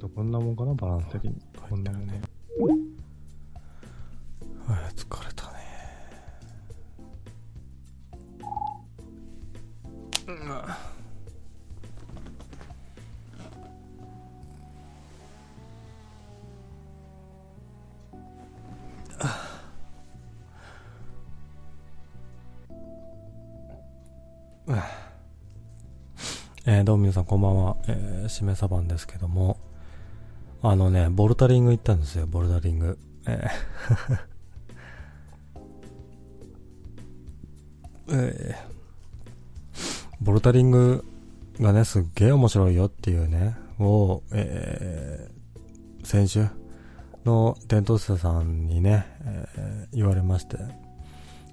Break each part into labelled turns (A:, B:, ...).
A: とこんなもんかな、バランス的に。こんなもんね。はい、疲れたね。うん。えー、どうも皆さんこんばんは。えー、しめさばんですけども、あのね、ボルタリング行ったんですよ、ボルダリング。えーえー、ボルタリングがね、すっげえ面白いよっていうね、を、えー、先週の伝統者さんにね、えー、言われまして、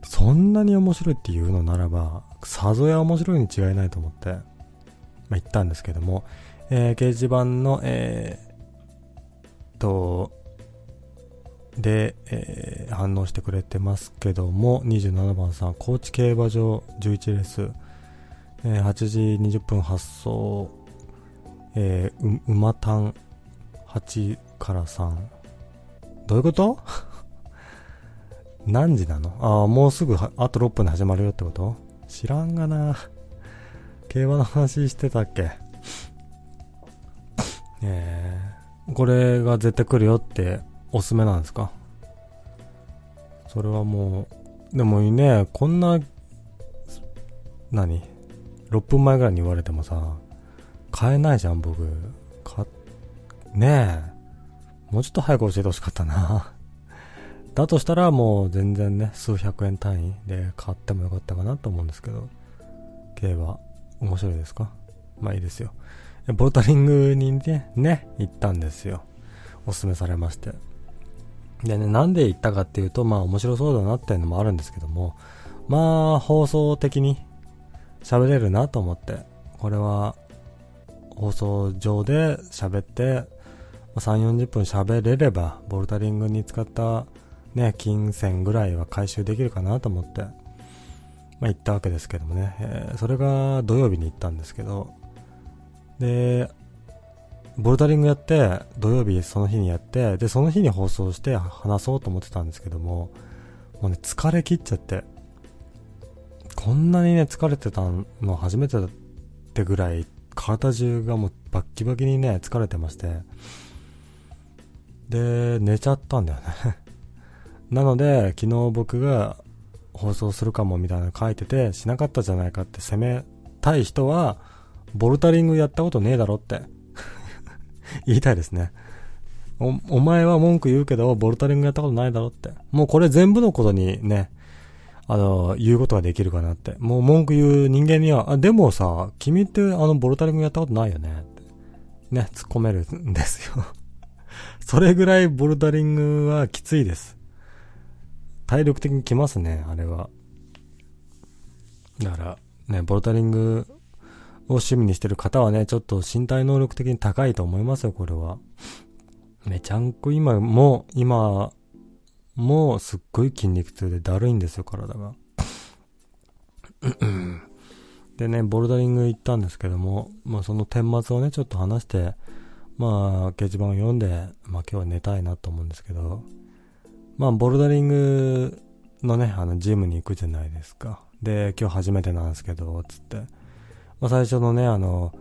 A: そんなに面白いっていうのならば、さぞや面白いに違いないと思って、まあ、言ったんですけども、えー、掲示板の、えー、と、で、えー、反応してくれてますけども、27番さん、高知競馬場11レース、えー、8時20分発送、えー、う、馬単8から3。どういうこと？何時なの？ああ、もうすぐあと6分で始まるよってこと？知らんがな。競馬の話してたっけ？え、これが絶対来るよっておすすめなんですか？それはもう、でもいいね、こんな、何 ?6 分前ぐらいに言われてもさ、買えないじゃん、僕。か、ねえ。もうちょっと早く教えてほしかったな。だとしたらもう全然ね、数百円単位で買ってもよかったかなと思うんですけど、競馬。面白いですか？まあいいですよ。ボルタリングにね、ね、行ったんですよ。おすすめされまして。でね、なんで行ったかっていうと、まあ面白そうだなっていうのもあるんですけども、まあ放送的に喋れるなと思って、これは放送上で喋って、3、40分喋れれば、ボルタリングに使ったね、金銭ぐらいは回収できるかなと思って、まあ、行ったわけですけどもね、えー、それが土曜日に行ったんですけど、で、ボルダリングやって、土曜日その日にやって、で、その日に放送して話そうと思ってたんですけども、もうね、疲れ切っちゃって、こんなにね、疲れてたの初めてだってぐらい、体中がもうバッキバキにね、疲れてまして、で、寝ちゃったんだよね。なので、昨日僕が放送するかもみたいなの書いてて、しなかったじゃないかって責めたい人は、ボルタリングやったことねえだろって 言いたいですね。お、お前は文句言うけど、ボルタリングやったことないだろって。もうこれ全部のことにね、あの、言うことができるかなって。もう文句言う人間には、あ、でもさ、君ってあの、ボルタリングやったことないよねって。ね、突っ込めるんですよ それぐらいボルタリングはきついです。体力的にきますね、あれは。だから、ね、ボルタリングを趣味にしてる方はね、ちょっと身体能力的に高いと思いますよ、これは。めちゃんこ今も、今、もうすっごい筋肉痛でだるいんですよ、体が。でね、ボルダリング行ったんですけども、まあその顛末をね、ちょっと話して、まあ、掲示板を読んで、まあ今日は寝たいなと思うんですけど、まあ、ボルダリングのね、あの、ジムに行くじゃないですか。で、今日初めてなんですけど、つって。まあ、最初のね、あの、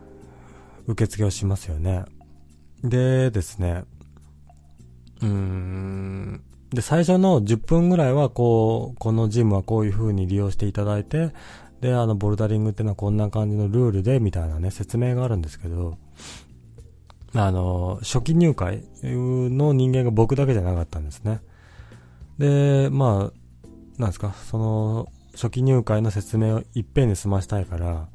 A: 受付をしますよね。でですね、うーん、で、最初の10分ぐらいは、こう、このジムはこういう風に利用していただいて、で、あの、ボルダリングっていうのはこんな感じのルールで、みたいなね、説明があるんですけど、あの、初期入会の人間が僕だけじゃなかったんですね。で、まあ、なんですか、その、初期入会の説明をいっぺんに済ましたいから、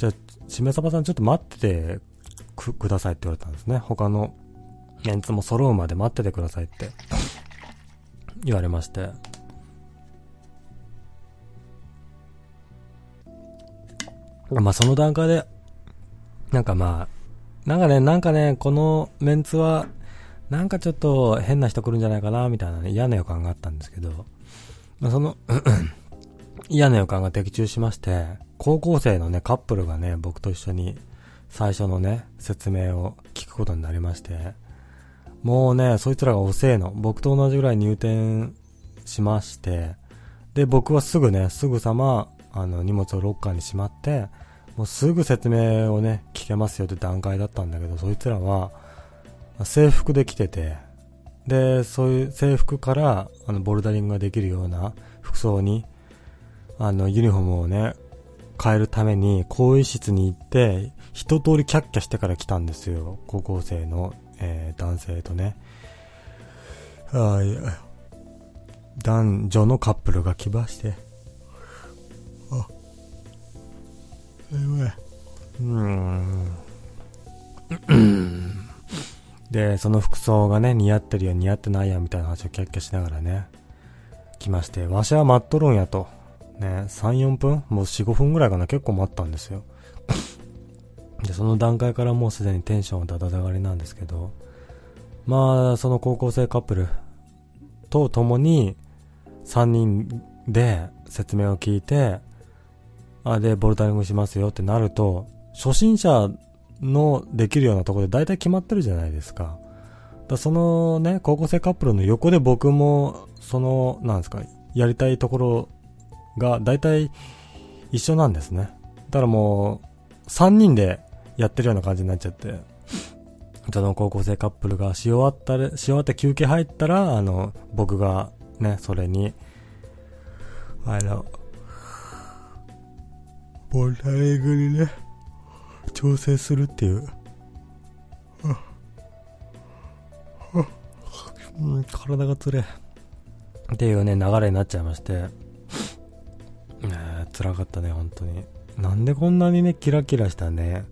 A: じゃあ、しめさばさんちょっと待っててくくださいって言われたんですね。他のメンツも揃うまで待っててくださいって言われまして。まあその段階で、なんかまあ、なんかね、なんかね、このメンツはなんかちょっと変な人来るんじゃないかな、みたいなね、嫌な予感があったんですけど、まあ、その 嫌な予感が的中しまして、高校生のね、カップルがね、僕と一緒に最初のね、説明を聞くことになりまして、もうね、そいつらが遅えの。僕と同じぐらい入店しまして、で、僕はすぐね、すぐさま、あの、荷物をロッカーにしまって、もうすぐ説明をね、聞けますよって段階だったんだけど、そいつらは、制服で来てて、で、そういう制服から、あの、ボルダリングができるような服装に、あの、ユニフォームをね、変えるために、更衣室に行って、一通りキャッキャしてから来たんですよ。高校生の、えー、男性とね。あい男女のカップルが来まして。あ、えー、うん。で、その服装がね、似合ってるよ、似合ってないや、みたいな話をキャッキャしながらね、来まして、わしは待っとるんやと。ね、3、4分？もう4、5分ぐらいかな、結構待ったんですよ。で、その段階からもうすでにテンションはダダダがりなんですけど、まあ、その高校生カップルと共に、3人で説明を聞いて、あ、で、ボルダリングしますよってなると、初心者のできるようなところで大体決まってるじゃないですか。だそのね、高校生カップルの横で僕も、その、なんですか、やりたいところが大体一緒なんですね。だからもう、3人でやってるような感じになっちゃって、その高校生カップルがし終わったし終わって休憩入ったら、あの、僕がね、それに、あの、ボルダリングにね、調整するっていう。体がつれ。っていうね、流れになっちゃいまして。ね辛かったね、本当に。なんでこんなにね、キラキラしたね、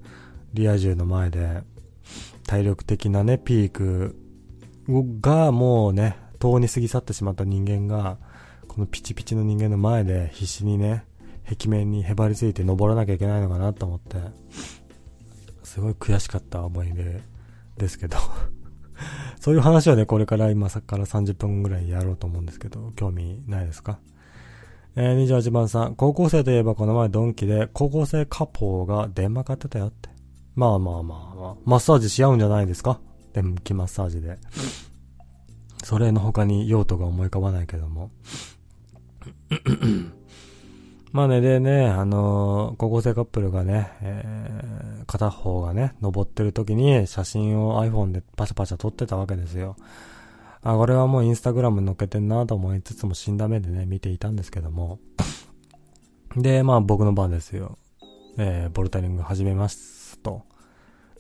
A: リア充の前で、体力的なね、ピークがもうね、遠に過ぎ去ってしまった人間が、このピチピチの人間の前で必死にね、壁面にへばりついて登らなきゃいけないのかなと思って、すごい悔しかった思い出ですけど そういう話はね、これから今さっきから30分ぐらいやろうと思うんですけど、興味ないですか？え、28番さん、高校生といえばこの前ドンキで高校生カポーが電話買ってたよって。まあまあまあまあ、マッサージし合うんじゃないですか？電気マッサージで。それの他に用途が思い浮かばないけども。まあね、でね、あのー、高校生カップルがね、えー、片方がね、登ってる時に写真を iPhone でパシャパシャ撮ってたわけですよ。あ、これはもうインスタグラムに載っけてんなと思いつつも死んだ目でね、見ていたんですけども。で、まあ僕の番ですよ。えー、ボルタリング始めますと。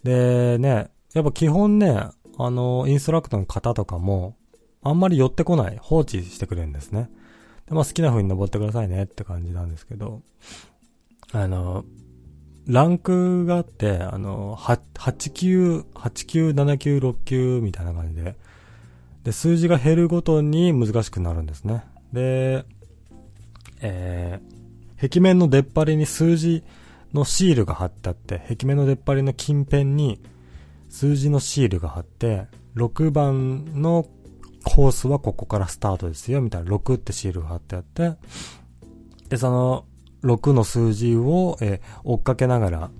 A: で、ね、やっぱ基本ね、あの、インストラクターの方とかも、あんまり寄ってこない、放置してくれるんですね。で、まあ好きな風に登ってくださいねって感じなんですけど、あの、ランクがあって、あの、8級、8級、7級、6級みたいな感じで、で、数字が減るごとに難しくなるんですね。で、えー、壁面の出っ張りに数字のシールが貼ってあって、壁面の出っ張りの近辺に数字のシールが貼って、6番のコースはここからスタートですよ、みたいな6ってシールが貼ってあって、で、その6の数字を、えー、追っかけながら、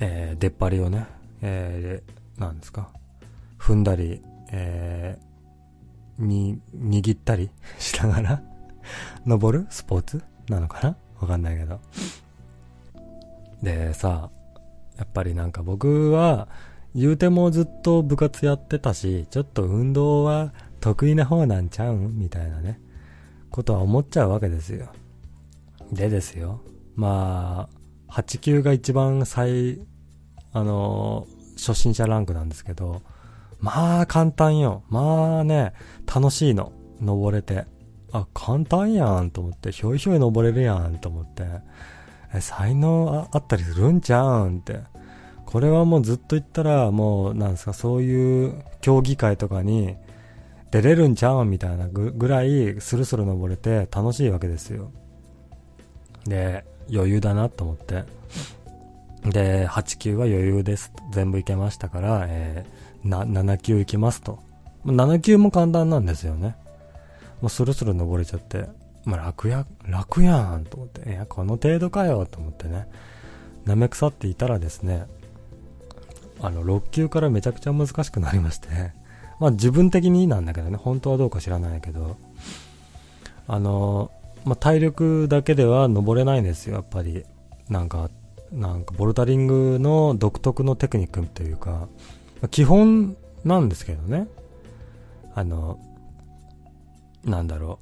A: えー、出っ張りをね、えー、なんですか、踏んだり、えー、に、握ったりしながら 登るスポーツなのかな？わかんないけど。で、さ、やっぱりなんか僕は、言うてもずっと部活やってたし、ちょっと運動は得意な方なんちゃうんみたいなね、ことは思っちゃうわけですよ。でですよ。まあ、8級が一番最、あの初心者ランクなんですけど、まあ簡単よ。まあね、楽しいの。登れて。あ、簡単やんと思って、ひょいひょい登れるやんと思って、え、才能あったりするんちゃうんって。これはもうずっと言ったら、もう、なんですか、そういう競技会とかに出れるんちゃうんみたいなぐらい、スルスル登れて楽しいわけですよ。で、余裕だなと思って。で、8級は余裕です。全部いけましたから、えー、な、7級いきますと。7級も簡単なんですよね。もうスルスル登れちゃって。まあ、楽や、楽やんと思って。いや、この程度かよと思ってね。舐め腐っていたらですね、あの、6級からめちゃくちゃ難しくなりまして、まあ自分的になんだけどね、本当はどうか知らないけど、あの、まあ体力だけでは登れないんですよ、やっぱり。なんか、なんかボルダリングの独特のテクニックというか、基本なんですけどね。あの、なんだろ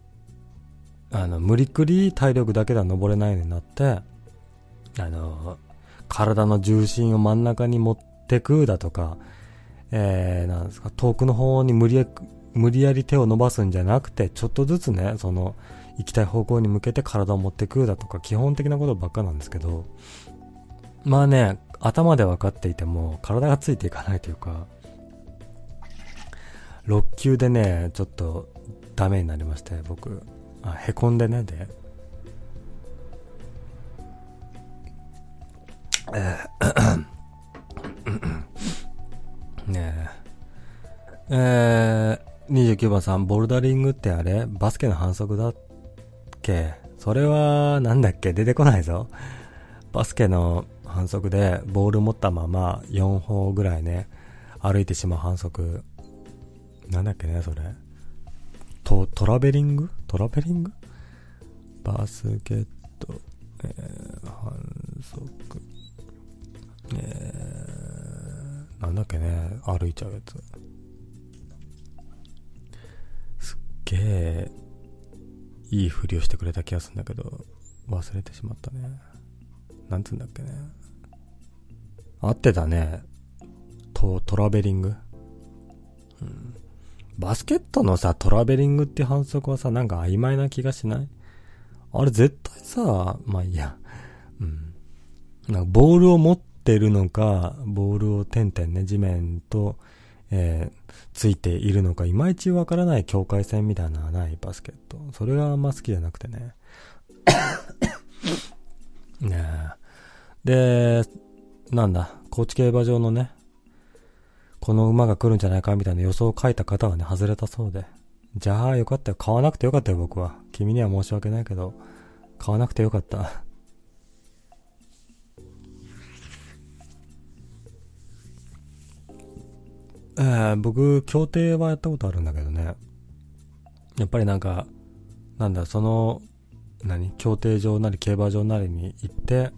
A: う。あの、無理くり体力だけでは登れないようになって、あの、体の重心を真ん中に持ってくだとか、えー、なんですか、遠くの方に無理や無理やり手を伸ばすんじゃなくて、ちょっとずつね、その、行きたい方向に向けて体を持ってくだとか、基本的なことばっかなんですけど、まあね、頭で分かっていても、体がついていかないというか、6級でね、ちょっとダメになりまして、僕。あ、へこんでね、で。えー、ねえ。えー、29番さん、ボルダリングってあれバスケの反則だっけ？それは、なんだっけ？出てこないぞ。バスケの反則で、ボール持ったまま4歩ぐらいね、歩いてしまう反則。なんだっけね、それ。ト、トラベリング？トラベリング？バスケット、えー、反則。えー、なんだっけね、歩いちゃうやつ。すっげえ、いいふりをしてくれた気がするんだけど、忘れてしまったね。なんつうんだっけね。合ってたね。ト、トラベリング。うん。バスケットのさ、トラベリングって反則はさ、なんか曖昧な気がしない？あれ絶対さ、まあいいや。うん。なんかボールを持ってるのか、ボールを点々ね、地面と、えー、ついているのか、いまいちわからない境界線みたいなのはないバスケット。それがあんま好きじゃなくてね。ねで、なんだ、高知競馬場のね、この馬が来るんじゃないかみたいな予想を書いた方はね、外れたそうで。じゃあよかったよ。買わなくてよかったよ、僕は。君には申し訳ないけど、買わなくてよかった。えー、僕、競艇はやったことあるんだけどね。やっぱりなんか、なんだ、その、何競艇場なり競馬場なりに行って、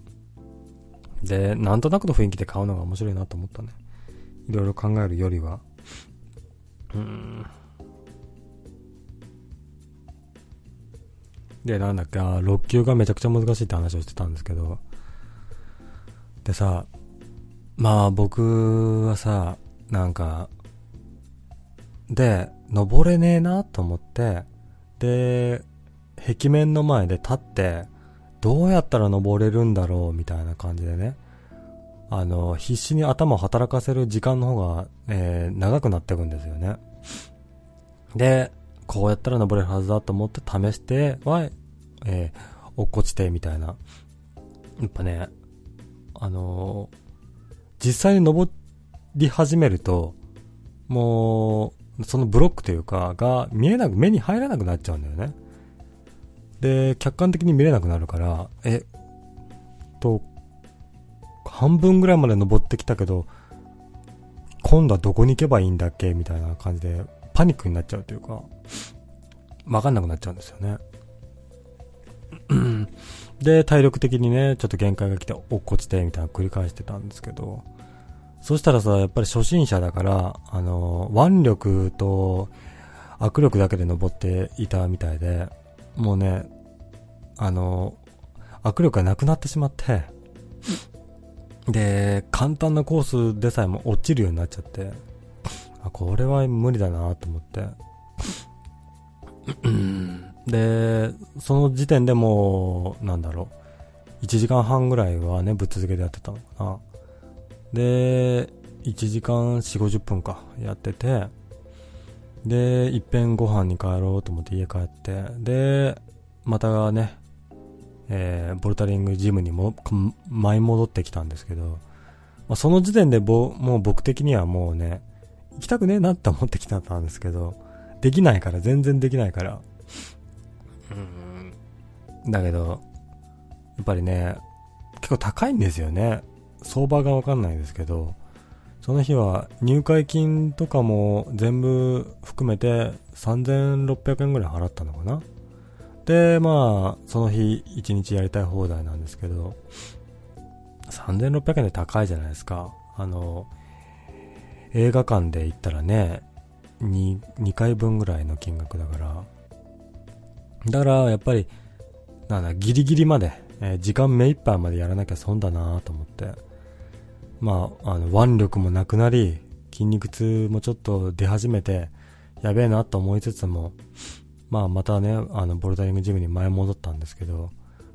A: で、なんとなくの雰囲気で買うのが面白いなと思ったね。いろいろ考えるよりは。うん。で、なんだっけ、あ6級がめちゃくちゃ難しいって話をしてたんですけど、でさ、まあ僕はさ、なんか、で、登れねえなと思って、で、壁面の前で立って、どうやったら登れるんだろうみたいな感じでね、あの、必死に頭を働かせる時間の方が、えー、長くなっていくんですよね。で、こうやったら登れるはずだと思って試しては、えー、落っこちてみたいな。やっぱね、あのー、実際に登り始めると、もう、そのブロックというか、が見えなく、目に入らなくなっちゃうんだよね。で、客観的に見れなくなるから、え、と、半分ぐらいまで登ってきたけど、今度はどこに行けばいいんだっけ？みたいな感じで、パニックになっちゃうというか、わかんなくなっちゃうんですよね。で、体力的にね、ちょっと限界が来て落っこちてみたいな繰り返してたんですけど、そしたらさ、やっぱり初心者だから、あの、腕力と握力だけで登っていたみたいで、もうね、あの、握力がなくなってしまって、で、簡単なコースでさえも落ちるようになっちゃって、あ、これは無理だなと思って。で、その時点でもう、なんだろう、1時間半ぐらいはね、ぶっ続けでやってたのかな。で、1時間4、50分か、やってて、で、いっぺんご飯に帰ろうと思って家帰って、で、またね、えー、ボルタリングジムにも舞い戻ってきたんですけど、まあ、その時点でぼもう僕的にはもうね、行きたくねえなって思ってきたんですけど、できないから、全然できないから。うん。だけど、やっぱりね、結構高いんですよね。相場がわかんないですけど、その日は入会金とかも全部含めて3600円ぐらい払ったのかな。で、まあ、その日1日やりたい放題なんですけど、3600円で高いじゃないですか。あの、映画館で行ったらね、2, 2回分ぐらいの金額だから、だからやっぱり、なんだ、ギリギリまで、えー、時間目いっぱいまでやらなきゃ損だなと思って、まあ、あの、腕力もなくなり、筋肉痛もちょっと出始めて、やべえなと思いつつも、まあまたね、あの、ボルダリングジムに前戻ったんですけど、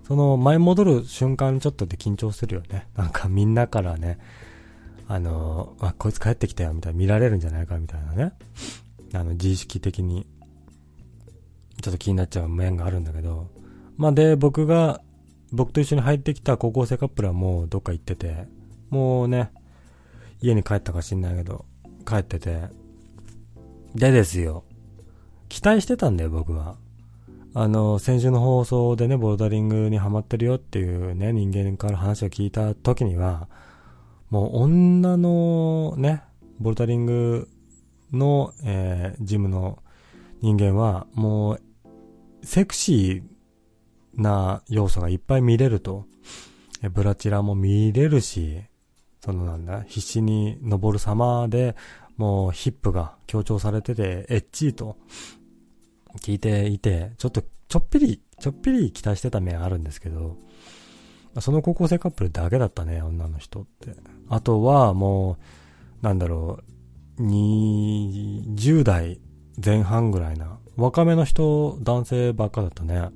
A: その前戻る瞬間ちょっとで緊張するよね。なんかみんなからね、あの、あ、こいつ帰ってきたよみたいな見られるんじゃないかみたいなね。あの、自意識的に、ちょっと気になっちゃう面があるんだけど、まあで、僕が、僕と一緒に入ってきた高校生カップルはもうどっか行ってて、もうね、家に帰ったか知んないけど、帰ってて、でですよ、期待してたんだよ、僕は。あの、先週の放送でね、ボルダリングにハマってるよっていうね、人間から話を聞いた時には、もう女のね、ボルダリングの、えー、ジムの人間は、もう、セクシーな要素がいっぱい見れると。ブラチラも見れるし、そのなんだ、必死に登る様で、もうヒップが強調されてて、エッチーと聞いていて、ちょっとちょっぴり、ちょっぴり期待してた面あるんですけど、その高校生カップルだけだったね、女の人って。あとはもう、なんだろう、20代前半ぐらいな、若めの人、男性ばっかだったね。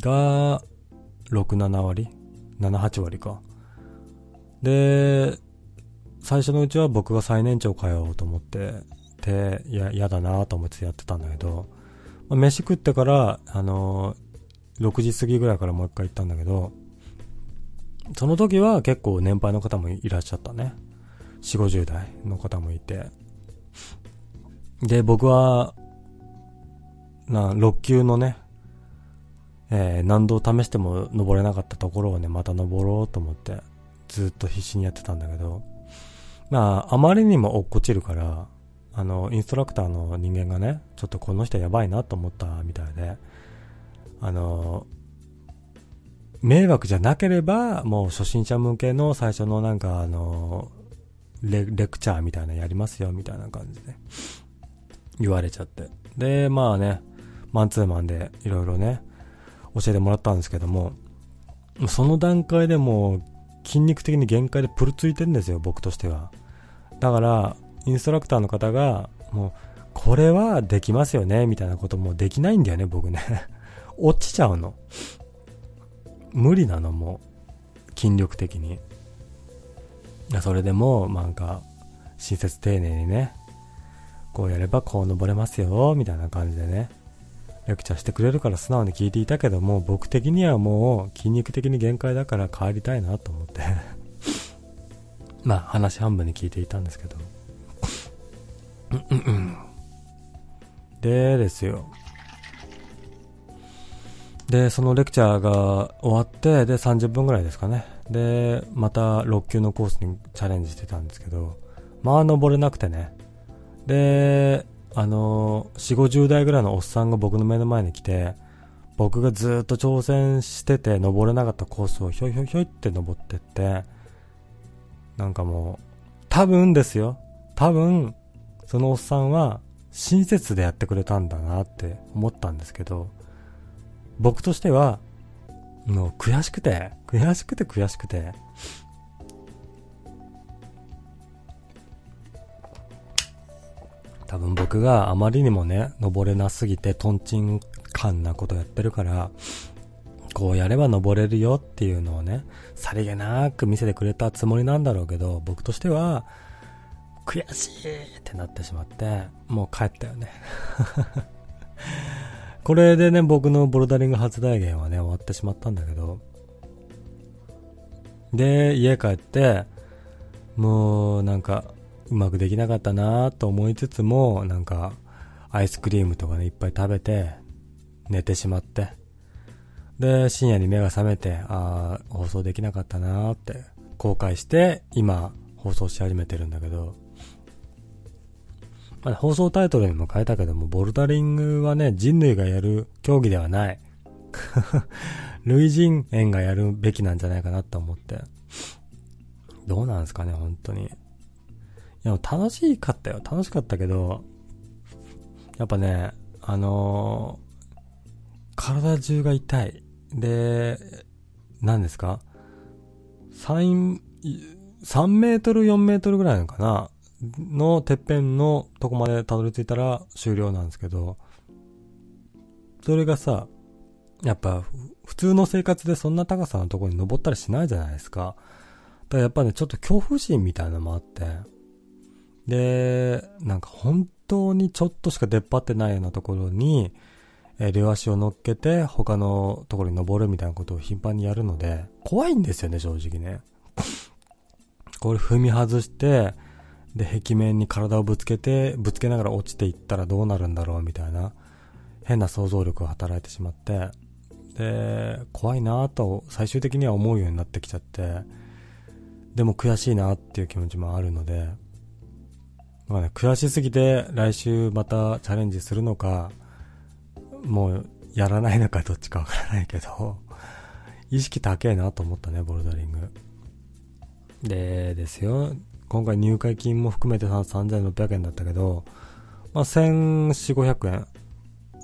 A: が、6、7割 ?7、8割か。で、最初のうちは僕が最年長通おうと思って、て、いや、嫌だなと思ってやってたんだけど、まあ、飯食ってから、あのー、6時過ぎぐらいからもう一回行ったんだけど、その時は結構年配の方もいらっしゃったね。4、50代の方もいて。で、僕は、な、6級のね、えー、何度試しても登れなかったところをね、また登ろうと思って、ずっと必死にやってたんだけど、まあ、あまりにも落っこちるから、あの、インストラクターの人間がね、ちょっとこの人やばいなと思ったみたいで、あの、迷惑じゃなければ、もう初心者向けの最初のなんかあの、レクチャーみたいなやりますよ、みたいな感じで、言われちゃって。で、まあね、マンツーマンでいろいろね、教えてもらったんですけども、その段階でもう筋肉的に限界でプルついてるんですよ、僕としては。だから、インストラクターの方が、もう、これはできますよね、みたいなこともできないんだよね、僕ね。落ちちゃうの。無理なの、もう。筋力的に。それでも、なんか、親切丁寧にね、こうやればこう登れますよ、みたいな感じでね、レクチャーしてくれるから素直に聞いていたけども、僕的にはもう筋肉的に限界だから帰りたいなと思って まあ話半分に聞いていたんですけど、でですよ。で、そのレクチャーが終わって、で、30分ぐらいですかね。で、また6級のコースにチャレンジしてたんですけど、まあ登れなくてね。で、あの、4、50代ぐらいのおっさんが僕の目の前に来て、僕がずっと挑戦してて登れなかったコースをひょいひょいひょいって登ってって、なんかもう、多分ですよ。多分、そのおっさんは親切でやってくれたんだなって思ったんですけど、僕としては、もう悔しくて、悔しくて悔しくて、多分僕があまりにもね、登れなすぎてトンチンカンなことやってるから、こうやれば登れるよっていうのをね、さりげなく見せてくれたつもりなんだろうけど、僕としては、悔しいってなってしまって、もう帰ったよね。これでね、僕のボルダリング初体験はね、終わってしまったんだけど、で、家帰って、もうなんか、うまくできなかったなと思いつつも、なんか、アイスクリームとかね、いっぱい食べて、寝てしまって、で、深夜に目が覚めて、ああ、放送できなかったなって後悔して、今、放送し始めてるんだけど、まあ、放送タイトルにも変えたけども、ボルダリングはね、人類がやる競技ではない。類人猿がやるべきなんじゃないかなと思って。どうなんですかね、本当に。いや、楽しかったよ。楽しかったけど、やっぱね、あのー、体中が痛い。で、何ですか ?3、3メートル、4メートルぐらいのかな？のてっぺんのとこまでたどり着いたら終了なんですけど、それがさ、やっぱ普通の生活でそんな高さのところに登ったりしないじゃないですか。だからやっぱね、ちょっと恐怖心みたいなのもあって、で、なんか本当にちょっとしか出っ張ってないようなところに、え両足を乗っけて他のところに登るみたいなことを頻繁にやるので、怖いんですよね、正直ね。これ踏み外して、で、壁面に体をぶつけて、ぶつけながら落ちていったらどうなるんだろうみたいな、変な想像力が働いてしまって、で、怖いなぁと最終的には思うようになってきちゃって、でも悔しいなっていう気持ちもあるので、まあね、悔しすぎて来週またチャレンジするのか、もうやらないのかどっちかわからないけど、意識高えなと思ったね、ボルダリング。で、ですよ。今回入会金も含めて3600円だったけど、まあ、1400、500円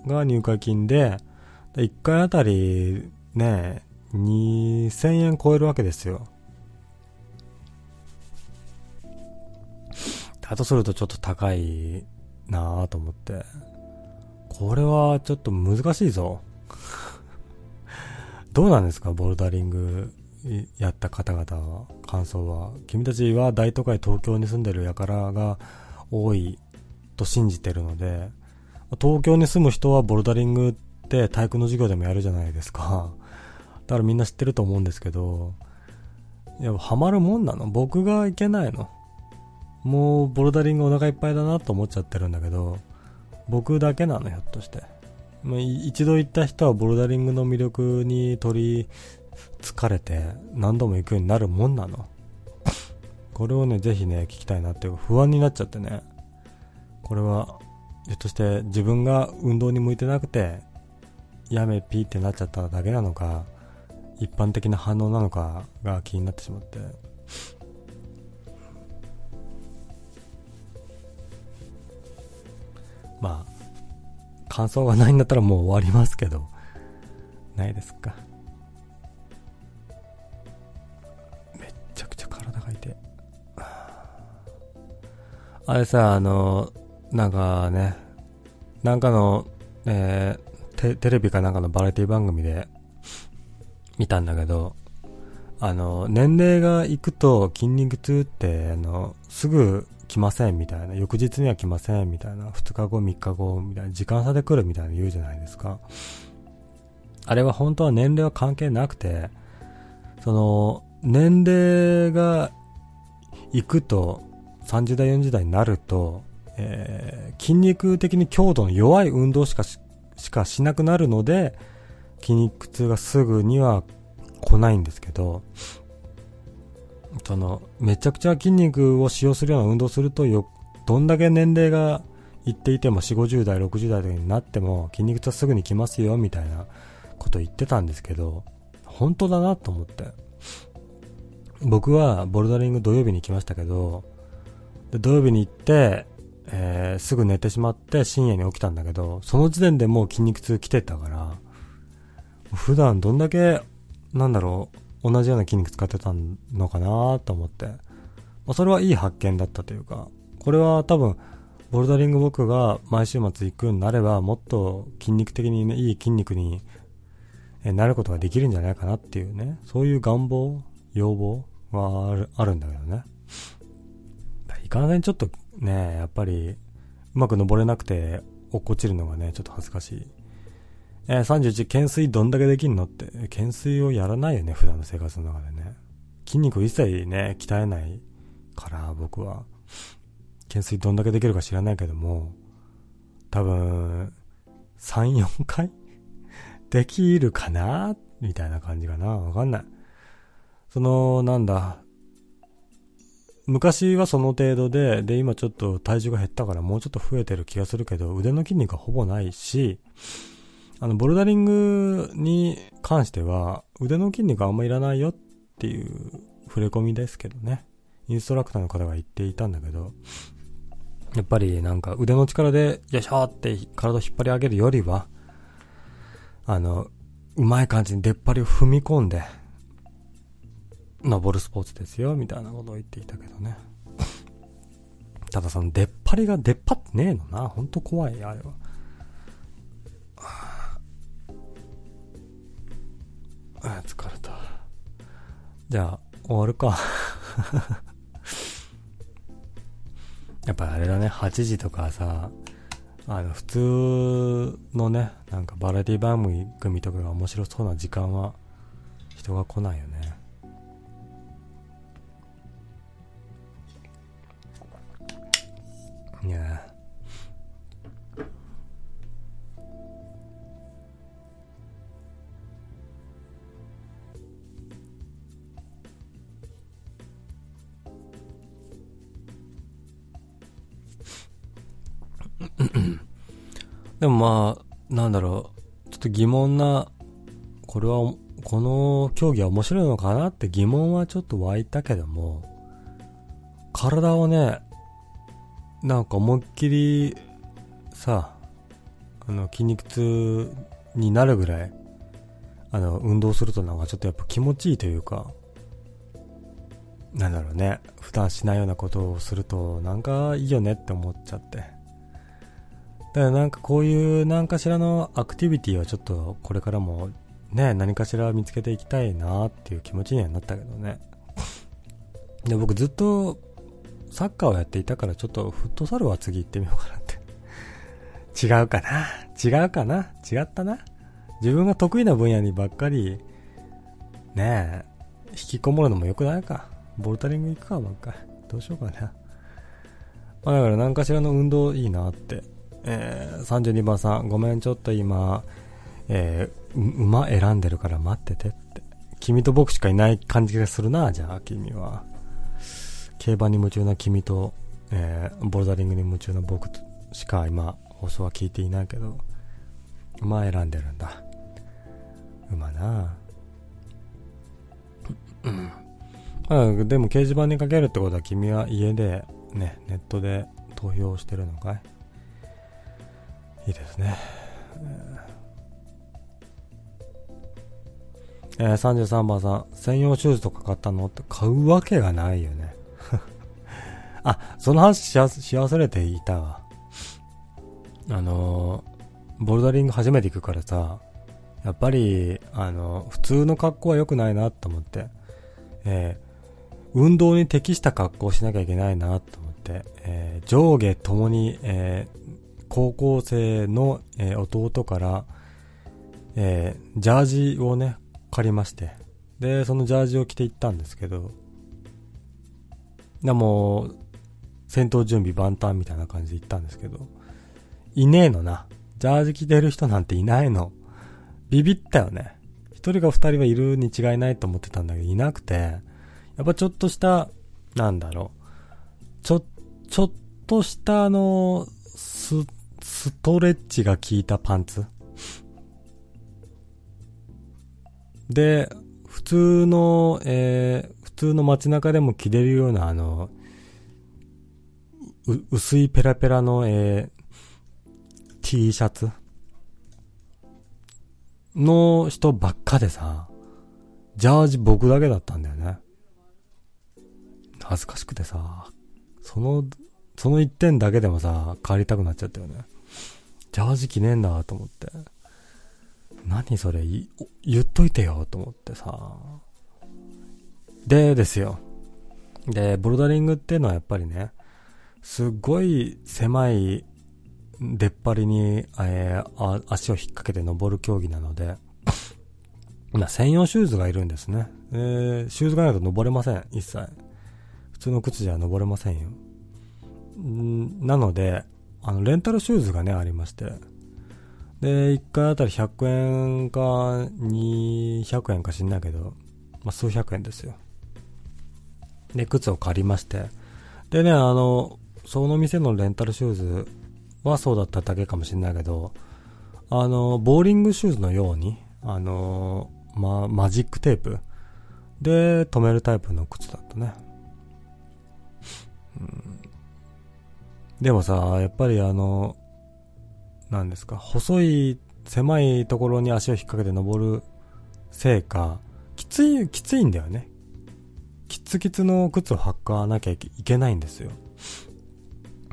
A: が入会金で、1回あたりね、2000円超えるわけですよ。だとするとちょっと高いなぁと思って。これはちょっと難しいぞ。どうなんですか？ボルダリングやった方々は、感想は。君たちは大都会東京に住んでる輩が多いと信じてるので、東京に住む人はボルダリングって体育の授業でもやるじゃないですか。だからみんな知ってると思うんですけど、いや、ハマるもんなの？僕がいけないの？もうボルダリングお腹いっぱいだなと思っちゃってるんだけど、僕だけなのひょっとして。一度行った人はボルダリングの魅力に取り疲れて何度も行くようになるもんなの これをね、ぜひね、聞きたいなって不安になっちゃってね。これは、ひょっとして自分が運動に向いてなくて、やめピーってなっちゃっただけなのか、一般的な反応なのかが気になってしまって。まあ、感想がないんだったらもう終わりますけど、ないですか。めっちゃくちゃ体が痛いあれさ、あの、なんかね、なんかの、えー、テレビかなんかのバラエティ番組で見たんだけど、あの、年齢がいくと筋肉痛って、あの、すぐ来ませんみたいな、翌日には来ませんみたいな、2日後、3日後みたいな、時間差で来るみたいな言うじゃないですか。あれは本当は年齢は関係なくて、その、年齢がいくと、30代、40代になると、えー、筋肉的に強度の弱い運動しかしかしなくなるので、筋肉痛がすぐには来ないんですけど、その、めちゃくちゃ筋肉を使用するような運動するとよ、どんだけ年齢がいっていても4、50代、60代になっても筋肉痛はすぐに来ますよ、みたいなこと言ってたんですけど、本当だなと思って。僕はボルダリング土曜日に行きましたけど、で、土曜日に行って、えー、すぐ寝てしまって深夜に起きたんだけど、その時点でもう筋肉痛来てたから、普段どんだけ、なんだろう、同じような筋肉使ってたのかなと思って、まあ、それはいい発見だったというか、これは多分、ボルダリング僕が毎週末行くようになれば、もっと筋肉的にね、いい筋肉になることができるんじゃないかなっていうね、そういう願望、要望はあるあるんだけどね。いかんせんちょっとね、やっぱり、うまく登れなくて、落っこちるのがね、ちょっと恥ずかしい。えー、31、懸垂どんだけできんのって、懸垂をやらないよね、普段の生活の中でね。筋肉一切ね、鍛えないから、僕は。懸垂どんだけできるか知らないけども、多分、3、4回 できるかな？みたいな感じかなわかんない。その、なんだ、昔はその程度で、で、今ちょっと体重が減ったからもうちょっと増えてる気がするけど、腕の筋肉はほぼないし、あの、ボルダリングに関しては、腕の筋肉あんまいらないよっていう触れ込みですけどね。インストラクターの方が言っていたんだけど、やっぱりなんか腕の力で、よいしょって体を引っ張り上げるよりは、あの、うまい感じに出っ張りを踏み込んで、登るスポーツですよ、みたいなことを言っていたけどね。ただその出っ張りが出っ張ってねえのな。ほんと怖い、あれは。あ疲れた。じゃあ、終わるか。やっぱあれだね、8時とかさ、あの、普通のね、なんかバラエティ番組とかが面白そうな時間は、人が来ないよね。いやでもまあ、なんだろう、ちょっと疑問な、これは、この競技は面白いのかなって疑問はちょっと湧いたけども、体をね、なんか思いっきり、さ、あの、筋肉痛になるぐらい、あの、運動するとなんかちょっとやっぱ気持ちいいというか、なんだろうね、普段しないようなことをすると、なんかいいよねって思っちゃって。だからなんかこういう何かしらのアクティビティはちょっとこれからもね、何かしら見つけていきたいなっていう気持ちにはなったけどね。で、僕ずっとサッカーをやっていたからちょっとフットサルは次行ってみようかなって。違うかな？違うかな？違ったな？自分が得意な分野にばっかり、ねえ、引きこもるのも良くないか？ボルタリング行くかばっかり。どうしようかな。まあだから何かしらの運動いいなって。えー、32番さん、ごめん、ちょっと今、えー、馬選んでるから待っててって。君と僕しかいない感じがするな、じゃあ、君は。競馬に夢中な君と、えー、ボルダリングに夢中な僕しか今放送は聞いていないけど馬選んでるんだ。馬な。うん。でも掲示板にかけるってことは君は家でねネットで投票してるのかい？いいですね、えー、33番さん専用シューズとか買ったのって買うわけがないよね。あ、その話し忘れていたわ。あのボルダリング初めて行くからさ、やっぱり、あの、普通の格好は良くないなと思って、えー、運動に適した格好をしなきゃいけないなと思って、えー、上下ともに、えー、高校生の、え弟から、えジャージをね、借りまして、で、そのジャージを着て行ったんですけど、でも、戦闘準備万端みたいな感じで行ったんですけど、いねえのな。ジャージ着てる人なんていないの。ビビったよね。一人か二人はいるに違いないと思ってたんだけど、いなくて、やっぱちょっとした、なんだろう。ちょ、ちょっとしたあの、ス、ストレッチが効いたパンツ。で、普通の、えー、普通の街中でも着れるようなあの、薄いペラペラの、えー、T シャツの人ばっかでさ、ジャージ僕だけだったんだよね。恥ずかしくてさ、その、その一点だけでもさ、帰りたくなっちゃったよね。ジャージ着ねえんだと思って。何それ、言っといてよと思ってさ。でですよ。で、ボルダリングっていうのはやっぱりね、すっごい狭い出っ張りに、えー、足を引っ掛けて登る競技なので、ま専用シューズがいるんですね。えー、シューズがないと登れません、一切。普通の靴じゃ登れませんよ。んなので、あの、レンタルシューズがね、ありまして。で、1回あたり100円か200円か知んないけど、まあ、数百円ですよ。で、靴を借りまして、でね、あの、その店のレンタルシューズはそうだっただけかもしれないけど、あの、ボーリングシューズのように、あの、ま、マジックテープで止めるタイプの靴だったね。うん、でもさ、やっぱりあの、なんですか、細い、狭いところに足を引っ掛けて登るせいか、きつい、きついんだよね。キツキツの靴を履かなきゃいけないんですよ。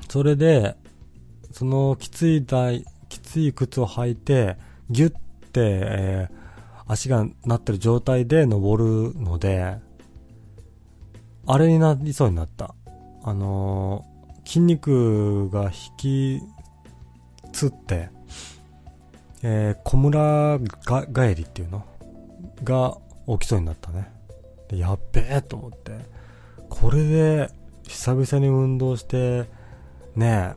A: それで、そのきつい台、きつい靴を履いて、ギュッて、えー、足がなってる状態で登るので、あれになりそうになった。あのー、筋肉が引きつって、えー、小村が帰りっていうの？が起きそうになったね。でやっべえと思って。これで久々に運動して、ね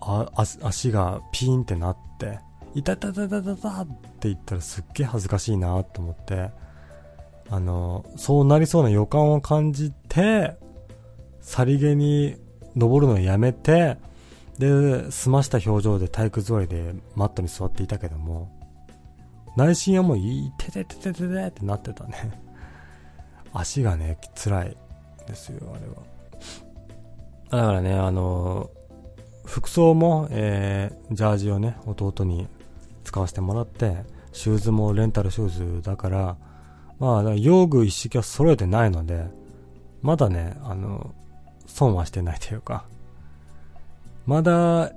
A: あ、足がピーンってなって、いたたたたたたって言ったらすっげえ恥ずかしいなと思って、あの、そうなりそうな予感を感じて、さりげに登るのをやめて、で、済ました表情で体育座りでマットに座っていたけども、内心はもういててててててってなってたね。足がね、辛いですよ、あれは。だからね、あの、服装も、えー、ジャージをね、弟に使わせてもらって、シューズもレンタルシューズだから、まあ、用具一式は揃えてないので、まだね、あの、損はしてないというか、まだ、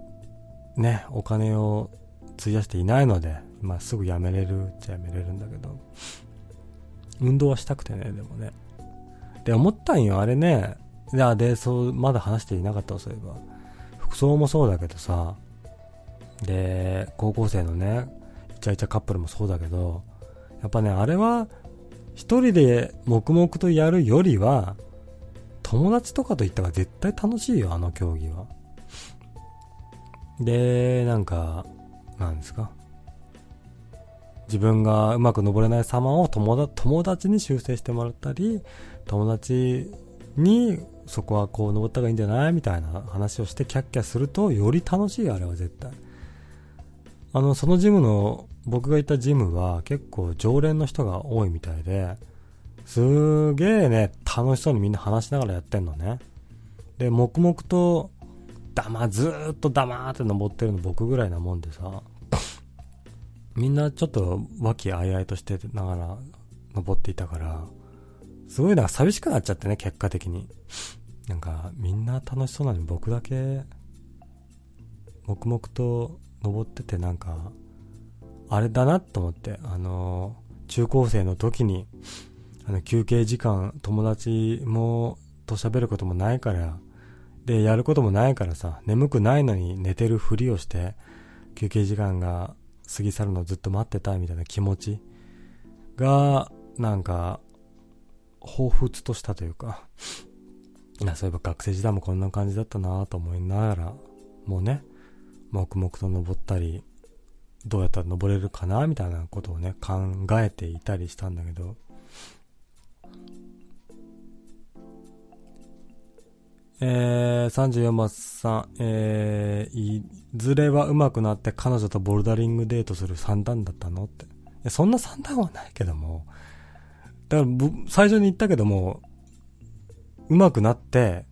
A: ね、お金を費やしていないので、まあ、すぐやめれるっちゃやめれるんだけど、運動はしたくてね、でもね。で、思ったんよ、あれね、いや、で、そう、まだ話していなかった、そういえば。服装もそうだけどさ、で、高校生のね、イチャイチャカップルもそうだけど、やっぱね、あれは、一人で黙々とやるよりは、友達とかと行ったら絶対楽しいよ、あの競技は。で、なんか、なんですか？自分がうまく登れない様を友達に修正してもらったり、友達にそこはこう登った方がいいんじゃないみたいな話をしてキャッキャするとより楽しいあれは絶対。あの、そのジムの、僕が行ったジムは結構常連の人が多いみたいで、すげえね、楽しそうにみんな話しながらやってんのね。で、黙々と、だま、ずーっと黙って登ってるの僕ぐらいなもんでさ、みんなちょっと和気あいあいとしてながら登っていたから、すごいなんか寂しくなっちゃってね、結果的に。なんか、みんな楽しそうなのに僕だけ、黙々と登っててなんか、あれだなと思って、あの、中高生の時に、あの、休憩時間、友達も、と喋ることもないから、で、やることもないからさ、眠くないのに寝てるふりをして、休憩時間が過ぎ去るのをずっと待ってたいみたいな気持ちが、なんか、彷彿としたというか、そういえば学生時代もこんな感じだったなと思いながら、もうね、黙々と登ったり、どうやったら登れるかなみたいなことをね、考えていたりしたんだけど、えー、34番さん、えー、いずれは上手くなって彼女とボルダリングデートする三段だったの？って。いや、そんな三段はないけども、だから、最初に言ったけども、上手くなって、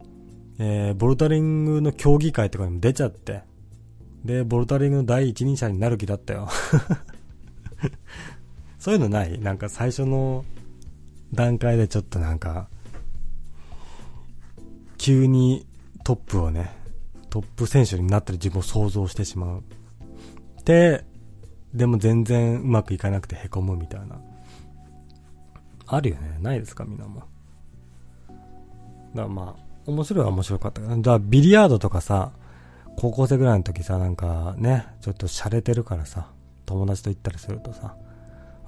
A: えー、ボルダリングの競技会とかにも出ちゃって、で、ボルダリングの第一人者になる気だったよ。そういうのない？なんか最初の段階でちょっとなんか、急にトップをね、トップ選手になってる自分を想像してしまう。で、でも全然うまくいかなくて凹むみたいな。あるよね。ないですかみんなも。だからまあ、面白いは面白かったけど。じゃあ、ビリヤードとかさ、高校生ぐらいの時さ、なんかね、ちょっと洒落てるからさ、友達と行ったりするとさ、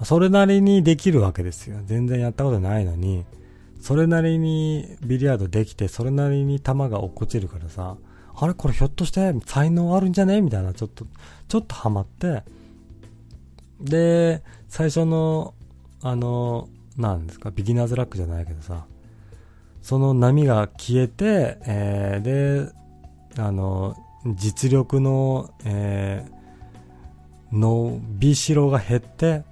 A: それなりにできるわけですよ。全然やったことないのに、それなりにビリヤードできて、それなりに球が落っこちるからさ、あれこれひょっとして才能あるんじゃね？みたいな、ちょっと、ちょっとハマって、で、最初の、あの、なんですか、ビギナーズラックじゃないけどさ、その波が消えて、えー、で、あの、実力の、えー、伸びしろが減って、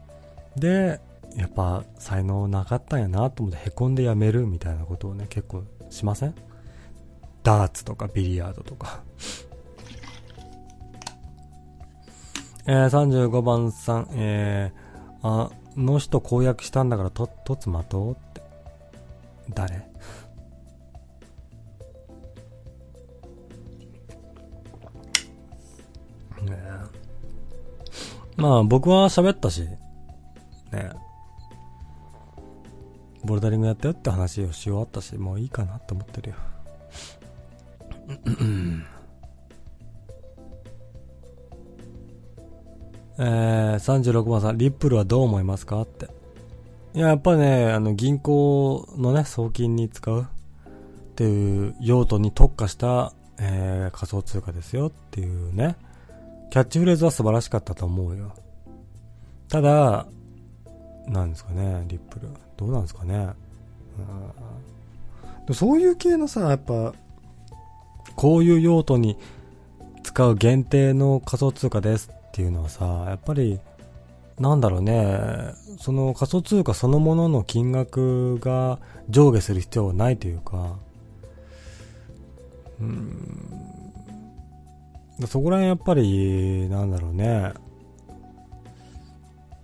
A: で、やっぱ才能なかったんやなと思って凹んでやめるみたいなことをね、結構しません？ダーツとかビリヤードとか。えー、35番さん、えー、あの人公約したんだからと、とつ待とうって。誰？ねえ。まあ僕は喋ったし、ねえ。ボルダリングやったよって話をし終わったし、もういいかなって思ってるよ。えー、36番さん、リップルはどう思いますかって。いや、やっぱね、あの、銀行のね、送金に使うっていう用途に特化した、えー、仮想通貨ですよっていうね、キャッチフレーズは素晴らしかったと思うよ。ただ、なんですかね、リップル。どうなんですかね。うん、そういう系のさ、やっぱ、こういう用途に使う限定の仮想通貨ですっていうのはさ、やっぱり、なんだろうね、その仮想通貨そのものの金額が上下する必要はないというか、うん、そこら辺やっぱり、なんだろうね、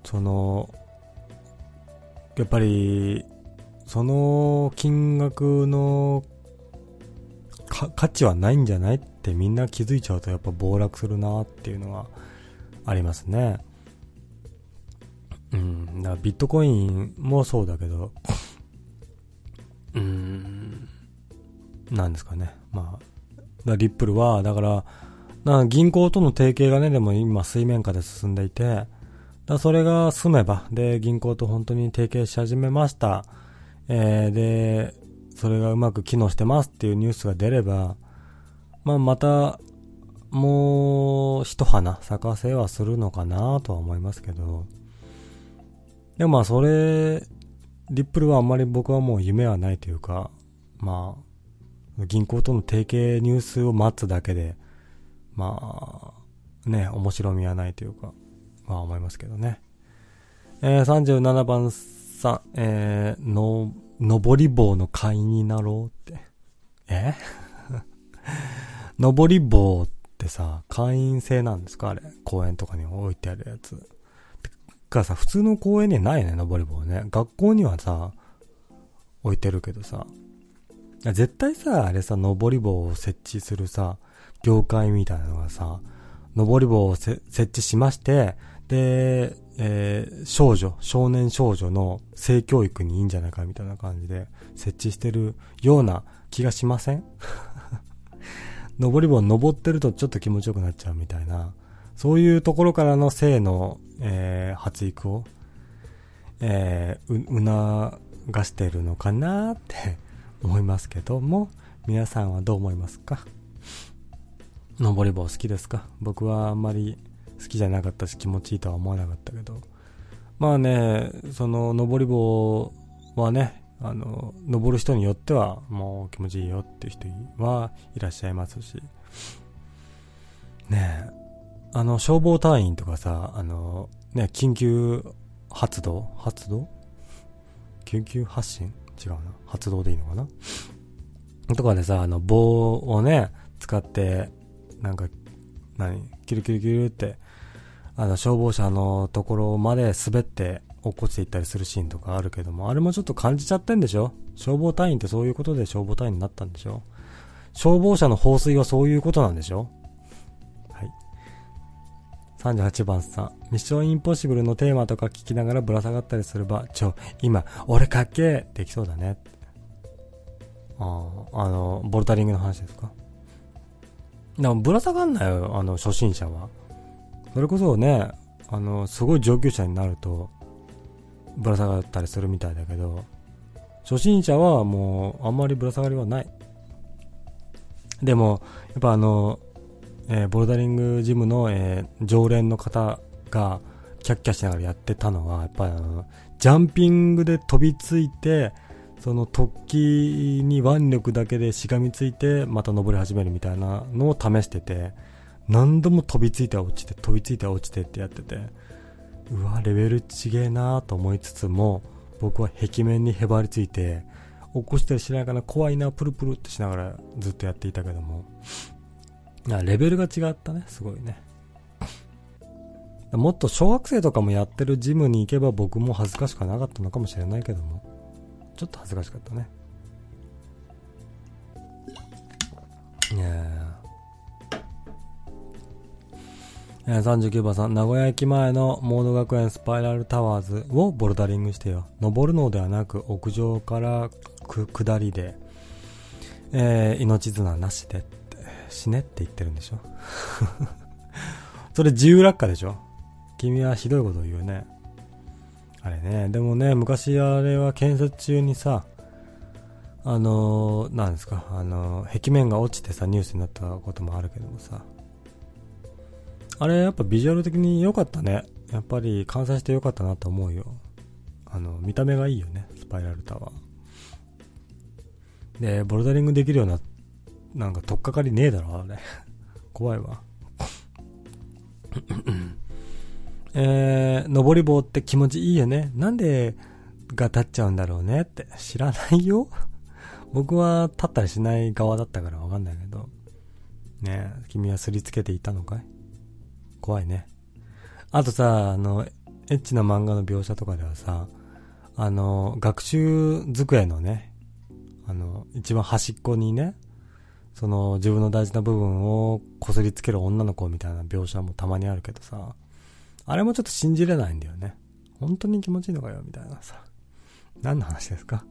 A: その、やっぱり、その金額の価値はないんじゃないってみんな気づいちゃうとやっぱ暴落するなっていうのはありますね。うん、だからビットコインもそうだけど、うん、なんですかね。まあ、リップルは、だから、から銀行との提携がね、でも今水面下で進んでいて、だそれが済めば、で、銀行と本当に提携し始めました。えー、で、それがうまく機能してますっていうニュースが出れば、まあ、また、もう、一花咲かせはするのかなとは思いますけど、でもまあ、それ、リップルはあんまり僕はもう夢はないというか、まあ、銀行との提携ニュースを待つだけで、まあ、ね、面白みはないというか、まあ思いますけどね。えー、37番さん、えー、の、登り棒の会員になろうって。え？登り棒ってさ、会員制なんですか？あれ。公園とかに置いてあるやつ。てかさ、普通の公園にはないね、登り棒ね。学校にはさ、置いてるけどさ。絶対さ、あれさ、登り棒を設置するさ、業界みたいなのがさ、登り棒を設置しまして、で、えー、少女、少年少女の性教育にいいんじゃないかみたいな感じで設置してるような気がしません？登り棒登ってるとちょっと気持ちよくなっちゃうみたいな、そういうところからの性の、えー、発育を、えー、促してるのかなって思いますけども、皆さんはどう思いますか？登り棒好きですか？僕はあんまり好きじゃなかったし気持ちいいとは思わなかったけど。まあねその登り棒はねあの登る人によってはもう気持ちいいよっていう人はいらっしゃいますし。ねえあの消防隊員とかさあのね緊急発動？発動？緊急発進？違うな。発動でいいのかな？とかでさあの棒をね使ってなんか何？キルキルキルってあの、消防車のところまで滑って落っこちていったりするシーンとかあるけども、あれもちょっと感じちゃってんでしょ？消防隊員ってそういうことで消防隊員になったんでしょ？消防車の放水はそういうことなんでしょ？はい。38番さん。ミッションインポッシブルのテーマとか聞きながらぶら下がったりすれば、ちょ、今、俺かっけえできそうだね。ああ、あの、ボルタリングの話ですか？でもぶら下がんなよ、あの、初心者は。それこそね、あの、すごい上級者になると、ぶら下がったりするみたいだけど、初心者はもう、あんまりぶら下がりはない。でも、やっぱあの、えー、ボルダリングジムの、えー、常連の方が、キャッキャしながらやってたのは、やっぱりあの、ジャンピングで飛びついて、その突起に腕力だけでしがみついて、また登り始めるみたいなのを試してて、何度も飛びついては落ちて、飛びついては落ちてってやってて、うわ、レベルちげえなと思いつつも、僕は壁面にへばりついて、起こしたりしないかな、怖いな、プルプルってしながらずっとやっていたけども、レベルが違ったね、すごいね。もっと小学生とかもやってるジムに行けば僕も恥ずかしくなかったのかもしれないけども、ちょっと恥ずかしかったね。ねええー、39番さん、名古屋駅前のモード学園スパイラルタワーズをボルダリングしてよ。登るのではなく、屋上から下りで、えー、命綱なしでって、死ねって言ってるんでしょ それ自由落下でしょ君はひどいことを言うね。あれね、でもね、昔あれは建設中にさ、あのー、なんですか、あのー、壁面が落ちてさ、ニュースになったこともあるけどもさ、あれやっぱビジュアル的に良かったね。やっぱり完成して良かったなと思うよ。あの、見た目がいいよね、スパイラルタワー。で、ボルダリングできるような、なんか、とっかかりねえだろ、あれ。怖いわ。えー、登り棒って気持ちいいよね。なんでが立っちゃうんだろうねって知らないよ。僕は立ったりしない側だったからわかんないけど。ね君はすりつけていたのかい？怖いね。あとさ、あの、エッチな漫画の描写とかではさ、あの、学習机のね、あの、一番端っこにね、その自分の大事な部分をこすりつける女の子みたいな描写もたまにあるけどさ、あれもちょっと信じれないんだよね。本当に気持ちいいのかよみたいなさ。何の話ですか？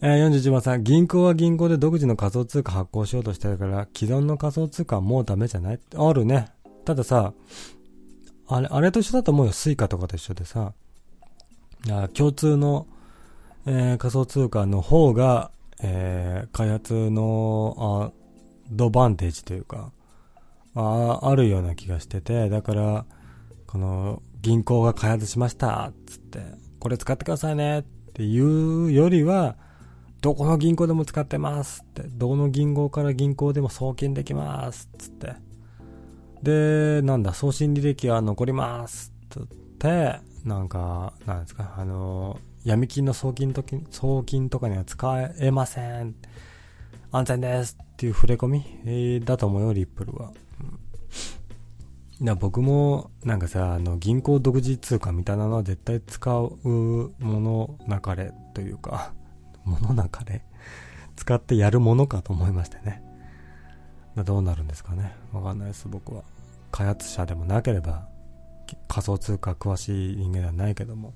A: えー、41番さん、銀行は銀行で独自の仮想通貨発行しようとしてるから、既存の仮想通貨はもうダメじゃない？あるね。たださ、あれ、あれと一緒だと思うよ。スイカとかと一緒でさ、あ共通の、えー、仮想通貨の方が、えー、開発の、あ、ドバンテージというか、ああるような気がしてて、だから、この、銀行が開発しました、つって、これ使ってくださいね、っていうよりは、どこの銀行でも使ってますって、どこの銀行から銀行でも送金できます、つって。で、なんだ、送信履歴は残ります、って、なんか、なんですか、あの、闇金の送金とき、送金とかには使えません。安全ですっていう触れ込み、えー、だと思うよ、リップルは。僕も、なんかさ、あの、銀行独自通貨みたいなのは絶対使うものなかれというか、ものなかれ使ってやるものかと思いましてね。どうなるんですかね。わかんないです、僕は。開発者でもなければ、仮想通貨詳しい人間ではないけども。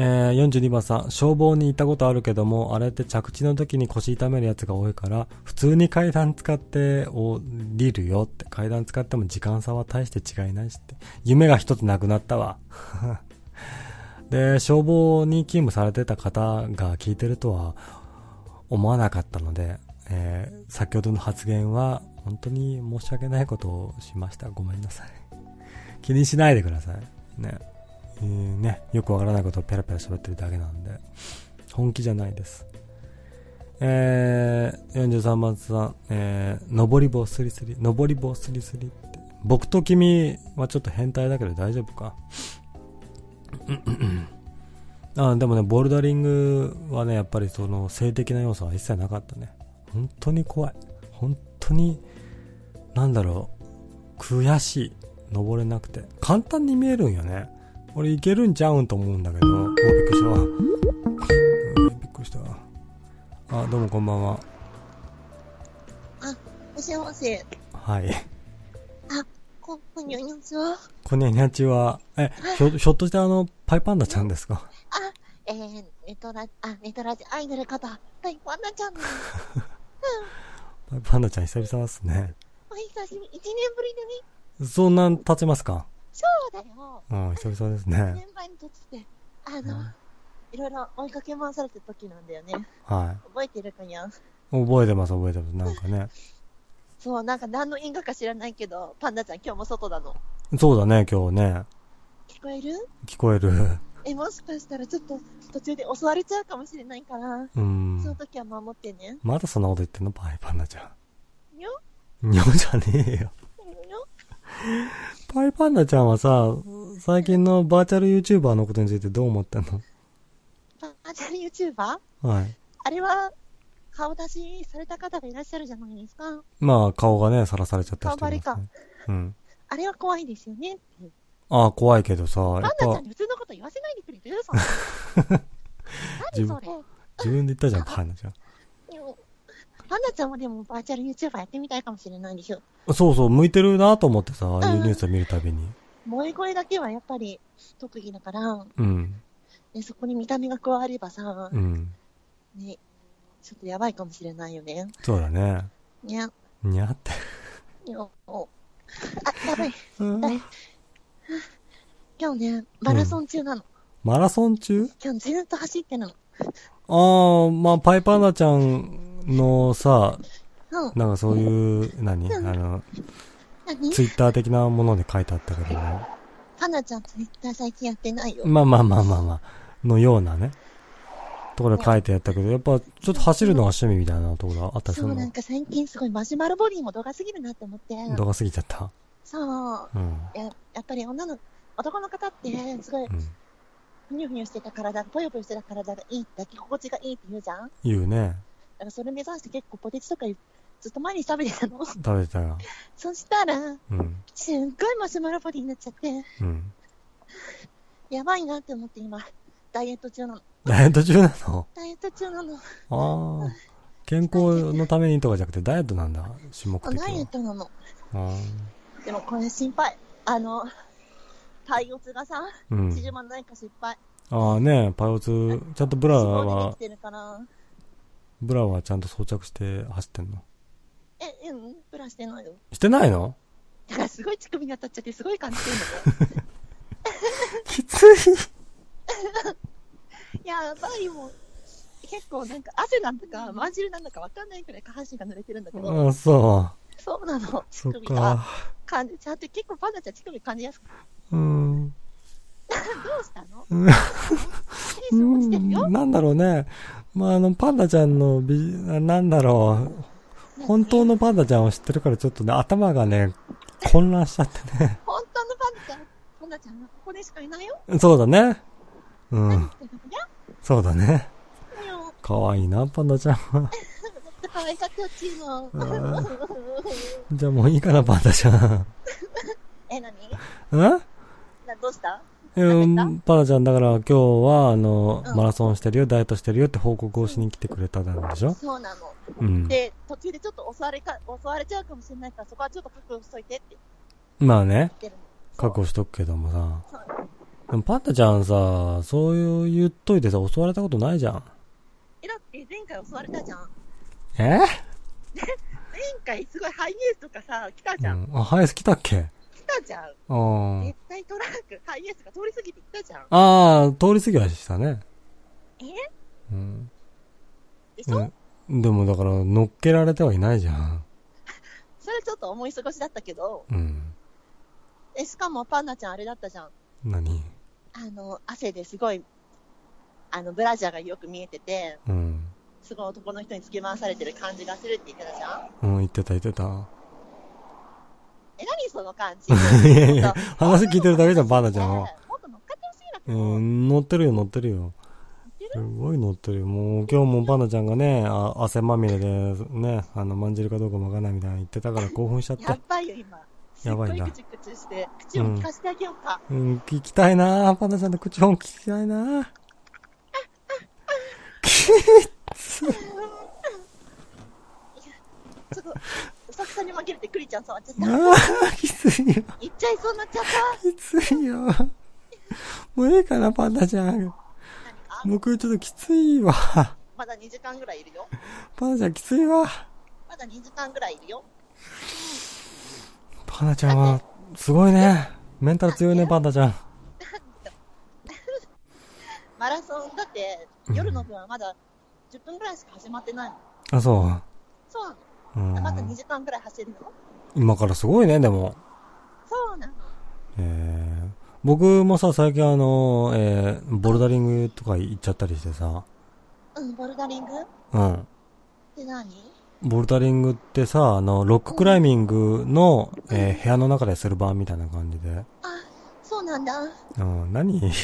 A: えー、42番さん、消防に行ったことあるけども、あれって着地の時に腰痛めるやつが多いから、普通に階段使って降りるよって、階段使っても時間差は大して違いないしって。夢が一つなくなったわ。で、消防に勤務されてた方が聞いてるとは思わなかったので、えー、先ほどの発言は本当に申し訳ないことをしました。ごめんなさい。気にしないでください。ね。えー、ね、よくわからないことをペラペラ喋ってるだけなんで、本気じゃないです。えー、43番さん、えー、登り棒スリスリ、登り棒スリスリって。僕と君はちょっと変態だけど大丈夫か？あでもね、ボルダリングはね、やっぱりその性的な要素は一切なかったね。本当に怖い。本当に、なんだろう、悔しい。登れなくて。簡単に見えるんよね。俺いけるんちゃうんと思うんだけど。お、びっくりしたわ。びっくりしたわ。あ、どうもこんばんは。
B: あ、もしもし。
A: はい。
B: あ、こ、こにゃにゃちは。
A: こにゃにゃちは。え、ひょ、ひょっとしてあの、パイパンダちゃんですか？
B: あ、えー、ネトラ、あ、ネトラジアイドル方、パイパンダちゃん。うん。
A: パンダちゃん久々ですね。
B: お久しぶり、一年ぶり
A: でね。そんな経ちますか？
B: そうだよ。
A: うん、久々ですね。
B: 年前に撮ってて、あの、いろいろ追いかけ回された時なんだよね。
A: は
B: い。覚えてるかにゃ
A: 覚えてます、覚えてます。なんかね。
B: そう、なんか何の因果か知らないけど、パンダちゃん今日も外だの。
A: そうだね、今日ね。
B: 聞こえる？
A: 聞こえる。
B: え、もしかしたらちょっと途中で襲われちゃうかもしれないから、
A: うん
B: そ。の時は守ってね。
A: まだそんなこと言ってんの？パイパンナちゃ
B: にょ
A: ん。にょじゃねえよ。
B: にょ
A: パイパンナちゃんはさ、最近のバーチャル YouTuber のことについてどう思ってんの？
B: バーチャル YouTuber?
A: はい。
B: あれは、顔出しされた方がいらっしゃるじゃないですか。
A: まあ、顔がね、さらされちゃった人ね。
B: 顔バ
A: うん。
B: あれは怖いですよねっていう。
A: ああ、怖いけどさ、
B: パンダちゃ
A: ぱ
B: ん、に普通のこと言わせないでくれてるそ何それ
A: 自分で言ったじゃん、パンナちゃん。
B: パンダちゃんもでもバーチャル YouTuber やってみたいかもしれないでしょ。
A: そうそう、向いてるなと思ってさ、ああいうニュースを見るたびに。
B: 萌え声だけはやっぱり特技だから、
A: うん。
B: ね、そこに見た目が加わればさ、
A: うん。
B: ね、ちょっとやばいかもしれないよね。
A: そうだね。
B: にゃ、
A: にゃって。
B: にょ、おあ、やばい。今日ね、マラソン中なの。
A: マラソン中？
B: 今日ずっと走ってるの。
A: ああ、まあ、パイパンナちゃんのさ、
B: うん。
A: なんかそういう、何？あの、
B: 何？
A: ツイッター的なもので書いてあったけども。
B: パンダちゃんツイッター最近やってないよ。
A: まあまあまあまあまあ、のようなね。ところで書いてあったけど、やっぱちょっと走るのが趣味みたいなところあったりす
B: そう、なんか最近すごいマシュマロボディも動画すぎるなって思って。
A: 動画過ぎちゃった？
B: そう。
A: うん。
B: ややっぱり女の、男の方って、すごい、
A: うん。
B: ふにゅふにゅしてた体、ぽよぽよしてた体がいい、抱き心地がいいって言うじゃん？だ
A: 言うね。
B: からそれ目指して結構ポテチとかずっと前に食べてたの。
A: 食べてたら。
B: そしたら、
A: うん。
B: すっごいマシュマロボディになっちゃって、
A: うん。
B: やばいなって思って今、ダイエット中なの。
A: ダイエット中なの？
B: ダイエット中なの。
A: ああ。健康のためにとかじゃなくてダイエットなんだ。種目的
B: あダイエッ
A: は。
B: トなの。
A: あ
B: でもこれ心配。あの、体圧がさ、
A: あ。うん。
B: 縮まんないか心配。
A: ああね、パイオツ、ちゃんとブラは。ブラはちゃんと装着して走ってんの？
B: え、うん、ブラしてないよ。
A: してないの？
B: だからすごい乳首に当たっちゃってすごい感じてるのよ。
A: きつい。
B: やばいもん。結構なんか汗なんだか、まんじるなんだかわかんないくらい下半身が濡れてるんだけど、
A: ああ、そ
B: そうなの。乳首が
A: か。
B: 感じちゃって、結構パンダちゃん乳首感じやすくて、
A: うん。
B: どうしたの？
A: うんだろうね。まあ、あの、パンダちゃんの美、なんだろう。本当のパンダちゃんを知ってるからちょっとね、頭がね、混乱しちゃってね。
B: 本当のパンダちゃん、パンダちゃんがここでしかいないよ。
A: そうだね。うん。そうだね。かわいいな、パンダちゃんは。
B: もっと可愛がってほしいの。
A: うんじゃあもういいかな、パンダちゃん。
B: え、何？
A: うん
B: などうした？
A: うん
B: 食べ、
A: パンダちゃんだから今日は、あの、
B: うん
A: マラソンしてるよ、ダイエットしてるよって報告をしに来てくれたんでしょ？
B: そうなの。
A: うん。
B: で、途中でちょっと襲われか、襲われちゃうかもしれないから、そこはちょっと覚悟しといてって
A: まあね。覚悟しとくけどもさ。でもパンダちゃんさ、そういう言っといてさ、襲われたことないじゃん。
B: え、だって前回襲われたじゃん。
A: え？
B: 前回すごいハイエースとかさ、来たじゃん。
A: うん、あ、ハイエース来たっけ？
B: 来たじゃん。
A: あ
B: 絶対トラック、ハイエースが通り過ぎてきたじゃん。
A: あ。ああ、通り過ぎはしたね。
B: え？
A: うん。
B: でしょ、
A: うん。でもだから、乗っけられてはいないじゃん。
B: それちょっと思い過ごしだったけど、
A: うん。
B: え、しかもパンナちゃんあれだったじゃん。
A: 何？
B: あの、汗ですごい、あの、ブラジャーがよく見えてて、
A: うん。
B: すごい男の人につけ回されてる感じがするって言ってたじゃん？
A: うん、言ってた言ってた。
B: え、何その感じ？
A: いやいや話聞いてるだけじゃん、パンダちゃんは。
B: ねもっと乗っかってほしいなって
A: う。ん、乗ってるよ、乗ってる？よ。すごい乗ってるよ。もう今日もパンダちゃんがね、あ汗まみれでね、あの、まんじるかどうかもわかんないみたいな言ってたから興奮しちゃっ。
B: やばいよ、今。
A: やばいな
B: ごいクチクチして、口を聞かせてあげようか。
A: うん、聞きたいなパンダちゃんの口本聞きたいな
B: ちょっと、うさくさに負けるってクリちゃん触っちゃった。
A: ああ、きついよ。
B: 行っちゃいそうになっちゃった。
A: きついよ。もういいかな、パンダちゃん。僕ちょっときついわ。
B: まだ2時間ぐらいいるよ。
A: パンダちゃんきついわ。
B: まだ2時間ぐらいいるよ。
A: パンダちゃんは、すごいね。メンタル強いね、パンダちゃん。
B: マラソン、だって、夜の分はまだ10分ぐらいしか始まってないの。
A: あ、そ
B: そうな
A: う。う
B: の。まだ2
A: ん。
B: 時間ぐらい走るの？
A: 今からすごいね、でも。
B: そうなの。
A: え僕もさ、最近あの、えー、ボルダリングとか行っちゃったりしてさ、
B: うん、ボルダリング？っ
A: うん。
B: て何？
A: ボルダリングってさ、あの、ロッククライミングの、えー部屋の中でする版みたいな感じで。
B: あ、そうなんだ。
A: うん、何？
B: ち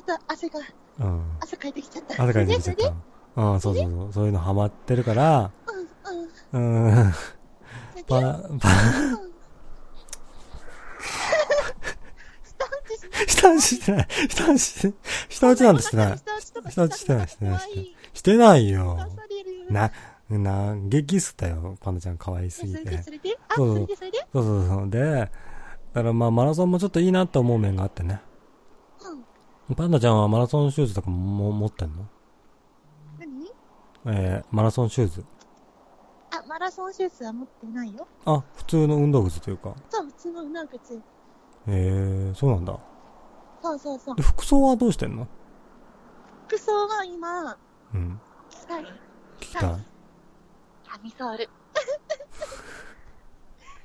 B: ょっと汗が、
A: うん。
B: 汗かいてきちゃった。
A: 汗かいてきちゃった。うん、そうそうそう。そういうのハマってるから、
B: うん、うん。
A: パ、パ。舌打ちしてない。舌打ちして、舌打ちなんてしてない。
B: 舌打ちとか
A: 舌打ちしてないしてないしてないよ。な、な、激スだよ。パンダちゃん可愛すぎて。
B: そ
A: う
B: そ
A: うそう。で、だからまあマラソンもちょっといいなと思う面があってね。
B: うん。
A: パンダちゃんはマラソンシューズとかも持ってんの？
B: 何？
A: えー、マラソンシューズ。
B: あ、マラソンシューズは持ってないよ。
A: あ、普通の運動靴というか。
B: そう、普通の運動靴。
A: えー、そうなんだ。
B: そうそうそう
A: で。服装はどうしてんの？
B: 服装は今、
A: うん。
B: 着たい。
A: 聞きたい。
B: キャミソール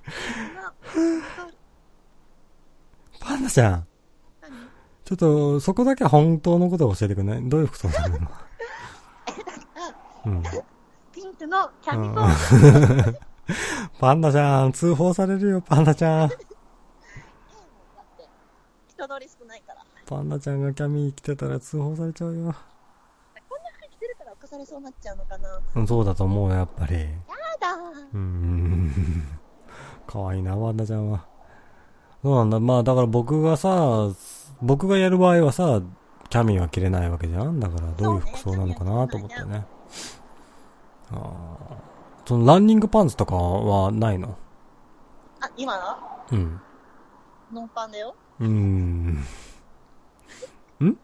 A: パンダちゃん。
B: 何？
A: ちょっと、そこだけ本当のことを教えてくんない？どういう服装されるの？うん。
B: ピンクのキャミソール。
A: パンダちゃん、通報されるよ、パンダちゃん。
B: 人通り少ないから。
A: パンダちゃんがキャミー着てたら通報されちゃうよ。
B: こんな服着てるから犯されそうになっちゃうのかな。
A: そうだと思うよ、やっぱり。
B: だ
A: うーん。かわいいな、パンダちゃんは。そうなんだ？まあ、だから僕がさ、僕がやる場合はさ、キャミーは着れないわけじゃんだから、どういう服装なのかなと思ってね。ああ。その、ランニングパンツとかはないの？
B: あ、今の？
A: うん。
B: ノンパンだよ。
A: うーん。ん？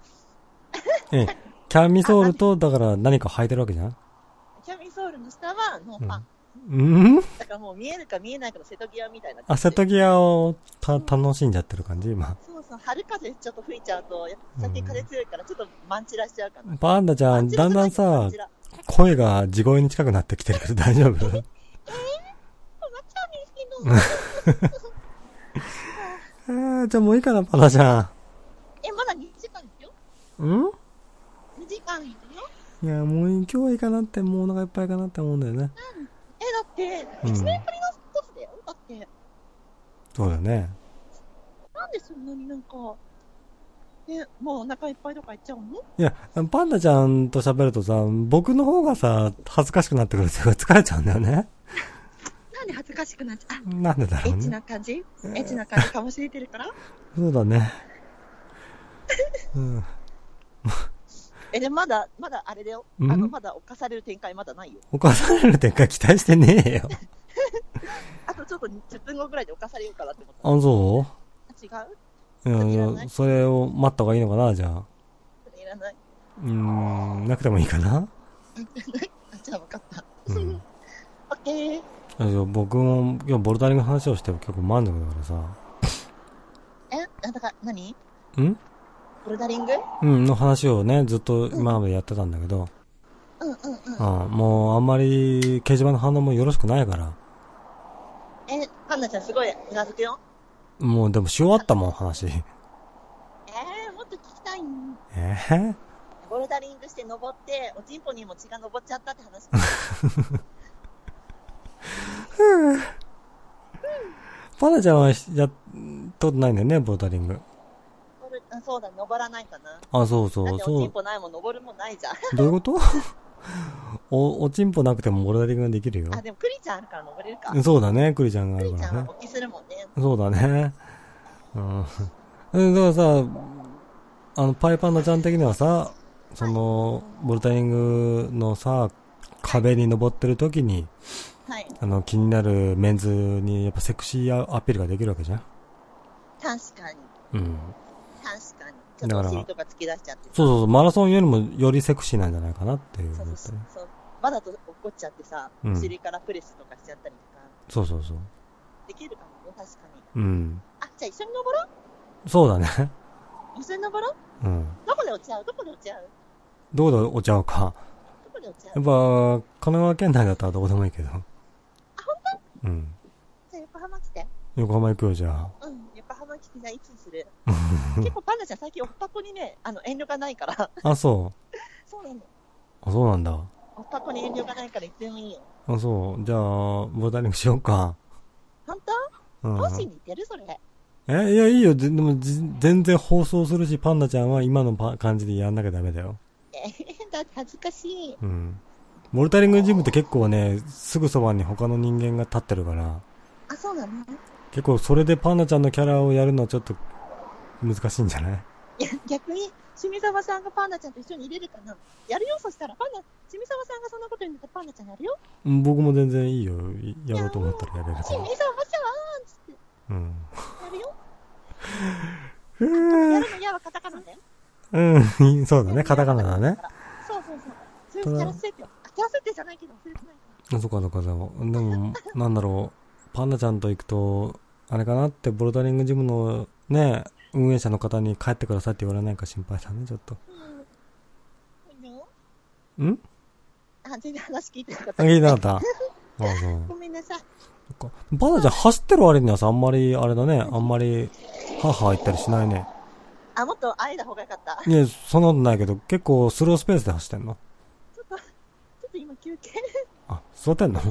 A: え、キャミソールと、だから何か履いてるわけじゃん？
B: キャミソールの下はノンパン。
A: うん？
B: だからもう見えるか見えないかの瀬戸際みたいな
A: あ、
B: 感じ
A: 瀬戸際をた、楽しんじゃってる感じ？今。
B: そうそう、春風ちょっと吹いちゃうと、やっぱ最近風強いからちょっとマンチラしちゃうかな。
A: パンダちゃん、だんだんさ声が地声に近くなってきてるけど大丈夫？
B: あ、まっちゃうんですけど。
A: あーじゃあもういいかな、パンダちゃ
B: え、まだ2時間ですよ。
A: ん。ん
B: ？2時間いるよ。
A: いや、もう今日はいいかなって、もうお腹いっぱいかなって思うんだよね。
B: え、だって、
A: うん
B: 1年ぶりのトスだよ。だって、
A: そうだよね。
B: なんでそんなになんか、え、もうお腹いっぱいとか言っちゃうの？
A: いや、パンダちゃんと喋るとさ、僕の方がさ、恥ずかしくなってくるというか疲れちゃうんだよね。
B: なんで恥ずかしくなっちゃう？
A: なんでだ
B: あ、エッチ
A: ろうね。
B: な感じ？エッチな感じ醸し出てるから？
A: そうだね。うん。
B: え、で、まだ、まだあれだよ。
A: うん？
B: あの、まだ犯される展開まだないよ。
A: 犯される展開期待してねえよ。
B: あとちょっと10分後ぐらいで犯されようかなって思っ
A: あ、そ
B: た。違う？
A: ういやい？や、それを待った方がいいのかな、じゃあ。
B: いらない。
A: うーん、なくてもいいかな。
B: あ、じゃあ分かった。
A: うん。
B: オッケー。
A: 僕も今日ボルダリングの話をして結構満足だからさ。
B: え、あだから何、
A: ん？
B: ボルダリング？
A: うん、の話をね、ずっと今までやってたんだけど、
B: うんうんうん。
A: うん、もうあんまり掲示板の反応もよろしくないから。
B: え、パンナちゃんすごいうなずくよ。
A: もうでもし終わったもん、話。
B: えー、もっと聞きたいん
A: えー、
B: ボルダリングして登って、おちんぽにも血が登っちゃったって話。
A: パナちゃんはしやったことないんだよね、ボルダリング。
B: そうだ、登らないかな。
A: あ、そうそう、そう。
B: ちんぽないもん登るもんないじゃん。
A: どういうこと？お、おちんぽなくてもボルダリングができるよ
B: あ、。でもクリちゃんあるから登れるか。
A: そうだね、クリちゃんがあ
B: クリちゃんは
A: るからね。
B: 勃起するもんね。
A: そうだね。うん。うんだからさ、あの、パイパンダちゃん的にはさ、その、ボルダリングのさ、壁に登ってる時に、
B: はい。
A: あの、気になるメンズにやっぱセクシーアピールができるわけじゃん
B: 確かに。
A: うん。
B: ちょっ
A: だから
B: とお尻とか突き出しちゃってさ。
A: そうそうそう、マラソンよりもよりセクシーなんじゃないかなっていう
B: そう。そうそう。わざと怒っちゃってさ、
A: うん
B: お尻からプレスとかしちゃったりとか、
A: そうそうそう。
B: できるかもね、確かに。
A: うん。
B: あ、じゃあ一緒に登ろう？
A: そうだね。
B: 一緒に登ろう？
A: うん。
B: どこで落ち合う？どこで落ち合う？
A: どこで落ちちゃうか。
B: どこで落ち合
A: やっぱ、
B: う
A: 神奈川県内だったらどこでもいいけど。
B: あ、本
A: うん。
B: 当じゃあ横浜来て。
A: 横浜行くよ、じゃあ。
B: 聞きたい、いつする 結構パンダちゃん最近おっぱこにね、あの、遠慮がないから。
A: あ、そう。
B: そうなの。
A: あ、そうなんだ。
B: おっぱこに遠慮がないから言ってもいいよ。
A: あ、そう。じゃあ、ボルダリングしようか。
B: 本
A: うん
B: 当。どうしに行ってる？それ。
A: え、いや、いいよ。ででも、じ全然放送するし、パンダちゃんは今のパ感じでやんなきゃダメだよ。
B: えー、だって恥ずかしい。
A: うん。ボルダリングジムって結構ね、すぐそばに他の人間が立ってるから、
B: あ、そうなの？
A: 結構それでパンダちゃんのキャラをやるのはちょっと難しいんじゃない？
B: いや、逆に、清水沢さんがパンダちゃんと一緒に入れるかな？やるよ、そしたら。パンダ、清水沢さんがそんなこと言うんだったらパンダちゃんやるよ。
A: うん僕も全然いいよ。いやろうと思ったらやれるから。
B: 清水沢さんつって、
A: うん。
B: やるよ。
A: ふー
B: やるの嫌はカタカナだよ。
A: うん、そうだね。カタカナだね。。
B: そうそうそう。そういうキャラ設定は。あキャラ設定じゃないけど、忘れてないか
A: あそっかそっかそう。でも、なんだろう。パンダちゃんと行くと、あれかなって、ボルダリングジムのね、運営者の方に帰ってくださいって言われないか心配だね、ちょっと。
B: ら。うん？あ、全然話聞いてなかった。
A: あ、聞いてなかった？あそう。
B: ごめんなさい。
A: そっか。パンダちゃん走ってる割にはさ、あんまり、あれだね、あんまり、はぁはぁ言ったりしないね。
B: あ、もっと会えた方がよかった。
A: いや、そんなことないけど、結構スロースペースで走ってんの？
B: ちょっと、ちょっと今休憩。
A: あ、座ってんの？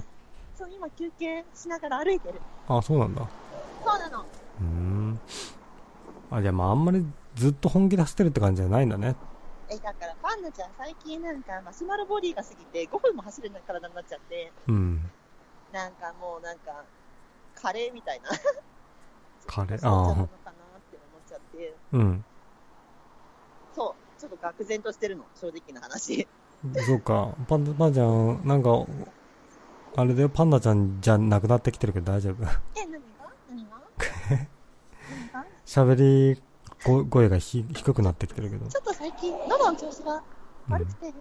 B: そう、今休憩しながら歩いてる。
A: あ、そうなんだ。
B: そうなの。
A: うーん。あ、じゃあまああんまりずっと本気で走ってるって感じじゃないんだね。
B: え、だからパンダちゃん最近なんかマシュマロボディが過ぎて5分も走れない体になっちゃって、
A: うん。
B: なんかもうなんか、カレーみたいな。
A: カレー？
B: そうなの
A: あ
B: かなって思っちゃって、
A: あ、うん。
B: そう、ちょっと愕然としてるの、正直な話。
A: そうか。パンダ、パンダちゃん、なんか、あれだよ、パンダちゃんじゃなくなってきてるけど大丈夫。
B: え、何が？何が？
A: 喋りご声がひ低くなってきてるけど。
B: ちょっと最近、喉の調子が悪くて、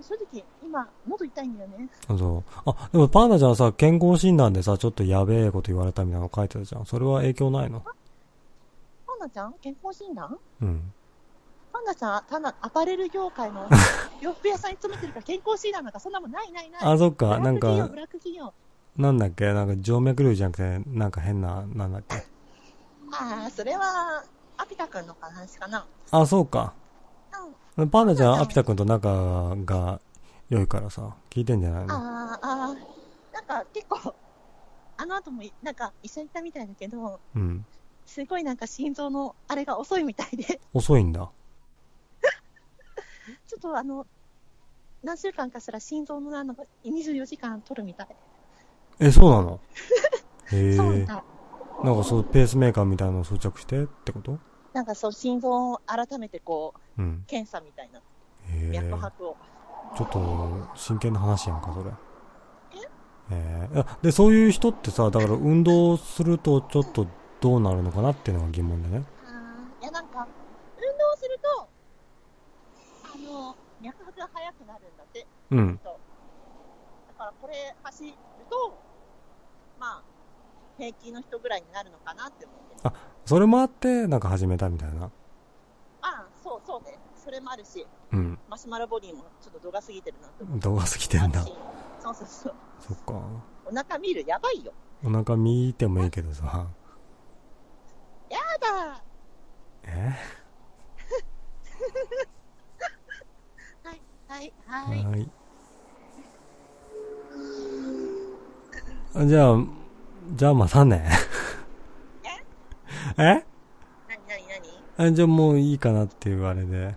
B: 正直、今、喉痛いんだよね。
A: あそう。あ、でもパンダちゃんさ、健康診断でさ、ちょっとやべえこと言われたみたいなの書いてたじゃん。それは影響ないの？
B: パンダちゃん？健康診断？
A: うん。
B: パンダちゃん、ただアパレル業界の 洋服屋さんに勤めてるから健康診断なんかそんなもんないないない。
A: あ、そっか。なんか
B: ブ、ラック企業。
A: なんだっけ？なんか静脈瘤じゃなくて、なんか変な、なんだっけ？
B: ああ、それは、アピタ君の話かな。
A: あ、そうか。
B: うん。
A: パンダちゃん、アピタ君と仲が良いからさ、聞いてんじゃないの？
B: ああ、ああ、なんか結構、あの後もいなんか一緒に行ったみたいだけど、
A: うん。
B: すごいなんか心臓のあれが遅いみたいで、
A: 遅いんだ。
B: ちょっとあの、何週間かしたら心臓のなんか24時間取るみたい。
A: え、そうなの？へえ。
B: そうみたい。
A: なんかそう、ペースメーカーみたいなのを装着してってこと？
B: なんかそう、心臓を改めてこう、
A: うん。
B: 検査みたいな、
A: へえ。
B: 脈拍を。
A: ちょっと、真剣な話やんか、それ。え？えあで、そういう人ってさ、だから運動するとちょっとどうなるのかなっていうのが疑問でね。
B: いやなんか、の、脈拍が速くなるんだって。
A: うん。
B: だからこれ走ると、まあ、平均の人ぐらいになるのかなって思って。
A: それもあって、なんか始めたみたいな？
B: ああ、そうそうね。それもあるし、
A: うん。
B: マシュマロボディもちょっと度が過ぎてるなって思って。
A: 動画過ぎてんだ。
B: そうそうそう。
A: そっか。
B: お腹見る？やばいよ。
A: お腹見てもいいけどさ。
B: やだ
A: え？
B: はい、はい、
A: は
B: はい。
A: い。あじゃあ、じゃあまたね。え？
B: なになになに
A: あじゃあもういいかなっていうあれで。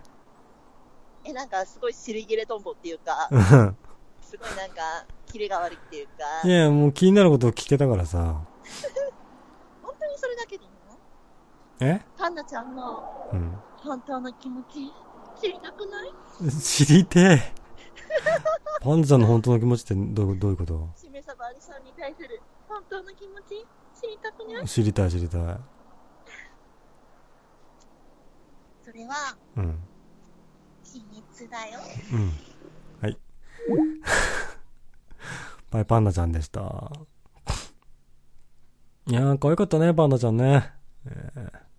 B: え、なんかすごい尻切れトンボっていうか、
A: うん
B: すごいなんか、キレが悪いっていうか、
A: いや、もう気になることを聞けたからさ。
B: 本当にそれだけでいいの？
A: え？
B: パンダちゃんの
A: うん。
B: 本当の気持ち、知りたくない？
A: 知りてえ。パンダちゃんの本当の気持ちってどうどういうこと？
B: しめさばりさんに対する本当の気持ち、知りたくない？
A: 知りたい知りたい。
B: それは、
A: うん。
B: 秘密だよ。
A: うん。はい。パ イパンダちゃんでした。いやー、可愛かったね、パンダちゃんね。えー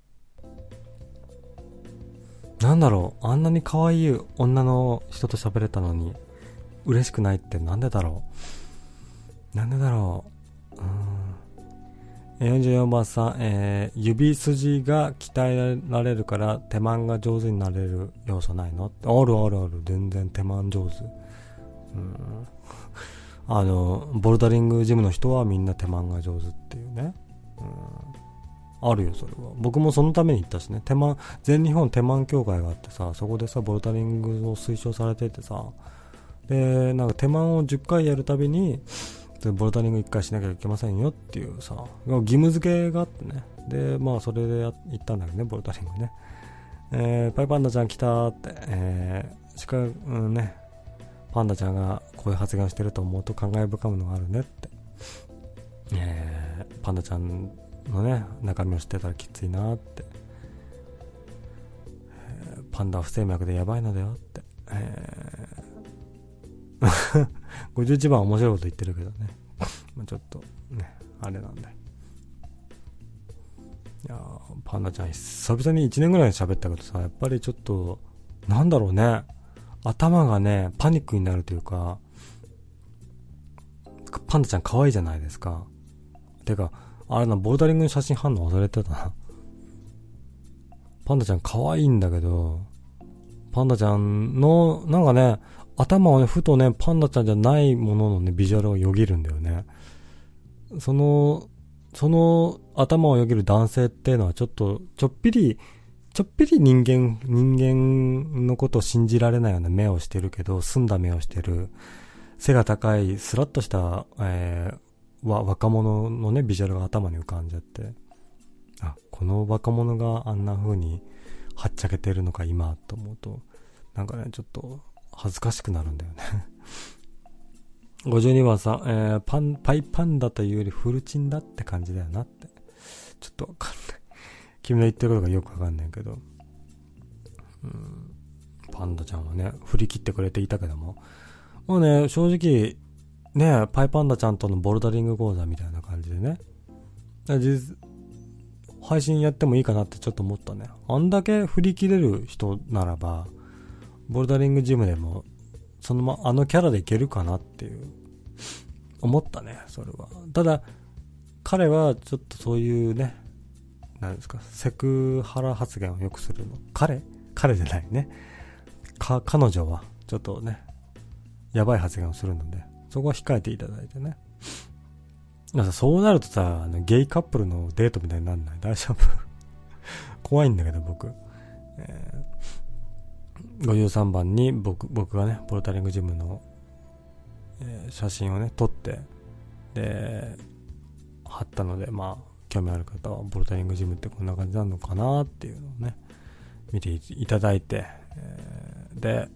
A: なんだろう、あんなに可愛い女の人と喋れたのに、嬉しくないってなんでだろう？なんでだろう？うん。44番さん、えー、指筋が鍛えられるから手満が上手になれる要素ないの？あるあるある。全然手満上手。うん。あの、ボルダリングジムの人はみんな手満が上手っていうね。うん。あるよ、それは。僕もそのために行ったしね。手満、全日本手満協会があってさ、そこでさ、ボルダリングを推奨されててさ、で、なんか手満を10回やるたびに、ボルダリング1回しなきゃいけませんよっていうさ、義務付けがあってね。で、まあそれで行ったんだけどね、ボルダリングね。えー、パイパンダちゃん来たって、えー、しか、うんね、パンダちゃんがこういう発言をしてると思うと感慨深むのがあるねって。えー、パンダちゃんのね、中身を知ってたらきついなって。えー、パンダは不整脈でやばいのだよって。えー51番面白いこと言ってるけどね。まちょっと、ね、あれなんで。いやパンダちゃん、久々に1年ぐらい喋ったけどさ、やっぱりちょっと、なんだろうね。頭がね、パニックになるというか、パンダちゃん可愛いじゃないですか。てか、あれな、ボルダリングの写真反応忘れてたな。パンダちゃん可愛いんだけど、パンダちゃんの、なんかね、頭をね、ふとね、パンダちゃんじゃないもののね、ビジュアルをよぎるんだよね。その、その頭をよぎる男性っていうのはちょっと、ちょっぴり、ちょっぴり人間、人間のことを信じられないような目をしてるけど、澄んだ目をしてる、背が高い、スラッとした、えー、わ、若者のね、ビジュアルが頭に浮かんじゃって、あ、この若者があんな風に、はっちゃけてるのか今、と思うと、なんかね、ちょっと、恥ずかしくなるんだよね 52番さん、えー、パン、パイパンダというよりフルチンだって感じだよなって。ちょっとわかんない。君の言ってることがよくわかんないけど。うん。パンダちゃんはね、振り切ってくれていたけども。もうね、正直、ねえ、パイパンダちゃんとのボルダリング講座みたいな感じでね。配信やってもいいかなってちょっと思ったね。あんだけ振り切れる人ならば、ボルダリングジムでも、そのま、あのキャラでいけるかなっていう、思ったね、それは。ただ、彼はちょっとそういうね、なんですか、セクハラ発言をよくするの。彼彼じゃないね。か、彼女は、ちょっとね、やばい発言をするので、そこは控えていただいてね。なんかそうなるとさ、あのゲイカップルのデートみたいになんない？大丈夫？怖いんだけど、僕。え53番に僕僕がね、ボルタリングジムの、えー、写真をね、撮って、で、貼ったので、まあ、興味ある方は、ボルタリングジムってこんな感じなのかなっていうのをね、見ていただいて、えー、で、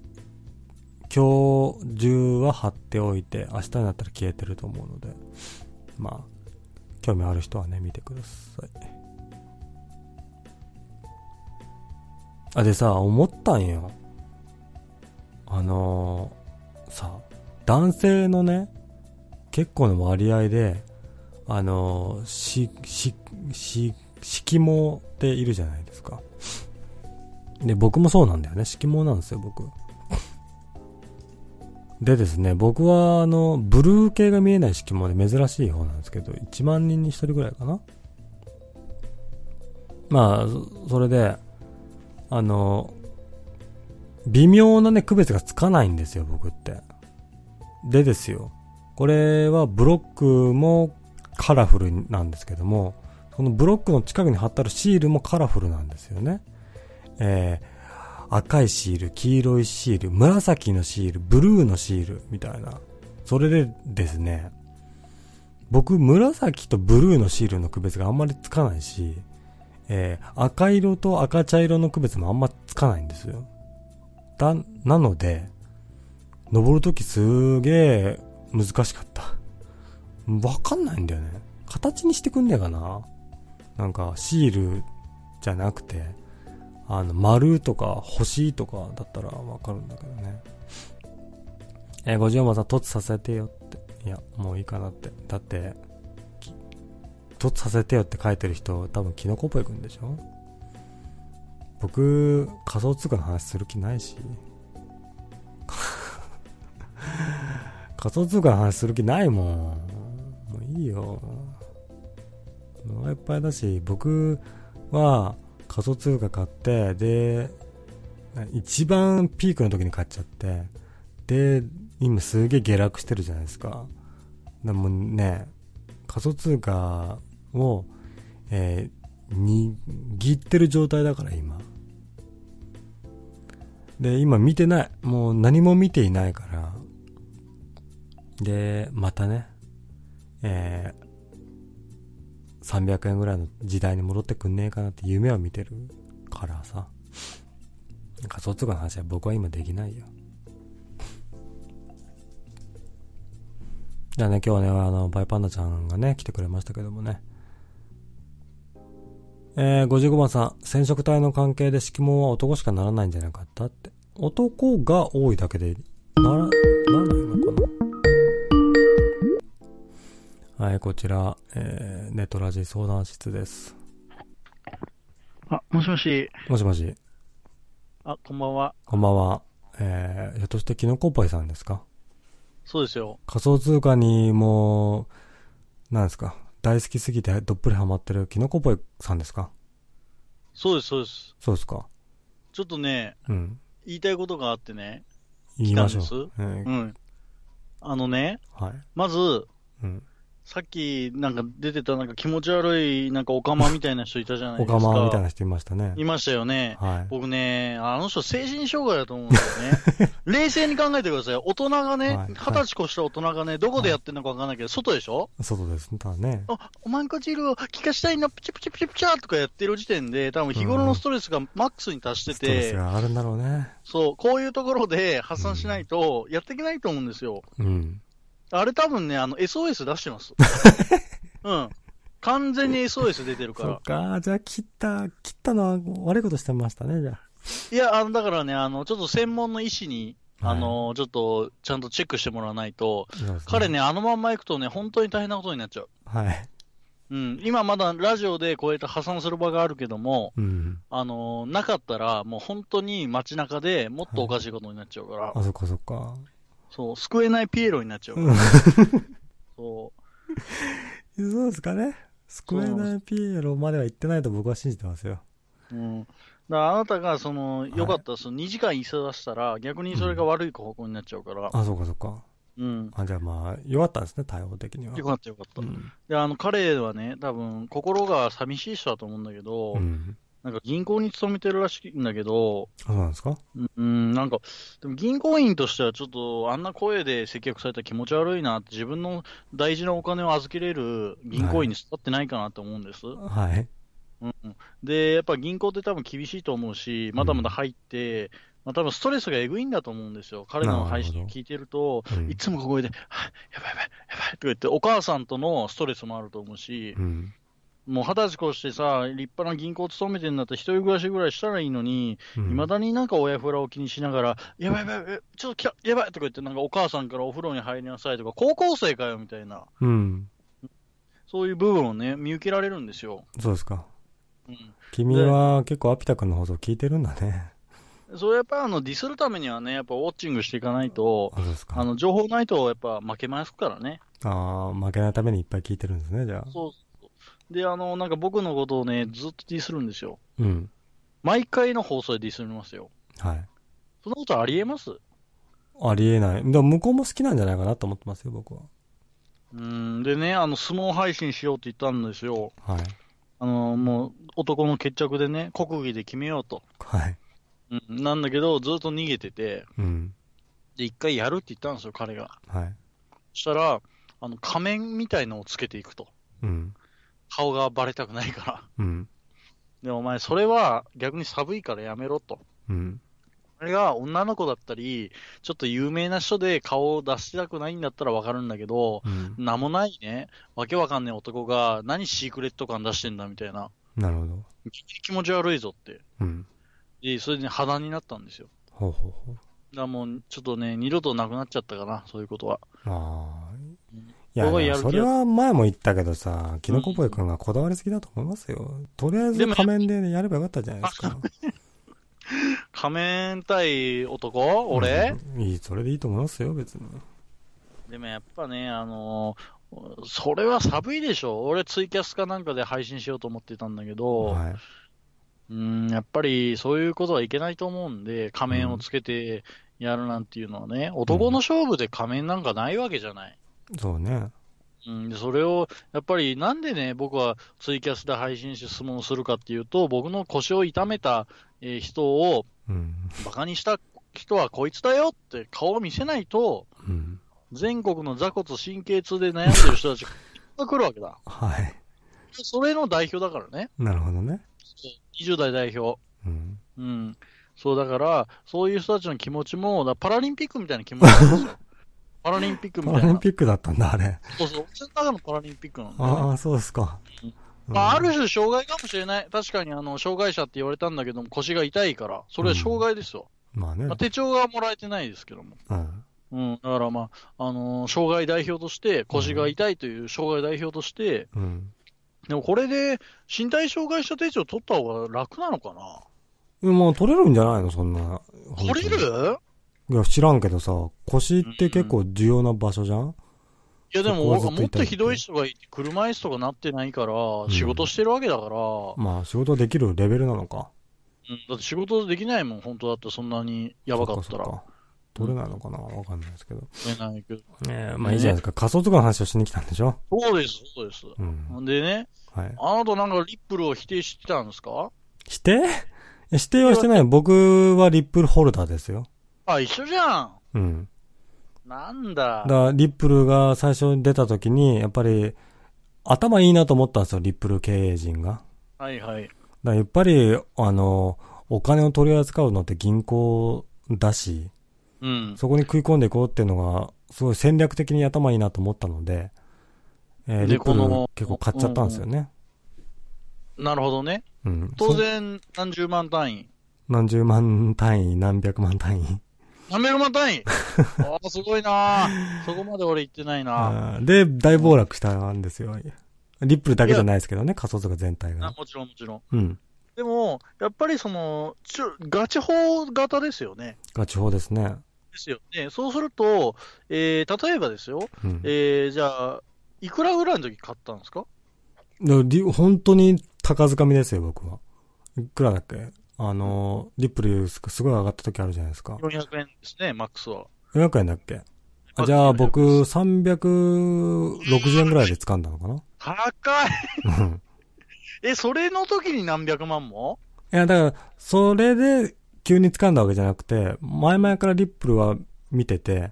A: 今日中は貼っておいて、明日になったら消えてると思うので、まあ、興味ある人はね、見てください。あ、でさ、思ったんよ。あのー、さ、男性のね、結構の割合で、あのー、し、し、し、色毛っているじゃないですか。で、僕もそうなんだよね。色毛なんですよ、僕。でですね、僕は、あの、ブルー系が見えない色毛で珍しい方なんですけど、1万人に1人ぐらいかな。まあ、それで、あの、微妙なね、区別がつかないんですよ、僕って。でですよ。これはブロックもカラフルなんですけども、そのブロックの近くに貼ってあるシールもカラフルなんですよね。えー、赤いシール、黄色いシール、紫のシール、ブルーのシール、みたいな。それでですね、僕、紫とブルーのシールの区別があんまりつかないし、えー、赤色と赤茶色の区別もあんまつかないんですよ。だ、なので、登るときすげえ難しかった。わかんないんだよね。形にしてくんねえかななんか、シールじゃなくて、あの、丸とか星とかだったらわかるんだけどね。えー、50番さん、突させてよって。いや、もういいかなって。だって、突させてよって書いてる人、多分キノコポイくんでしょ？僕、仮想通貨の話する気ないし。仮想通貨の話する気ないもん。もういいよ。腹いっぱいだし、僕は仮想通貨買って、で、一番ピークの時に買っちゃって、で、今すげえ下落してるじゃないですか。でもね、仮想通貨を、えー握ってる状態だから今。で、今見てない。もう何も見ていないから。で、またね、えー、300円ぐらいの時代に戻ってくんねえかなって夢を見てるからさ。仮想通貨の話は僕は今できないよ。じゃあね、今日はね、あの、バイパンダちゃんがね、来てくれましたけどもね。えー、55番さん、染色体の関係で色毛は男しかならないんじゃなかったって。男が多いだけで、なら、はい、こちら、えー、ネトラジ相談室です。
C: あ、もしもし。
A: もしもし、
C: あ、こんばんは。
A: こんばんは。えー、ひょっとしてキノコっぽいさんですか？
C: そうですよ。
A: 仮想通貨にもう、なんですか、大好きすぎてどっぷりハマってるキノコっぽいさんですか？
C: そうです、そうです。
A: そうですか
C: ちょっとね、
A: うん。
C: 言いたいことがあってね。
A: 言いましょう。えー
C: うん。あのね、
A: はい。
C: まず、
A: うん。
C: さっきなんか出てたなんか気持ち悪いなんかオカマみたいな人いたじゃない
A: オ
C: ですか。
A: カマみたいな人いましたね。
C: いましたよね。
A: はい。
C: 僕ね、あの人精神障害だと思うんですよね。冷静に考えてください。大人がね、
A: はい
C: 二十歳越した大人がね、どこでやってんのかわかんないけど、外でしょ？
A: 外です。ただね。
C: あ、お前んこ汁を聞かしたいな、プチプチプチプチャーとかやってる時点で、多分日頃のストレスがマックスに達してて、
A: があるんだろうね。
C: そう、こういうところで発散しないと、やっていけないと思うんですよ。
A: うん。
C: あれ多分ね、あの、SOS 出してます。うん。完全に SOS 出てる
A: そ
C: か
A: っか。じゃあ切った、切ったのは悪いことしてましたね、じゃ
C: ら。いや、あの、だからね、あの、ちょっと専門の医師に、あの、ちょっと、ちゃんとチェックしてもらわないと、
A: あ。そうです
C: 彼。ね、あのまんま行くとね、本当に大変なことになっちゃう。
A: はい。
C: うん。今まだラジオでこうやって破産する場があるけども、
A: うん。
C: あのなかったら、もう本当に街中でもっとおかしいことになっちゃうから、
A: あ、そっかそっか。
C: そう、救えないピエロになっちゃうから、
A: うん
C: そ
A: そうですかね。救えないピエロまでは言ってないと僕は信じてますよ。
C: う。うん。だからあなたが、その、
A: い
C: よかったら、その2時間いさ出したら、逆にそれが悪い方向になっちゃうから、
A: あ、そっかそっか。
C: うん。
A: あ、じゃあまあ、弱ったんですね、対応的には。
C: よかったよかった。
A: うん。
C: で、あの、彼はね、多分、心が寂しい人だと思うんだけど、
A: うん。
C: なんか銀行に勤めてるらしいんだけど、
A: あそうなんですか？
C: うん、なんか、でも銀行員としてはちょっと、あんな声で接客されたら気持ち悪いなって、自分の大事なお金を預けれる銀行員に育ってないかなと思うんです。
A: はい。
C: うん、で、やっぱ銀行って多分厳しいと思うし、まだまだ入って、まあ多分ストレスがえぐいんだと思うんですよ。彼の配信聞いてると、
A: うん
C: いつもここで、やばいやばい、やばいとか言って、お母さんとのストレスもあると思うし、
A: うん。
C: もう二十歳越してさ、立派な銀行勤めてんだったら一人暮らしぐらいしたらいいのに、
A: うん
C: いまだになんか親フラを気にしながら、やばいやばいちょっと来た、やばいとか言って、なんかお母さんからお風呂に入りなさいとか、高校生かよみたいな、
A: うん。
C: そういう部分をね、見受けられるんですよ。
A: そうですか。
C: うん。
A: 君は結構アピタ君の放送聞いてるんだね。
C: それやっぱあの、ディスるためにはね、やっぱウォッチングしていかないと、
A: あ、
C: の、情報ないとやっぱ負けますからね。
A: ああ、負けないためにいっぱい聞いてるんですね、じゃあ。
C: そう。で、あの、なんか僕のことをね、ずっとディスるんですよ。
A: うん。
C: 毎回の放送でディスりますよ。
A: はい。
C: そんなことありえます？
A: ありえない。でも向こうも好きなんじゃないかなと思ってますよ、僕は。
C: うん。でね、あの、相撲配信しようって言ったんですよ。
A: はい。
C: あの、もう、男の決着でね、国技で決めようと。
A: はい。
C: うん。なんだけど、ずっと逃げてて、
A: うん。
C: で、一回やるって言ったんですよ、彼が。
A: はい。
C: そしたら、あの、仮面みたいのをつけていくと。
A: うん。
C: 顔がバレたくないから。
A: うん。
C: で、お前、それは逆に寒いからやめろと。
A: うん。
C: これが女の子だったり、ちょっと有名な人で顔を出したくないんだったらわかるんだけど、
A: うん。
C: 名もないね、わけわかんない男が何シークレット感出してんだみたいな。
A: なるほど。
C: 気持ち悪いぞって。
A: うん。
C: で、それで破談になったんですよ。
A: ほうほうほう。
C: だもう、ちょっとね、二度となくなっちゃったかな、そういうことは。
A: ああ。やいや、それは前も言ったけどさ、キノコボーイ君がこだわりすぎだと思いますよ。とりあえず仮面でねやればよかったじゃないですか。
C: 仮面対男？俺、
A: うんいい、それでいいと思いますよ、別に。
C: でもやっぱね、あのーそれは寒いでしょ。俺ツイキャスかなんかで配信しようと思ってたんだけど、
A: はい。
C: うん、やっぱりそういうことはいけないと思うんで、仮面をつけてやるなんていうのはね、男の勝負で仮面なんかないわけじゃない。
A: そうね。
C: うん、でそれを、やっぱりなんでね、僕はツイキャスで配信して相撲をするかっていうと、僕の腰を痛めた、えー人を
A: うん。
C: バカにした人はこいつだよって顔を見せないと、
A: うん。
C: 全国の座骨神経痛で悩んでる人たちが来るわけだ。
A: はい。
C: それの代表だからね。
A: なるほどね。
C: 20代代表。
A: うん。
C: うん。そうだから、そういう人たちの気持ちも、だパラリンピックみたいな気持ちなんですよ。パラリンピックみたいな
A: パラリン。ピックだったんだ、あれ。
C: そうそう。俺の中のパラリンピックなんだよね、
A: ああ、そうですか。
C: まあ、ある
A: うん
C: 種障害かもしれない。確かに、あの、障害者って言われたんだけども、腰が痛いから、それは障害ですよ。
A: まあね
C: まあ、。手帳がもらえてないですけども。
A: うん。
C: うん。だからまあ、あのー障害代表として、腰が痛いという障害代表として、
A: うん。
C: でもこれで、身体障害者手帳取った方が楽なのかな？
A: もう取れるんじゃないの？そんな。
C: 取れる？
A: いや、知らんけどさ、腰って結構重要な場所じゃん？
C: いやでも、もっとひどい人がいて、車椅子とかなってないから、
A: ん
C: 仕事してるわけだから、
A: まあ、仕事できるレベルなのか。
C: うんだって仕事できないもん、本当だってそんなにやばかったら。
A: そっそっか取れないのかな？わかんないですけど。
C: 取れないけど
A: ねえ、まあいいじゃないですか。仮想とかの話をしに来たんでしょ？
C: そうです、そうです。
A: うん。
C: でね、
A: はい。
C: あなたなんかリップルを否定してたんですか？
A: 否定？否定はしてない。僕はリップルホルダーですよ。
C: あ、一緒じゃん。
A: うん。
C: なんだ
A: だか。ら、リップルが最初に出た時に、やっぱり、頭いいなと思ったんですよ、リップル経営陣が。
C: はいはい。
A: だやっぱり、あの、お金を取り扱うのって銀行だし、
C: うん。
A: そこに食い込んでいこうっていうのが、すごい戦略的に頭いいなと思ったので、えー
C: で
A: リップル結構買っちゃったんですよね。
C: なるほどね。
A: うん。
C: 当
A: そ
C: 然、何十万単位？
A: 何十万単位、何百万単位。
C: 何百万単位ああ、すごいなそこまで俺言ってないな
A: で、大暴落したんですよ。リップルだけじゃないですけどね、仮想通貨全体
C: あ
A: が。
C: もちろんもちろん。
A: うん。
C: でも、やっぱりその、ちょガチ法型ですよね。
A: ガチ法ですね。
C: ですよね。そうすると、えー、例えばですよ。
A: うん。
C: えー、じゃあ、いくらぐらいの時買ったんですか？
A: 本当に高掴みですよ、僕は。いくらだっけ？あの、リップルすすごい上がった時あるじゃないですか。
C: ?400 円ですね、マックスは。
A: 400円だっけ？あじゃあ僕、360円ぐらいで掴んだのかな？
C: 高い
A: うん
C: え、それの時に何百万も？
A: いや、だから、それで急に掴んだわけじゃなくて、前々からリップルは見てて、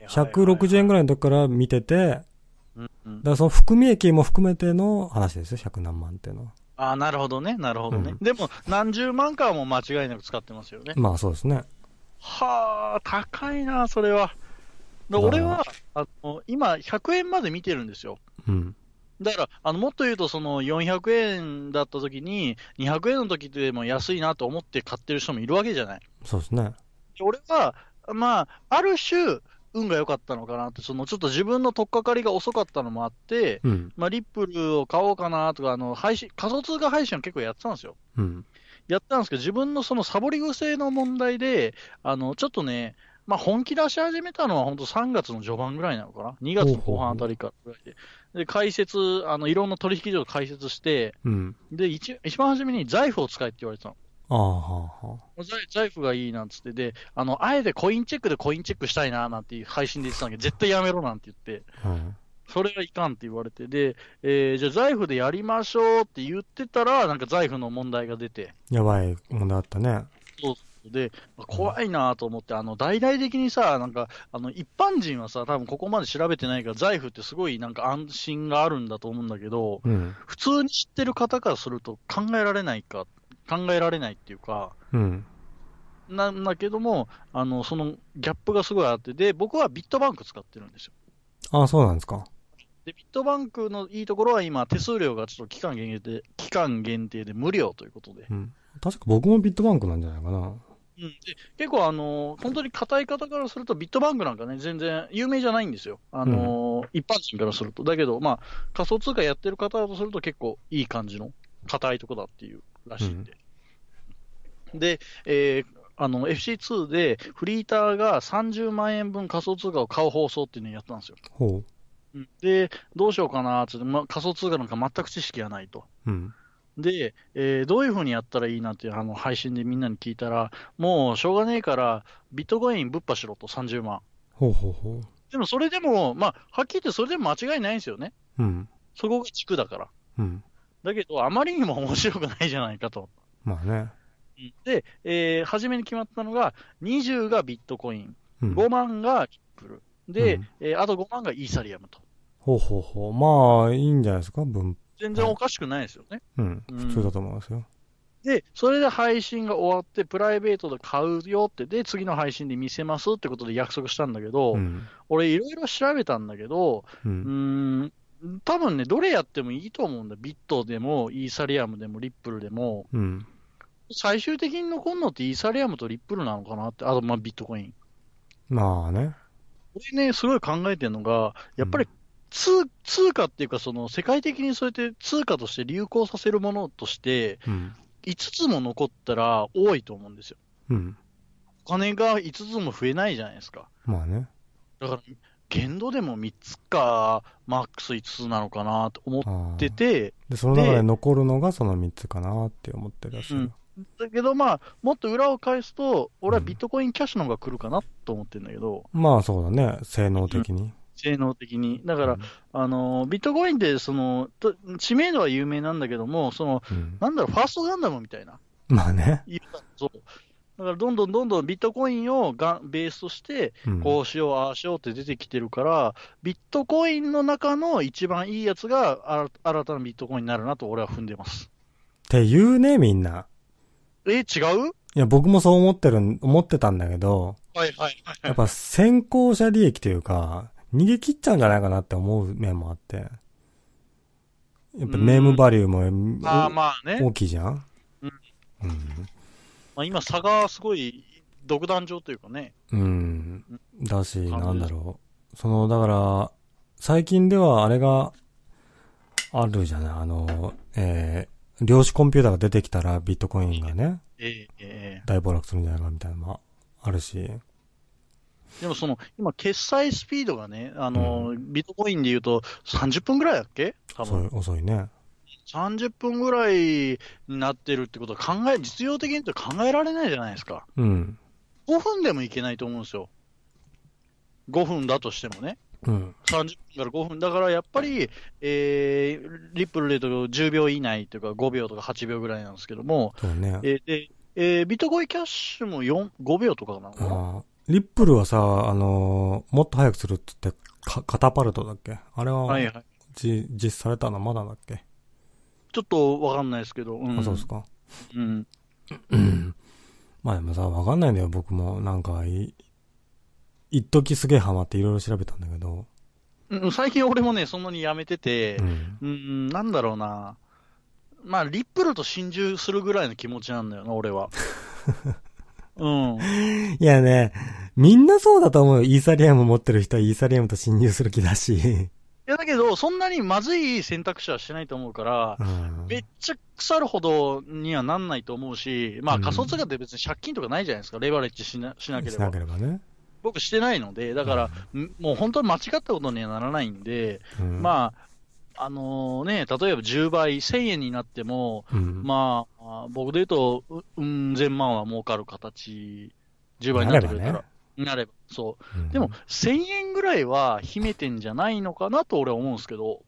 A: 160円ぐ
C: らい。
A: の時から見てて、だからその含み益も含めての話ですよ、100何万っていうのは。
C: あーなるほどね、なるほどね。
A: うん
C: でも、何十万かはもう間違いなく使ってますよね。
A: まあそうですね。
C: はあ、高いな、それは。で
A: あー
C: 俺はあの今、100円まで見てるんですよ。
A: うん。
C: だから、あのもっと言うと、その400円だった時に、200円の時でも安いなと思って買ってる人もいるわけじゃない。
A: そうですね。
C: で俺は、まあ、ある種、運が良かったのかなって、そのちょっと自分の取っかかりが遅かったのもあって、
A: うん。
C: まあ、リップルを買おうかなとか、あの配信仮想通貨配信を結構やってたんですよ。
A: うん。
C: やったんですけど、自分のそのサボり癖の問題で、あのちょっとね、まあ、本気出し始めたのは本当3月の序盤ぐらいなのかな、2月の後半あたりからぐらいで、で解説、あのいろんな取引所を解説して、
A: うん。
C: で一一番初めに財布を使えって言われてたの。
A: ああ、はあ、は
C: 財財布がいいなんつって、で、あの、あえてコインチェックでコインチェックしたいななんていう配信で言ってたんだけど、絶対やめろなんて言って、
A: あ。うん。
C: それはいかんって言われて、で、えーじゃあ財布でやりましょうって言ってたら、なんか財布の問題が出て、
A: やばい問題あったね。
C: で、怖いなと思って、あの、大々的にさ、なんか、あの、一般人はさ、多分ここまで調べてないから、財布ってすごいなんか安心があるんだと思うんだけど、
A: うん。
C: 普通に知ってる方からすると考えられないか、考えられないっていうか、
A: うん。
C: なんだけども、あの、そのギャップがすごいあって、で、僕はビットバンク使ってるんですよ。
A: ああ、そうなんですか。
C: で、ビットバンクのいいところは今、手数料がちょっと期間限定で、期間限定で無料ということで。
A: うん。確か僕もビットバンクなんじゃないかな。
C: うん、で結構、あの本当に硬い方からすると、ビットバンクなんかね、全然有名じゃないんですよ、あの一般人からすると。だけど、まあ、仮想通貨やってる方だとすると、結構いい感じの硬いとこだっていうらしいんで。で、えーあの FC2 でフリーターが30万円分仮想通貨を買う放送っていうのをやったんですよ。
A: ほ
C: うんで、どうしようかなってって、まあ、仮想通貨なんか全く知識がないと。
A: うん。
C: で、えーどういうふうにやったらいいなっていうあの配信でみんなに聞いたら、もうしょうがねえから、ビットコインぶっ破しろと30万。
A: ほうほうほ
C: でもそれでも、まあ、はっきり言ってそれでも間違いないんですよね。
A: う。うん。
C: そこが地区だから。
A: うん。
C: だけど、あまりにも面白くないじゃないかと。
A: まあね。
C: で、えー初めに決まったのが、20がビットコイン、
A: うん。
C: 5万がリップル。で、
A: うん
C: えーあと5万がイーサリアムと。
A: ほうほうほう。まあ、いいんじゃないですか？分。
C: 全然おかしくないですよね。
A: うん。
C: うん
A: 普通だと思いますよ。
C: で、それで配信が終わって、プライベートで買うよって、で、次の配信で見せますってことで約束したんだけど、
A: うん。
C: 俺いろいろ調べたんだけど、
A: う。
C: うんーん、多分ね、どれやってもいいと思うんだ。ビットでも、イーサリアムでも、リップルでも、
A: うん。
C: 最終的に残るのってイーサリアムとリップルなのかなって、あと、まあ、ビットコイン。
A: まあね。
C: 俺ね、すごい考えてるのが、やっぱり通通貨っていうか、その世界的にそうやって通貨として流行させるものとして、
A: うん。
C: 5つも残ったら多いと思うんですよ。
A: うん。
C: お金が5つも増えないじゃないですか。
A: まあね。
C: だから、限度でも3つか、マックス5つなのかなと思ってて、
A: で、その中で残るのがその3つかなって思ってらっしゃる。
C: だけどまあ、もっと裏を返すと、俺はビットコインキャッシュの方が来るかなと思ってるんだけど、
A: まあそうだね。性能的に。
C: 性能的に。だから、
A: うん
C: あの、ビットコインって、その、と知名度は有名なんだけども、その、
A: うん。
C: なんだろう、ファーストガンダムみたいな。
A: まあね。
C: そう。だから、どんどんどんどんビットコインをがベースとして、
A: うん。
C: こうしよう、ああしようって出てきてるから、ビットコインの中の一番いいやつが、あ新たなビットコインになるなと俺は踏んでます。
A: って言うね、みんな。
C: え、違う？
A: いや、僕もそう思ってるん、思ってたんだけど、
C: はいはいはい。
A: やっぱ先行者利益というか、逃げ切っちゃうんじゃないかなって思う面もあって。やっぱネームバリューも
C: まあまあね。
A: 大きいじゃん
C: うん
A: うん。
C: まあ、今差がすごい独壇場というかね。
A: うん。だし、なんだろう。その、だから、最近ではあれが、あるじゃないあの、えー、量子コンピューターが出てきたらビットコインがね、
C: えええ
A: 大暴落するんじゃないかみたいなのもあるし。
C: えでもその、今決済スピードがね、あの、ビットコインで言うと30分ぐらいだっけ？多
A: 遅い
C: 分。、
A: 遅いね。
C: 30分ぐらいになってるってことは考え、実用的に考えられないじゃないですか。
A: うん。
C: 5分でもいけないと思うんですよ。5分だとしてもね。
A: うん。
C: 30分から5分。だからやっぱり、えー、リップルで言うと10秒以内というか5秒とか8秒ぐらいなんですけども、
A: そうね。
C: えーで、えービットコインキャッシュも4、5秒とかなのかな？
A: リップルはさ、あのーもっと早くするって言って、かカタパルトだっけ？あれは、
C: はいはい。
A: じ実施されたのはまだだっけ、
C: ちょっとわかんないですけど。うん、
A: あ、そうですか。
C: うん。
A: うん。まあでもさ、わかんないんだよ、僕も。なんか、い、一時すげえハマっていろいろ調べたんだけど。
C: うん最近俺もね、そんなにやめてて
A: う、ん。
C: うん、なんだろうな。まあ、リップルと心中するぐらいの気持ちなんだよな、俺は。うん。
A: いやね、みんなそうだと思うよ。イーサリアム持ってる人はイーサリアムと侵入する気だし。
C: いや、だけど、そんなにまずい選択肢はしてないと思うから
A: う、ん。
C: めっちゃ腐るほどにはなんないと思うし、まあ
A: うん。
C: 仮想通貨って別に借金とかないじゃないですか、レバレッジしなしなければ。
A: しなけ。ればね。
C: 僕してないので、だから、ん。もう本当に間違ったことにはならないんで、
A: うん、
C: まあ、あのね、例えば10倍、1000円になっても、
A: うん、
C: まあ、僕で言うと、ううん、千万は儲かる形、10倍になってくれたら、なれば、そう。
A: うん
C: でも、、1000円ぐらいは秘めてんじゃないのかなと俺は思うんですけど、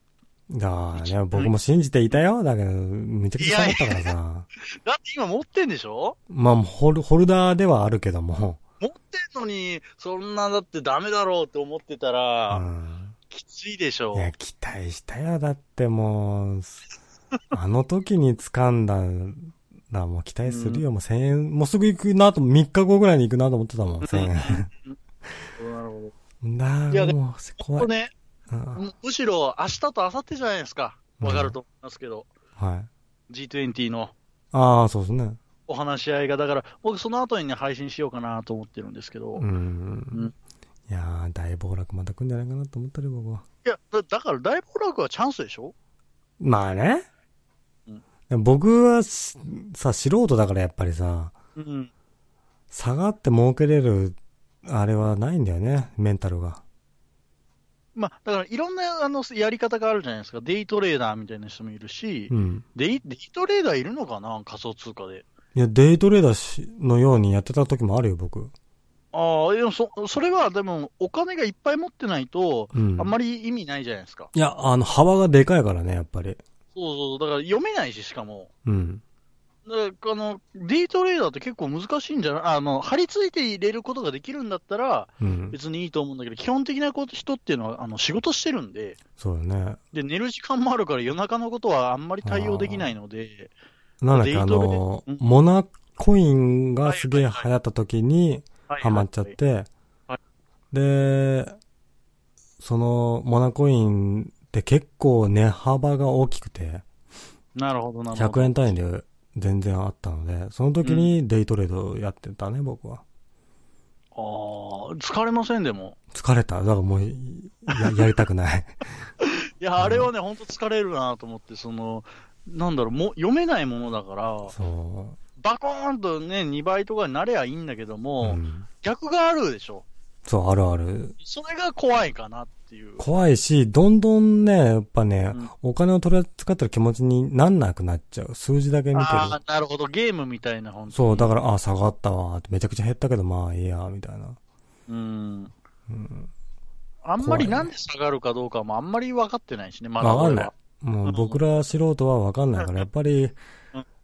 A: だからね、僕も信じていたよ。だけど、めちゃくちゃ下がったからさ。
C: だって今持ってんでしょ？
A: まあ、ホル、ホルダーではあるけども。
C: 持ってんのに、そんなだってダメだろうって思ってた
A: う
C: ら、
A: ん。
C: きついでしょ
A: い。や、期待したよ。だってもう、あの時に掴んだ、だもう期待するよ。もう1000円、もうすぐ行くなと、3日後ぐらいに行くなと思ってたもん、1000円。
C: なるほど。
A: だ
C: いやで
A: もう、怖い。
C: ね、
A: うん
C: むむしろ明日と明後日じゃないですか。わかると思いますけど、
A: はい。
C: G20 の
A: ああ、そうですね。
C: お話し合いが、だから、僕その後にね、配信しようかなと思ってるんですけど、
A: うん。
C: ん
A: いやー、大暴落また来んじゃないかなと思ってるよ、僕は。
C: いや、だだから大暴落はチャンスでしょ？
A: まあね。僕はしさ、素人だからやっぱりさ、
C: うん。
A: 下がって儲けれる、あれはないんだよね、メンタルが。
C: まあ、だからいろんなあのやり方があるじゃないですか。デイトレーダーみたいな人もいるし、
A: うん。
C: デイデイトレーダーいるのかな？仮想通貨で。
A: いや、デイトレーダーしのようにやってた時もあるよ、僕。
C: ああ、でもそ、それはでも、お金がいっぱい持ってないと、
A: うん。
C: あんまり意味ないじゃないですか。
A: いや、あの、幅がでかいからね、やっぱり。
C: そうそう、だから読めないし、しかも。
A: うん。
C: だからあの、デイトレーダーって結構難しいんじゃない？あの、張り付いて入れることができるんだったら、
A: うん。
C: 別にいいと思うんだけど、基本的なこと人っていうのは、あの、仕事してるんで、
A: そうだね。
C: で、寝る時間もあるから夜中のことはあんまり対応できないので、
A: なんだっけ、あの
C: うん、
A: モナコインがすげえ流行った時に、
C: はい
A: ハマっちゃっ。て
C: はい、
A: で、その、モナコインって結構値幅が大きくて、
C: なるほど、なるほど。
A: 100円単位で全然あったので、その時にデイトレードやってたね、僕は。
C: ああ、疲れません、でも？
A: 疲れた。だからもう、や、やりたくない。
C: いや、あれはね、ほんと疲れるなと思って、その、なんだろう、も読めないものだから、
A: そ
C: バコーンとね、2倍とかになればいいんだけど
A: う。
C: も、
A: うん
C: 逆があるでしょ？
A: そう、あるある。
C: それが怖いかなっていう。
A: 怖いし、どんどんね、やっぱね、
C: うん
A: お金を取り扱ってる気持ちになんなくなっちゃう。数字だけ見てる。
C: ああ、なるほど、ゲームみたいな、本当に
A: そう、だから、あ、下がったわ、めちゃくちゃ減ったけど、まあいいや、みたいな。
C: うん。
A: うん。
C: あんまりなんで下がるかどうかもあんまり分かってないしね、まだ
A: わかんない。も
C: う
A: うん僕ら素人はわかんないから、やっぱり
C: うん、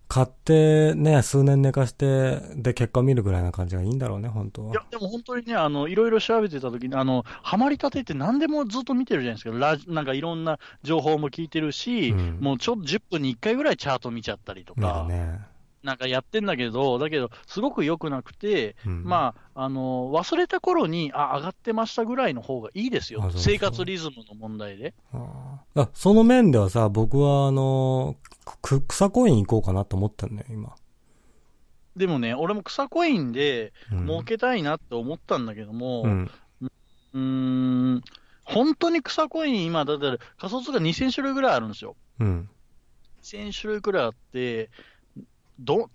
A: 買ってね、数年寝かして、で、結果見るぐらいな感じがいいんだろうね、本当はい
C: や、でも本当にね、あの、いろいろ調べてた時に、あの、ハマりたてって何でもずっと見てるじゃないですか。ラジなんかいろんな情報も聞いてるし、
A: うん
C: もうちょっと10分に1回ぐらいチャート見ちゃったりとか、
A: ね。
C: なんかやってんだけど、だけど、すごく良くなくて、
A: うん
C: まあ、あの、忘れた頃に、あ、上がってましたぐらいの方がいいですよ。生活リズムの問題で。
A: あその面ではさ、僕はあの、く、草コイン行こうかなと思ったんだよ、今。
C: でもね、俺も草コインで
A: うん
C: 儲けたいなって思ったんだけども、
A: う。
C: うんーん、本当に草コイン今、だって仮想通貨2000種類ぐらいあるんですよ。
A: うん。
C: 2000種類ぐらいあって、ど、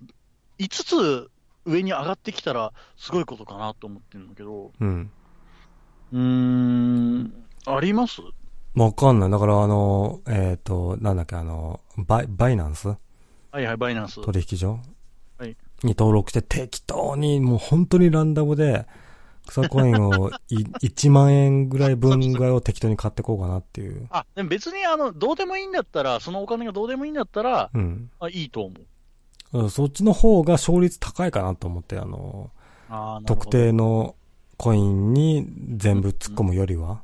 C: 5つ上に上がってきたらすごいことかなと思ってるんだけど、
A: うん。
C: うーん、あります？
A: わかんない。だからあの、えっ、と、なんだっけ、あの、バイ、バイナンス？
C: はいはい、バイナンス。
A: 取引所？
C: はい
A: に登録して適当に、もう本当にランダムで、草コインをい 1万円ぐらい分ぐらいを適当に買ってこうかなっていう。
C: あ、でも別にあの、どうでもいいんだったら、そのお金がどうでもいいんだったら、
A: うん。
C: あいいと思う。
A: うんそっちの方が勝率高いかなと思って、あの、
C: あ
A: 特定のコインに全部突っ込むよりは。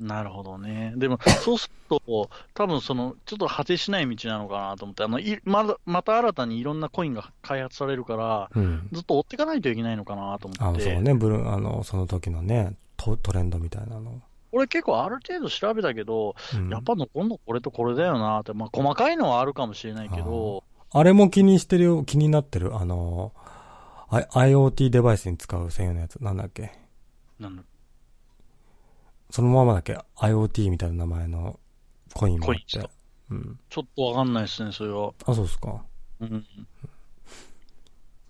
C: なるほどね。でも、そうすると、多分その、ちょっと果てしない道なのかなと思って、あの、いまだ、また新たにいろんなコインが開発されるから、
A: うん。
C: ずっと追っていかないといけないのかなと思
A: あ
C: って。
A: そうね、ブルあの、その時のね、トトレンドみたいなの。
C: 俺結構ある程度調べたけど、
A: うん
C: やっぱ残んのこれとこれだよなって、まあ細かいのはあるかもしれないけど、
A: あれも気にしてるよ、気になってる。あの、I、IoT デバイスに使う専用のやつ。なんだっけ？
C: なんだ
A: そのままだっけ ?IoT みたいな名前のコインもあって。
C: ちょっとわかんないですね、それは。
A: あ、そうですか。
C: うん、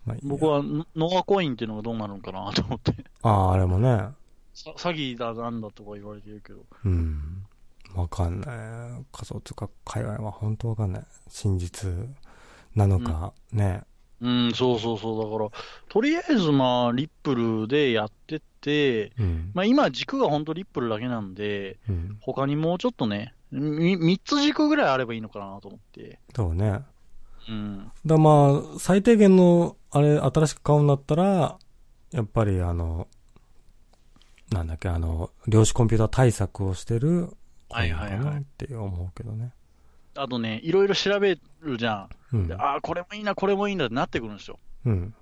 A: まあいいや
C: 僕はノノアコインっていうのがどうなるのかなと思って。
A: ああ、あれもね。
C: さ詐欺だなんだとか言われてるけど。
A: うん。わかんない。仮想通貨海外は本当わかんない。真実なのか、ね。
C: うん、そうそうそう。だから、とりあえずまあ、リップルでやってって、
A: うん。
C: まあ今軸が本当リップルだけなんで、
A: うん。
C: 他にもうちょっとね、み3つ軸ぐらいあればいいのかなと思って。
A: そうね。
C: うん。
A: だまあ、最低限の、あれ、新しく買うんだったら、やっぱりあの、なんだっけ、あの、量子コンピューター対策をしてる、
C: はいはいはい
A: って思うけどね。
C: あとね、いろいろ調べるじゃ。
A: うんん
C: で。ああ、これもいいな、これもいいんだってなってくるんですよ。
A: うん。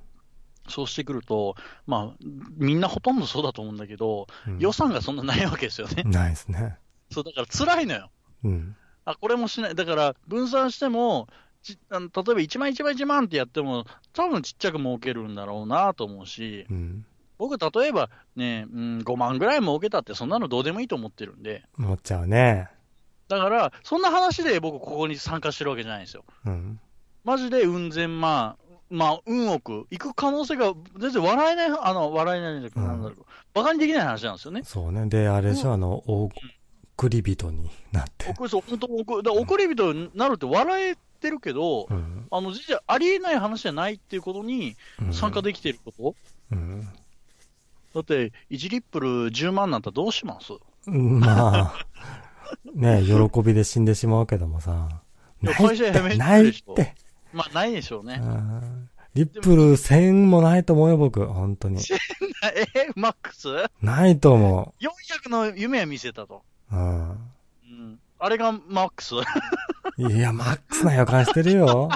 C: そうしてくると、まあ、みんなほとんどそうだと思うんだけど、
A: うん
C: 予算がそんなないわけですよね。
A: ないですね。
C: そう、だから辛いのよ。
A: うん。
C: あ、これもしない。だから、分散しても、ちあの例えば1万1万1万ってやっても、多分ちっちゃく儲けるんだろうなと思うし、
A: うん。
C: 僕、例えばね、うん、5万ぐらい儲けたって、そんなのどうでもいいと思ってるんで、
A: 思っちゃうね。
C: だから、そんな話で僕、ここに参加してるわけじゃないんですよ。
A: うん。
C: マジで、うん千万、まあ、運多く行く可能性が全然笑えない、あの、笑えないんだけど、
A: うん
C: なんだろう。馬鹿にできない話なんですよね。
A: そうね。で、あれでしょ、あの、送り人になって。
C: 送そう、本当送、送り人になるって笑えてるけど、
A: うん。
C: あの、実はありえない話じゃないっていうことに
A: うん
C: 参加できていること、
A: うん。
C: だって、1リップル10万なんてどうします？
A: うんまあ、ね喜びで死んでしまうけどもさ。
C: 会社辞める
A: ないって。
C: まあ、ないでしょうね。
A: うんリップル1000もないと思うよ、僕。本当に。
C: え、マックス？
A: ないと思
C: ?400 の夢は見せたと。
A: う。うん。
C: うん。あれがマックス？
A: いや、マックスな予感してるよ。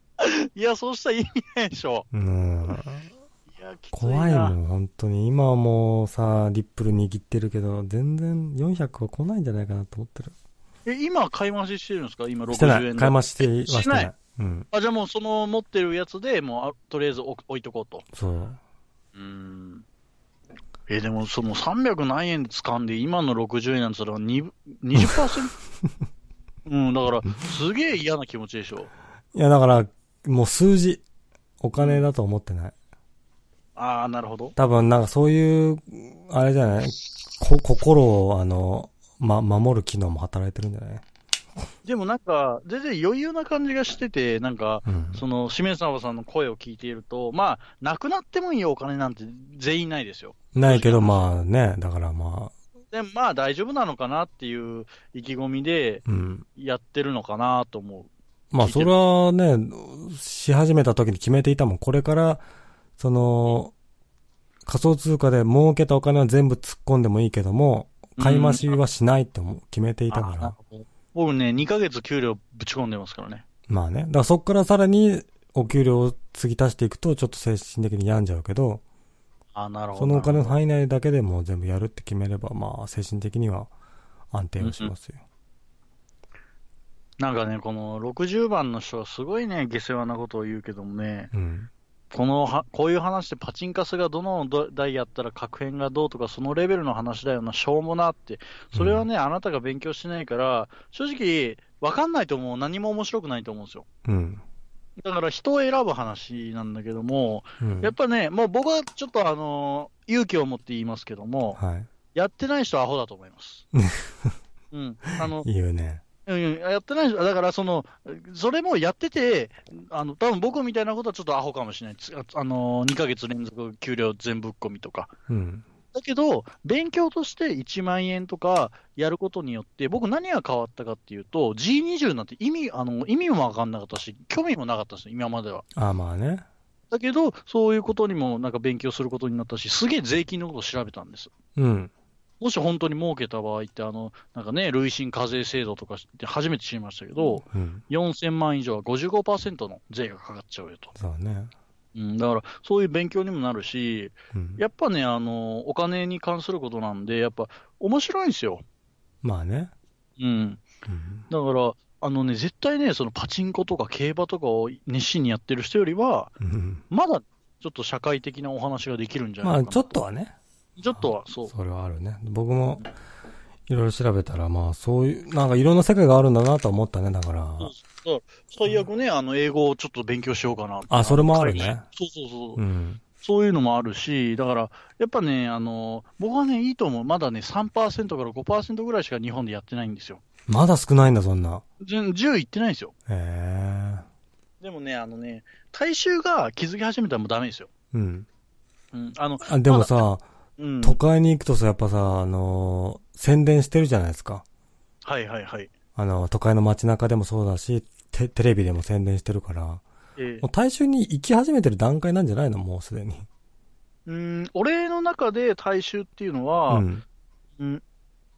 C: いや、そうしたら意味ないでしょ。
A: うん。
C: いや、いな。
A: 怖いもん、本当に。今はもうさ、リップル握ってるけど、全然400は来ないんじゃないかなと思ってる。
C: え、今、買い増ししてるんですか？今、60
A: してない。買い増ししてはしてな。
C: い
A: うん。
C: あ、じゃあもう、その持ってるやつでもうあ、とりあえず置置いとこうと。
A: そう。
C: うーん。え、でも、その300何円で掴んで、今の60円なんつったら2 20%? うん、だから、すげえ嫌な気持ちでしょ。
A: いや、だから、もう数字、お金だと思ってない。
C: ああ、なるほど。
A: 多分、なんかそういう、あれじゃない？こ、心を、あの、ま、守る機能も働いてるんじゃない？
C: でもなんか、全然余裕な感じがしてて、なんか、
A: うん。
C: その、しめさばさんの声を聞いていると、まあ、なくなってもいいお金なんて全員ないですよ。
A: ないけど、まあね、だからまあ、
C: でもまあ大丈夫なのかなっていう意気込みで
A: うん。
C: やってるのかなと思
A: まあ、
C: 聞いて
A: それはね、し始めた時に決めていたもん。これから、その、仮想通貨で儲けたお金は全部突っ込んでもいいけども、買い増しはしないって決めて
C: う。
A: いたから
C: あなる。ほど僕ね、2ヶ月給料ぶち込んでますからね。
A: まあね。だからそっからさらにお給料を継ぎ足していくと、ちょっと精神的に病んじゃうけど、
C: あなるほど。
A: そのお金の範囲内だけでもう全部やるって決めれば、まあ、精神的には安定はしますよ。
C: なんかね、この60番の人はすごいね、下世話なことを言うけどもね、
A: うん。
C: このは、こういう話でパチンカスがどの台やったら確変がどうとか、そのレベルの話だよな、しょうもなって。それはね、あなたが勉強してないから、正直、わかんないと思う。何も面白くないと思うんですよ。
A: うん。
C: だから人を選ぶ話なんだけども、
A: うん。
C: やっぱね、もう僕はちょっとあの、勇気を持って言いますけども、
A: はい。
C: やってない人はアホだと思います。うん。あの、
A: 言うね。
C: うん、やってない人、だからその、それもやってて、あの、多分僕みたいなことはちょっとアホかもしれない。つああの、2ヶ月連続給料全部っ込みとか。
A: うん。
C: だけど、勉強として1万円とかやることによって、僕何が変わったかっていうと、G20 なんて意味、あの、意味もわかんなかったし、興味もなかったです今までは。
A: ああ、まあね。
C: だけど、そういうことにもなんか勉強することになったし、すげえ税金のことを調べたんです。
A: うん。
C: もし本当に儲けた場合って、あの、なんかね、累進課税制度とかって初めて知りましたけど、
A: うん。
C: 4000万以上は55%の税がかかっちゃうよと。
A: そうね。
C: うん、だから、そういう勉強にもなるし、
A: うん。
C: やっぱね、あの、お金に関することなんで、やっぱ面白いんですよ。
A: まあね。
C: うん。
A: うん。
C: だから、あのね、絶対ね、そのパチンコとか競馬とかを熱心にやってる人よりは、
A: うん。
C: まだちょっと社会的なお話ができるんじゃないかな。
A: まあ、ちょっとはね。
C: ちょっとは、そう。
A: それはあるね。僕も、いろいろ調べたら、まあ、そういう、なんかいろんな世界があるんだなと思ったね、だから。
C: そう最悪ね、あの、英語をちょっと勉強しようかな。
A: あそれもあるね。
C: そうそうそう。
A: うん。
C: そういうのもあるし、だから、やっぱね、あの、僕はね、いいと思う。まだね、3%から5%ぐらいしか日本でやってないんですよ。
A: まだ少ないんだ、そんな。
C: 全10いってないんですよ。
A: へえ。
C: でもね、あのね、大衆が気づき始めたらもうダメですよ。
A: うん。
C: うん。あの、
A: あ、でもさ、
C: うん。
A: 都会に行くとさ、やっぱさ、あのー宣伝してるじゃないですか。
C: はいはいはい。
A: あの、都会の街中でもそうだし、テテレビでも宣伝してるから、も
C: え
A: う大衆に行き始めてる段階なんじゃないの？もうすでに。
C: ーうん、俺の中で大衆っていうの
A: う
C: は、
A: ん。
C: うん、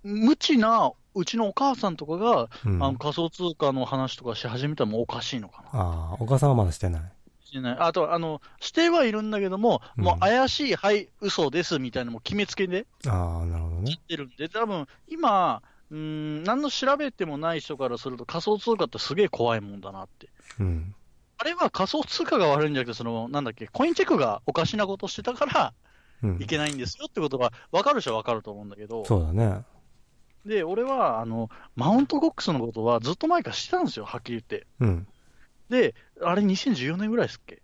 C: 無知な、うちのお母さんとかが、
A: うん。
C: あの仮想通貨の話とかし始めたらもうおかしいのかな。
A: ああ、お母さんはまだしてない。
C: しないあと、あの、してはいるんだけども、
A: うん
C: もう怪しい、はい、嘘ですみたいなのも決めつけで
A: ああ、なるほどね
C: や。ってるんで、多分今、うーん、何の調べてもない人からすると仮想通貨ってすげえ怖いもんだなって。
A: うん。
C: あれは仮想通貨が悪いんじゃなくて、その、なんだっけ、コインチェックがおかしなことしてたから
A: うん
C: い。けないんですよってことが分かる人は分かると思うんだけど、
A: そうだね。
C: で、俺は、あの、マウントゴックスのことはずっと前から知ってたんですよ、はっきり言って。
A: うん。
C: で、あれ2014年ぐらいですっけ？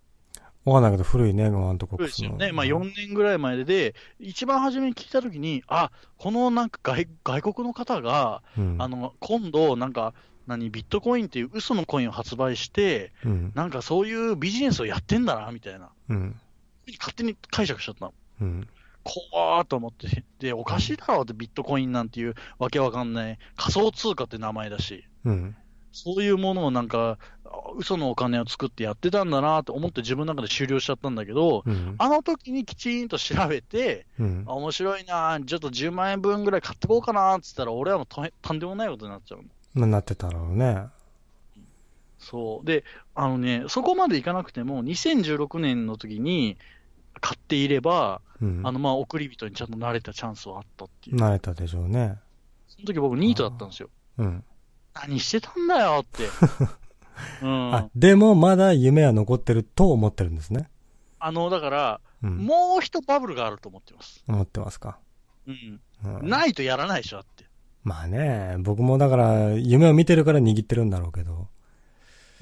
A: わかんないけど、古いね、ワントコッ
C: そう
A: クスの。
C: ですよね。まあ4年ぐらい前で、で、一番初めに聞いたときに、あ、このなんか外外国の方が、
A: うん。
C: あの、今度、なんか、何、ビットコインっていう嘘のコインを発売して、
A: うん。
C: なんかそういうビジネスをやってんだな、みたいな。
A: うん。
C: 勝手に解釈しちゃったの。
A: うん。
C: 怖ーと思って。で、おかしいだろうってビットコインなんていうわけわかんない仮想通貨って名前だし、
A: うん。
C: そういうものをなんか、あ嘘のお金を作ってやってたんだなと思って自分の中で終了しちゃったんだけど、
A: うん。
C: あの時にきちんと調べて、
A: うん
C: あ。面白いな、ちょっと10万円分ぐらい買ってこうかなっつったら、俺はもうとへとんでもないことになっちゃう
A: なってたろうね。
C: そう。で、あのね、そこまでいかなくても、2016年の時に買っていれば、
A: うん。
C: あの、まあ、送り人にちゃんと慣れたチャンスはあったっていう。
A: 慣れたでしょうね。
C: その時僕ニートだったんですよ。
A: うん。
C: 何してたんだよって。うん。
A: あ
C: あ、
A: でもまだ夢は残ってると思ってるんですね。
C: の、だから、
A: うん。
C: もう一バブルがあると思ってます。
A: 思ってますか？
C: うん。
A: うん、
C: ないとやらないでしょ、だって。
A: まあね、僕もだから、夢を見てるから握ってるんだろうけど。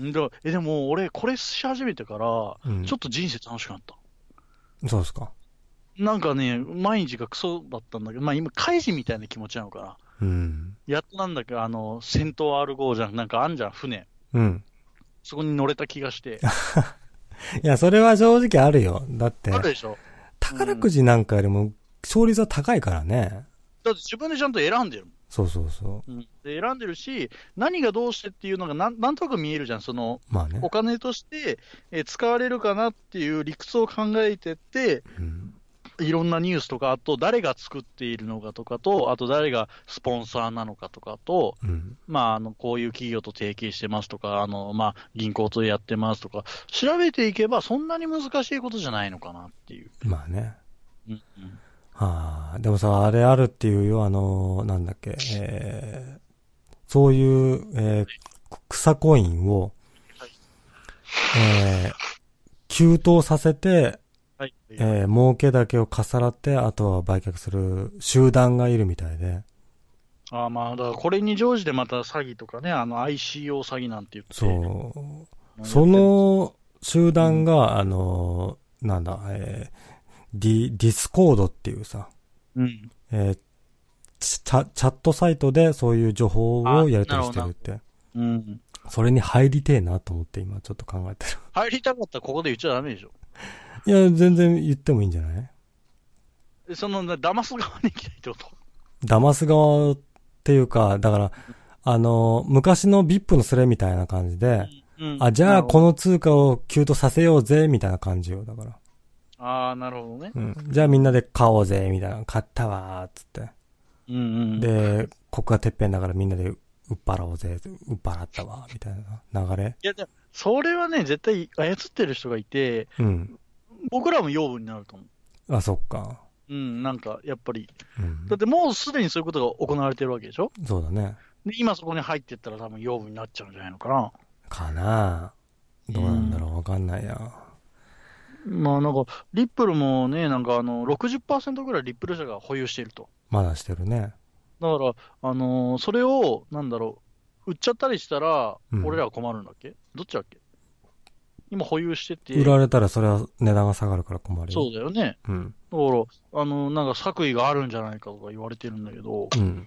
C: んだえ、でも俺、これし始めてから、
A: うん。
C: ちょっと人生楽しくなった。
A: そうですか。
C: なんかね、毎日がクソだったんだけど、まあ今、カイジみたいな気持ちなのかな。
A: うん。
C: やっとなんだけど、あの、戦闘 R5 じゃん、なんかあんじゃん、船。
A: うん。
C: そこに乗れた気がして。
A: いや、それは正直あるよ。だって
C: あ、るでしょ
A: 宝くじなんかよりも勝率は高いからね。
C: だって自分でちゃんと選んでるもん。
A: そうそうそ
C: うん、で選んでるし、何がどうしてっていうのがなんなんとなく見えるじゃん、その
A: う。まあね
C: お。金として、えー使われるかなっていう理屈を考えてって、
A: うん。
C: いろんなニュースとか、あと誰が作っているのかとかと、あと誰がスポンサーなのかとかと、
A: うん。
C: まあ、あのこういう企業と提携してますとか、あのまあ、銀行とやってますとか、調べていけば、そんなに難しいことじゃないのかなっていう。
A: まあね。
C: うんうん
A: はあ、でもさ、あれあるっていうよ、あの、なんだっけ、えー、そういう、えー、草コインを、
C: はい
A: えー、急騰させて、
C: はい
A: えー、儲けだけをかさらって、あとは売却する集団がいるみたいで、
C: あーまあ、だからこれに乗じてまた詐欺とかね、あの ICO 詐欺なんて言って、
A: そう、その集団が、あの、なんだ、えー、ディ、ディスコードっていうさ、
C: うん、
A: えーチャ、チャットサイトでそういう情報をやり取りしてるって。
C: うん。
A: それに入りてえなと思って今ちょっと考えて
C: 入りたかったらここで言っちゃダメでしょ。
A: る。いや、全然言ってもいいんじゃない？
C: でその、騙す側に行きたいってこと？
A: 騙す側っていうか、だから、あの、昔の VIP のスレみたいな感じで、
C: うん
A: あ、じゃあこ
C: の。
A: の通貨を急騰させようぜ、みたいな感じよ、だから。
C: ああ、なるほどね。
A: うん。じゃあみんなで買おうぜ、みたいな。買ったわー、つって。
C: うんうん。
A: で、ここがてっぺんだからみんなで売っ払おうぜ、売っ払ったわ、みたいな流れ。
C: いや、それはね、絶対操ってる人がいて、
A: うん。
C: 僕らも養分になると思う。
A: あ、そっか。
C: うん、なんか、やっぱり。
A: うん
C: だっ。てもうすでにそういうことが行われてるわけでしょ？
A: そうだね。
C: で、今そこに入ってったら多分養分になっちゃうんじゃないのかな。
A: かなどうなんだろう、わかんないや。
C: まあなんか、リップルもね、なんかあの、60%ぐらいリップル社が保有していると。
A: まだしてるね。
C: だから、あのーそれを、なんだろう、売っちゃったりしたら
A: うん、
C: 俺らは困るんだっけ、どっちだっけ？今保有してて。
A: 売られたらそれは値段が下がるから困るよ。
C: そうだよね。
A: うん。
C: だから、あの、なんか作為があるんじゃないかとか言われてるんだけど、
A: うん。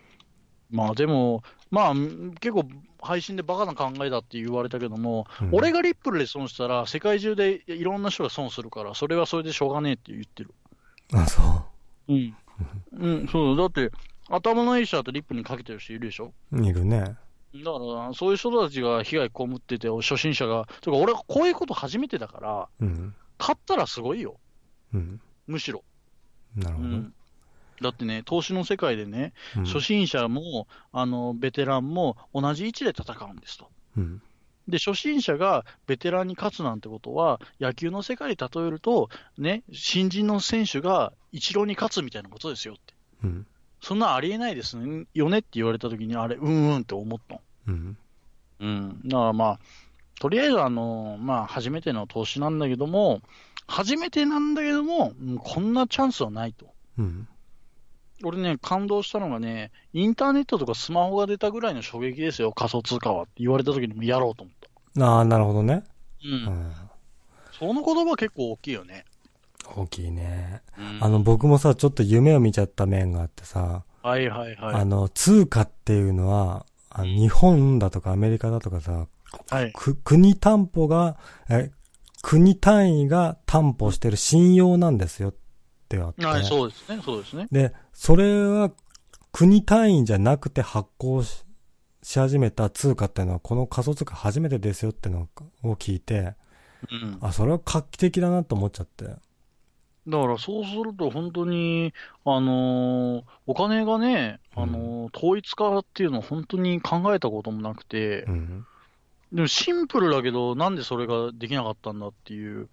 C: まあでも、まあ結構配信でバカな考えだって言われたけども、
A: うん
C: 俺がリップルで損したら世界中でいろんな人が損するから、それはそれでしょうがねえって言ってる。
A: あ、そう。
C: うん。うん、そうだって、頭のいい人だとリップにかけてる人いるでしょ？
A: いるね。
C: だから、そういう人たちが被害被ってて、初心者が、とか俺、こういうこと初めてだから、
A: うん。
C: 買ったらすごいよ、
A: うん。
C: むしろ。
A: なるほど。
C: うん、だってね、投資の世界でね、
A: うん
C: 初心者もあのベテランも同じ位置で戦うんですと。
A: うん。
C: で、初心者がベテランに勝つなんてことは、野球の世界で例えると、ね、新人の選手がイチローに勝つみたいなことですよって。
A: うん。
C: そんなありえないですよねって言われたときに、あれ、うんうんって思ったの。
A: うん。
C: うん。だからまあ、とりあえずあの、まあ、初めての投資なんだけども、初めてなんだけども、うんこんなチャンスはないと。
A: うん。
C: 俺ね、感動したのがね、インターネットとかスマホが出たぐらいの衝撃ですよ、仮想通貨はって言われたときにもやろうと思った。
A: ああ、なるほどね。
C: う。
A: うんん。
C: その言葉結構大きいよね。
A: 大きいね。
C: うん
A: あの、僕もさ、ちょっと夢を見ちゃった面があってさ、
C: はいはいはい。
A: あの、通貨っていうのは、あの日本だとかアメリカだとかさ、
C: はい。
A: く、国担保が、え、国単位が担保してる信用なんですよってあって。
C: はい、そうですね、そうですね。
A: で、それは国単位じゃなくて発行しし始めた通貨っていうのはこの仮想通貨初めてですよってのを聞いて、
C: うん。
A: あ、それは画期的だなと思っちゃって。
C: だからそうすると本当に、あのーお金がね、あのー統一化っていうのは本当に考えたこともなくて、
A: うん。
C: でもシンプルだけど、なんでそれができなかったんだっていう。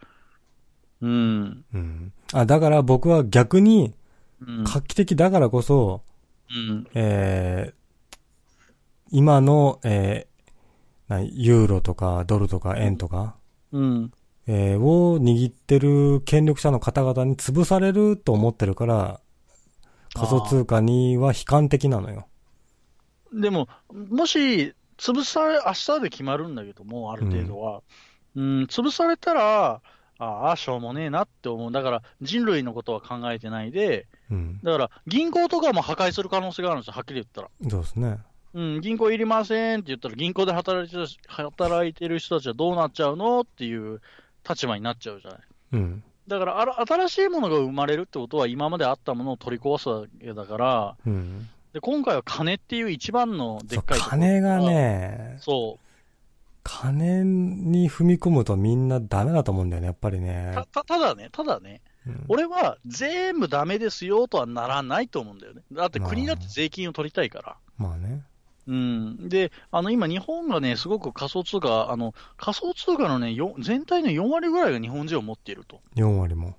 C: うん。
A: うん。あ、だから僕は逆に
C: うん。
A: 画期的だからこそ、
C: うん。
A: えー、今の、えー、なユーロとかドルとか円とか、
C: うん。
A: えーを握ってる権力者の方々に潰されると思ってるから、仮想通貨には悲観的なのよ。
C: でも、もし、潰され、明日で決まるんだけども、ある程度は。うん、潰されたら、ああ、しょうもねえなって思う。だから、人類のことは考えてないで、
A: うん。
C: だから、銀行とかも破壊する可能性があるんですよ、はっきり言ったら。
A: そうですね。
C: うん、銀行いりませんって言ったら、銀行で働いてる働いてる人たちはどうなっちゃうのっていう立場になっちゃうじゃない。
A: うん。
C: だからあら、新しいものが生まれるってことは、今まであったものを取り壊すわけだから、
A: うん。
C: で今回は金っていう一番のでっかい
A: 金が、ね、
C: そ
A: 金に踏み込むとみんなダメだと思うんだよね、やっぱりね
C: たただね、ただね、
A: うん
C: 俺は全部ダメですよとはならないと思うんだよね。だって国だって税金を取りたいから。
A: まあね。
C: うん。で、あの、今日本がね、すごく仮想通貨、あの、仮想通貨のね、よ全体の4割ぐらいが日本人を持っていると。
A: 4割も。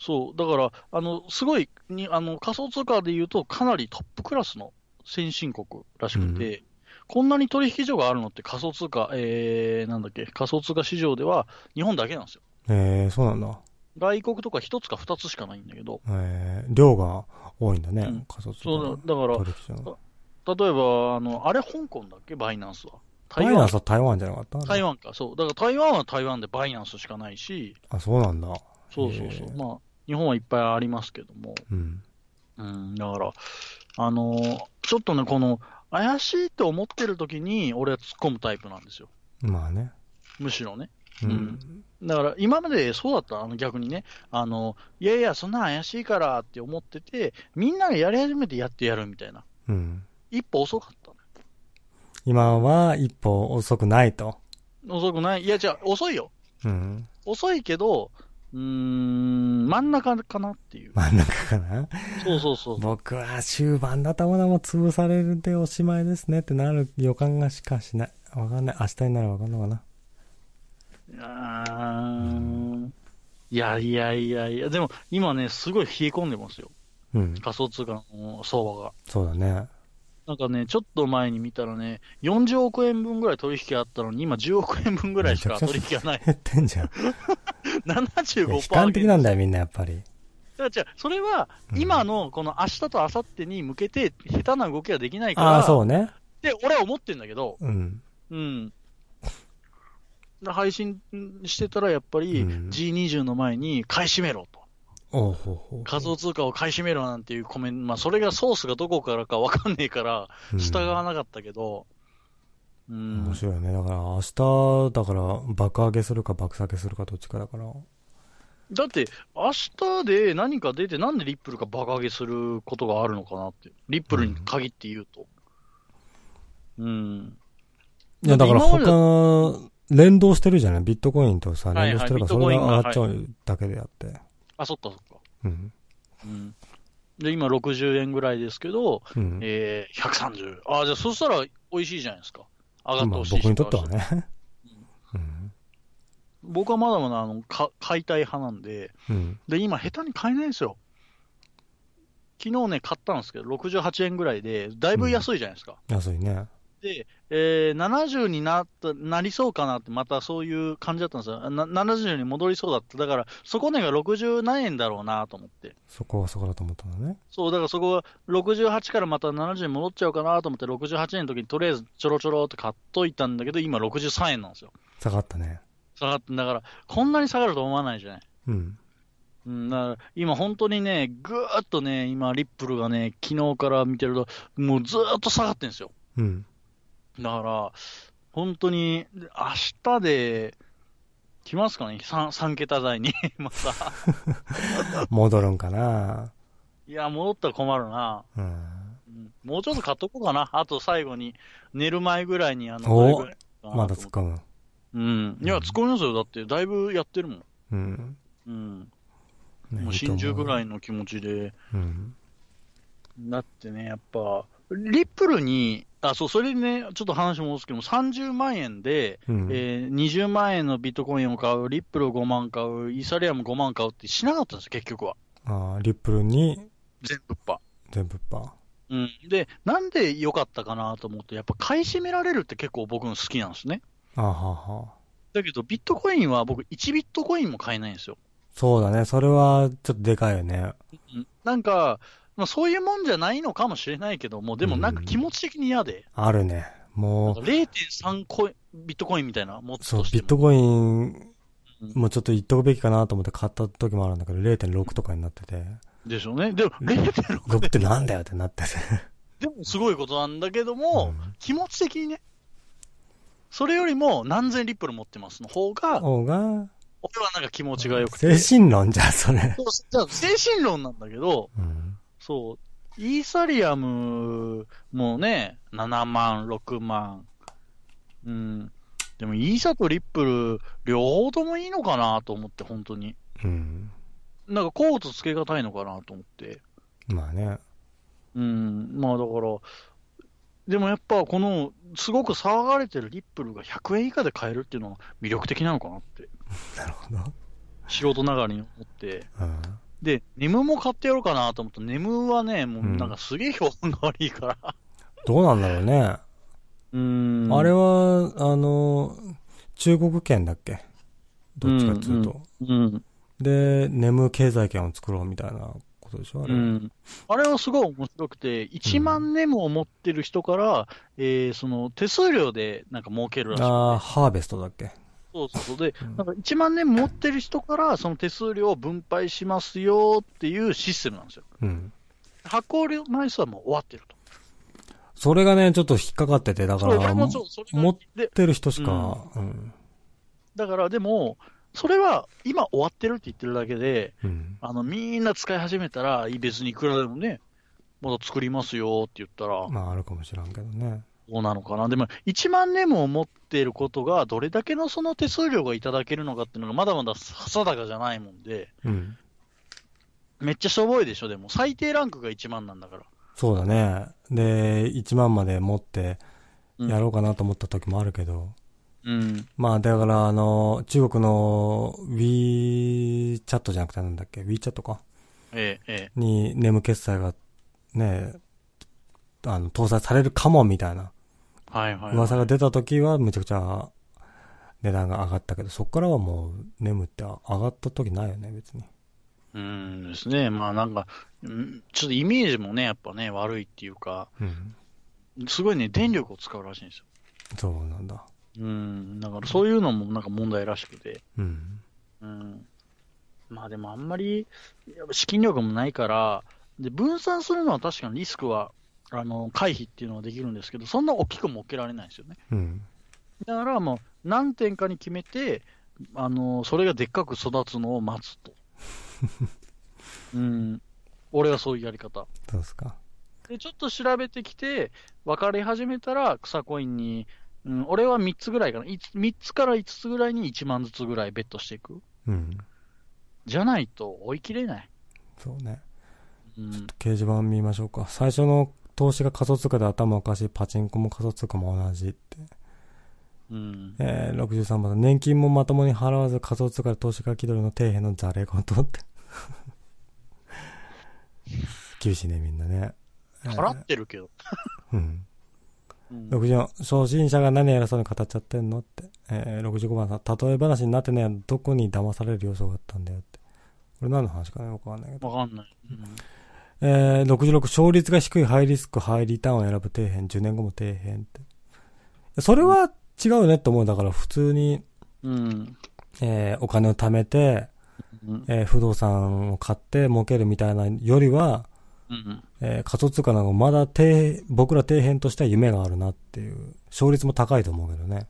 C: そう。だから、あの、すごい、に、あの、仮想通貨で言うと、かなりトップクラスの先進国らしくて、こんなに取引所があるのって仮想通貨、えー、なんだっけ、仮想通貨市場では日本だけなんですよ。
A: えー、そうなんだ。
C: 外国とか一つか二つしかないんだけど、
A: えー、量が多いんだね、
C: うん
A: 仮想通貨
C: そうだ、だから。例えば、あの、あれ香港だっけ、バイナンスは。
A: バイナンスは台湾じゃなかった？
C: 台湾か、そう。だから台湾は台湾でバイナンスしかないし、
A: あ、そうなんだ。
C: そうそうそうまあ、日本はいっぱいありますけども。
A: うん。
C: うん、だから、あのーちょっとね、この、怪しいと思ってる時に、俺は突っ込むタイプなんですよ。
A: まあね。
C: むしろね。
A: う
C: うん
A: ん。
C: だから、今までそうだった、あの逆にね。あの、いやいや、そんな怪しいからって思ってて、みんながやり始めてやってやるみたいな。
A: うん。
C: 一歩遅かった。
A: 今は一歩遅くないと。
C: 遅くない？いや、じゃあ、遅いよ。
A: うん。
C: 遅いけど、うーん、真ん中かなっていう。
A: 真ん中かな？
C: そうそうそう。
A: 僕は終盤だともなも潰されるでおしまいですねってなる予感がしかしない。わかんない。明日にならわかんのかな？
C: あーいやいやいやいや、でも今ね、すごい冷え込んでますよ。
A: うん。
C: 仮想通貨の相場が。
A: そうだね。
C: なんかね、ちょっと前に見たらね、40億円分ぐらい取引あったのに、今10億円分ぐらいしか取引がない。
A: 減ってんじゃん。いや
C: 75%
A: 悲観的なんだよ、みんなやっぱり。
C: だから違うそれは
A: うん
C: 今のこの明日と明後日に向けて下手な動きができないから、
A: ああ、そうね。
C: って俺は思ってんだけど、
A: うん。
C: うん。で配信してたらやっぱり
A: うん
C: G20 の前に買い占めろと。仮想通貨を買い占めろなんていうコメント、まあそれがソースがどこからかわかんねえから
A: うん
C: 従わなかったけど、うん。
A: 面白いよね。だから明日、だから爆上げするか爆下げするかどっちかだから。
C: だって、明日で何か出て、なんでリップルがバカ上げすることがあるのかなって。リップルに限って言うと。うん。
A: いや、だから他、連動してるじゃない？ビットコインとさ、
C: はいはい
A: 連動してるから、それが上がっちゃうだけであって。
C: あ、そっかそっか。
A: うん。
C: うん。で、今60円ぐらいですけど、
A: うん。
C: えー、130。あ、じゃあそしたら美味しいじゃないですか。上がって
A: まあ
C: ほしい
A: 僕にとってはね。うん。
C: 僕はまだまだあのか買いたい派なんで、
A: うん。
C: で、今下手に買えないんですよ。昨日ね、買ったんですけど、68円ぐらいで、だいぶ安いじゃないですか。
A: 安いね。
C: で、えー、70になった、なりそうかなって、またそういう感じだったんですよ。な70に戻りそうだった。だから、底値が60何円だろうなと思って。
A: そこはそこだと思ったのね。
C: そう、だからそこは68からまた70に戻っちゃうかなと思って、68円の時にとりあえずちょろちょろって買っといたんだけど、今63円なんですよ。
A: 下がったね。
C: 下がってんだから、こんなに下がると思わないじゃない。
A: うん。
C: うん、だから今本当にね、ぐーっとね、今、リップルがね、昨日から見てると、もうずーっと下がってんですよ。
A: うん。
C: だから、本当に、明日で、来ますかね ?3、三桁台に、また。
A: 戻るんかな？い
C: や、戻ったら困るな。
A: うん。
C: うんもうちょっと買っとこうかな。あと最後に、寝る前ぐらいに、あの、
A: まだ突っ込む。
C: うん。いや、突っ込みますよ。だって、だいぶやってるもん。
A: うん。
C: うん。
A: ね
C: もう真珠ぐら
A: い
C: いの気持ちで。
A: うん。
C: だってね、やっぱ、リップルに、あ、そう、それでね、ちょっと話戻すけども、30万円で、
A: うん。
C: えー20万円のビットコインを買う、リップルを5万買う、イーサリアム5万買うってしなかったんですよ、結局は。
A: ああ、リップルに？
C: 全部っぱ。
A: 全部パー。
C: うん。で、なんで良かったかなと思って、やっぱ買い占められるって結構僕の好きなんですね。
A: あはは。
C: だけど、ビットコインは僕1ビットコインも買えないんですよ。
A: そうだね。それはちょっとでかいよね。
C: うんなんか、まあ、そういうもんじゃないのかもしれないけども、でもなんか気持ち的に嫌で、
A: あるね。も
C: か0.3コインビットコインみたいな、持
A: う、
C: つ
A: そう。ビットコイン、
C: うん
A: もうちょっと言っとくべきかなと思って買った時もあるんだけど、0.6とかになってて、
C: でしょうね。でも、0.6
A: 6ってなんだよってなってて。
C: でもすごいことなんだけども、
A: うん
C: 気持ち的にね、それよりも何千リップル持ってますの方が、
A: 方が、
C: 俺はなんか気持ちが良くて。
A: 精神論じゃん、それ。
C: そうじゃあ精神論なんだけど、
A: うん。
C: そう、イーサリアムもね、7万、6万。うん。でも、イーサとリップル、両方ともいいのかなと思って、本当に。
A: うん。
C: なんか、コートつけがたいのかなと思って。
A: まあね。
C: うん。まあ、だから、でもやっぱ、この、すごく騒がれてるリップルが100円以下で買えるっていうのは魅力的なのかなって。
A: なるほど。
C: 素人ながらに思って。
A: うん。
C: で、ネムも買ってやろうかなと思ったネムはね、もうなんかすげえ評判が悪いから。
A: どうなんだろうね。
C: うん。
A: あれは、あの、中国圏だっけ？どっちかっていうと。
C: うん。
A: で、眠経済圏を作ろうみたいなことでしょあれ。
C: うん。あれはすごい面白くて、1万ネムを持ってる人から、えー、その手数料でなんか儲けるらしい。
A: ああ、ハーベストだっけ？
C: そうそう。で、
A: うん
C: なんか1万ネム持ってる人からその手数料を分配しますよっていうシステムなんですよ。
A: うん。
C: 発行枚数はもう終わってると。
A: それがね、ちょっと引っかかってて、だから、持っ
C: で、
A: てる人しか、うん。
C: だからでも、それは今終わってるって言ってるだけで、
A: うん。
C: あの、みんな使い始めたら、別にいくらでもね、まだ作りますよって言ったら、
A: まあ、あるかもしらんけどね。
C: どうなのかな。でも、1万ネムを持っていることが、どれだけのその手数料がいただけるのかっていうのが、まだまだ定かじゃないもんで、
A: うん。
C: めっちゃしょぼいでしょ、でも。最低ランクが1万なんだから。
A: そうだね。で、1万まで持って、
C: うん
A: やろうかなと思った時もあるけど、
C: うん。
A: まあ、だから、あの、中国の WeChat じゃなくてなんだっけ ?WeChat か？
C: ええ、ええ。
A: に、ネム決済が、ね、あの、搭載されるかも、みたいな
C: はいはい、はい。
A: 噂が出た時は、むちゃくちゃ値段が上がったけど、そっからはもう、ネムって上がった時ないよね、別に。
C: うんですね。まあなんか、うんちょっとイメージもね、やっぱね、悪いっていうか、
A: うん。
C: すごいね、電力を使うらしいんですよ。
A: そうなんだ。
C: うん。だからそういうのもなんか問題らしくて。
A: うん。
C: うん。まあでもあんまり、やっぱ資金力もないから、で、分散するのは確かにリスクは、あの、回避っていうのはできるんですけど、そんな大きく設けられないんですよね。
A: うん。
C: だからもう、何点かに決めて、あの、それがでっかく育つのを待つと。うん。俺はそういうやり方。
A: どうですか。
C: で、ちょっと調べてきて、分かり始めたら、草コインに、うん、俺は3つぐらいかな。い3つから5つぐらいに1万ずつぐらいベットしていく。
A: うん。
C: じゃないと追い切れない。
A: そうね。
C: うん。
A: 掲示板見ましょうか。最初の投資が仮想通貨で頭おかしい、パチンコも仮想通貨も同じって。
C: うん。
A: えー、63番。年金もまともに払わず仮想通貨で投資家気取りの底辺のザレ言って。厳しいね、みんなね。
C: 払ってるけど。
A: うん。
C: うん。
A: 64、初心者が何偉そうに語っちゃってんのって。えー、65番さん、例え話になってねどこに騙される要素があったんだよって。これ何の話かねわかんないけど。
C: わかんない。うん。
A: えー、66、勝率が低いハイリスク、ハイリターンを選ぶ底辺、10年後も底辺って。それは違うねって思う。だから普通に、
C: うん。
A: えーお金を貯めて、
C: うん。
A: えー不動産を買って儲けるみたいなよりは、
C: うん。
A: えー仮想通貨なんかまだ底僕ら底辺としては夢があるなっていう、勝率も高いと思うけどね。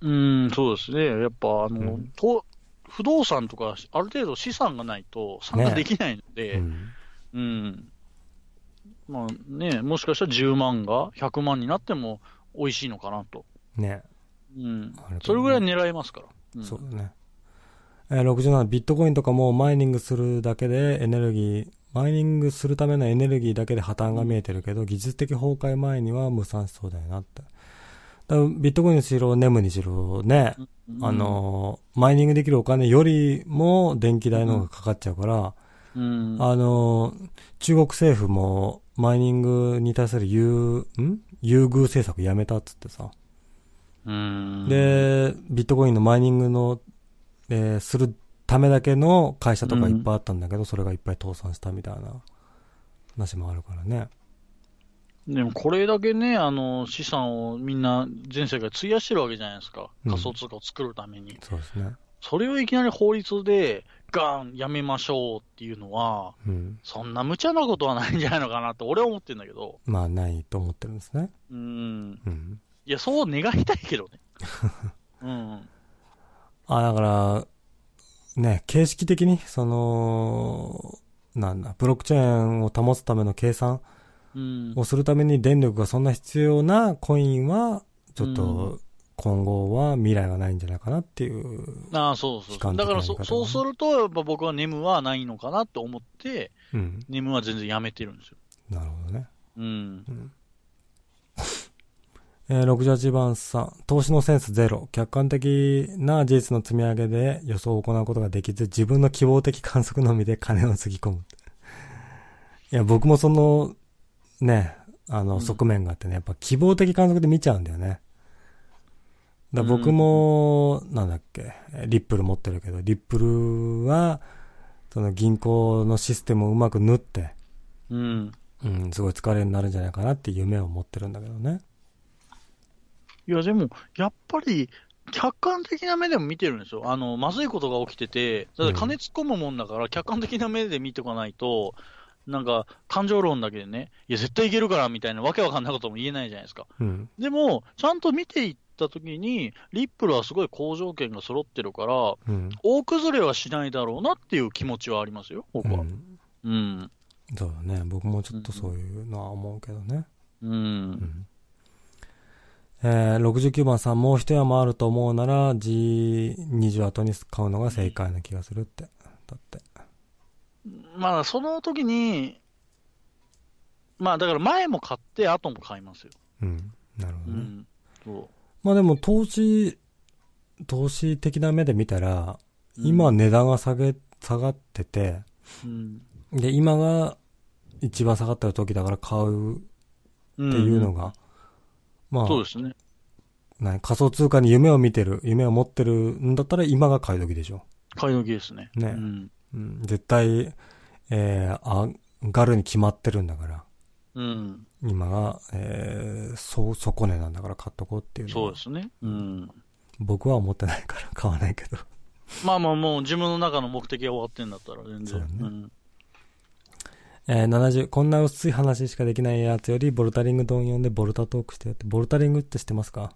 C: うん、そうですね。やっぱ、あの、
A: うん
C: と不動産とか、ある程度資産がないと参加
A: ね
C: できないので、
A: うん。
C: うん。まあね、もしかしたら10万が100万になっても美味しいのかなと。
A: ね。
C: うん。それぐらい狙えますから。うん
A: そうだね。えー67、ビットコインとかもマイニングするだけでエネルギー、マイニングするためのエネルギーだけで破綻が見えてるけど、技術的崩壊前には無産しそうだよなって。だビットコインにしろ、ネムにしろね、
C: うん
A: あ、のーマイニングできるお金よりも電気代の方がかかっちゃうから、
C: うん。
A: あのー中国政府もマイニングに対する優、ん？優遇政策やめたっつってさ。
C: うん、
A: で、ビットコインのマイニングの、えーするためだけの会社とかいっぱいあったんだけど、それがいっぱい倒産したみたいな話もあるからね。
C: でもこれだけね、あの、資産をみんな全世界費やしてるわけじゃないですか。
A: うん
C: 仮想通貨を作るために。
A: そうですね。
C: それをいきなり法律でガーンやめましょうっていうのは、
A: うん。
C: そんな無茶なことはないんじゃないのかなって俺は思ってるんだけど。
A: まあ、ないと思ってるんですね。
C: うん。
A: うん。
C: いや、そう願いたいけどね。うん。
A: あ、だから、ね、形式的に、その、なんだ、ブロックチェーンを保つための計算
C: うん。
A: をするために電力がそんな必要なコインは、ちょっ
C: う
A: と、今後は未来がないんじゃないかなっていう。
C: ああ、そうそう
A: 悲観的な
C: だからそそうすると、やっぱ僕はネムはないのかなって思って、
A: うん。
C: ネムは全然やめてるんですよ。
A: なるほどね。
C: うん。
A: えー68番さん、投資のセンスゼロ。客観的な事実の積み上げで予想を行うことができず、自分の希望的観測のみで金をつぎ込む。いや、僕もその、ね、あの、
C: うん
A: 側面があってね、やっぱ希望的観測で見ちゃうんだよね。だ僕も、なんだっけ、リップル持ってるけど、リップルは、その銀行のシステムをうまく縫って、
C: うん。
A: うん、すごい疲れになるんじゃないかなって夢を持ってるんだけどね。
C: いや、でも、やっぱり、客観的な目でも見てるんですよ。あの、まずいことが起きてて、だって金突っ込むもんだから、客観的な目で見ておかないと、なんか、感情論だけでね、いや、絶対いけるから、みたいなわけわかんないことも言えないじゃないですか。
A: うん。
C: でも、ちゃんと見ていったときに、リップルはすごい好条件が揃ってるから、
A: うん。
C: 大崩れはしないだろうなっていう気持ちはありますよ、僕は。
A: うん
C: うん。
A: そうだね。僕もちょっとそういうのは思うけどね。
C: うん。
A: うん。えー、69番さん、もう一山あると思うなら G20 後に買うのが正解な気がするって。だって。
C: まあ、その時に、まあ、だから前も買って、後も買いますよ。
A: うん。なるほどね。
C: うん。そ
A: まあでも投資、投資的な目で見たら、
C: う。
A: 今値段が下げ、下がってて、
C: うん、
A: で、今が一番下がってる時だから買うっていうのが、まあ、
C: そうですね。
A: 何仮想通貨に夢を見てる、夢を持ってるんだったら今が買い時でしょ。
C: 買い時ですね。
A: ね
C: うん。
A: うん、絶対、えー、上がるに決まってるんだから。
C: うん。
A: 今が、えー、そ、底値なんだから買っとこうっていう
C: そうですね。うん。
A: 僕は思ってないから 買わないけど。
C: まあまあもう自分の中の目的が終わってんだったら全然。
A: そうだね
C: うん。
A: えー、70、こんな薄い話しかできないやつより、ボルタリングドン呼んでボルタトークしてやって、ボルタリングって知ってますか？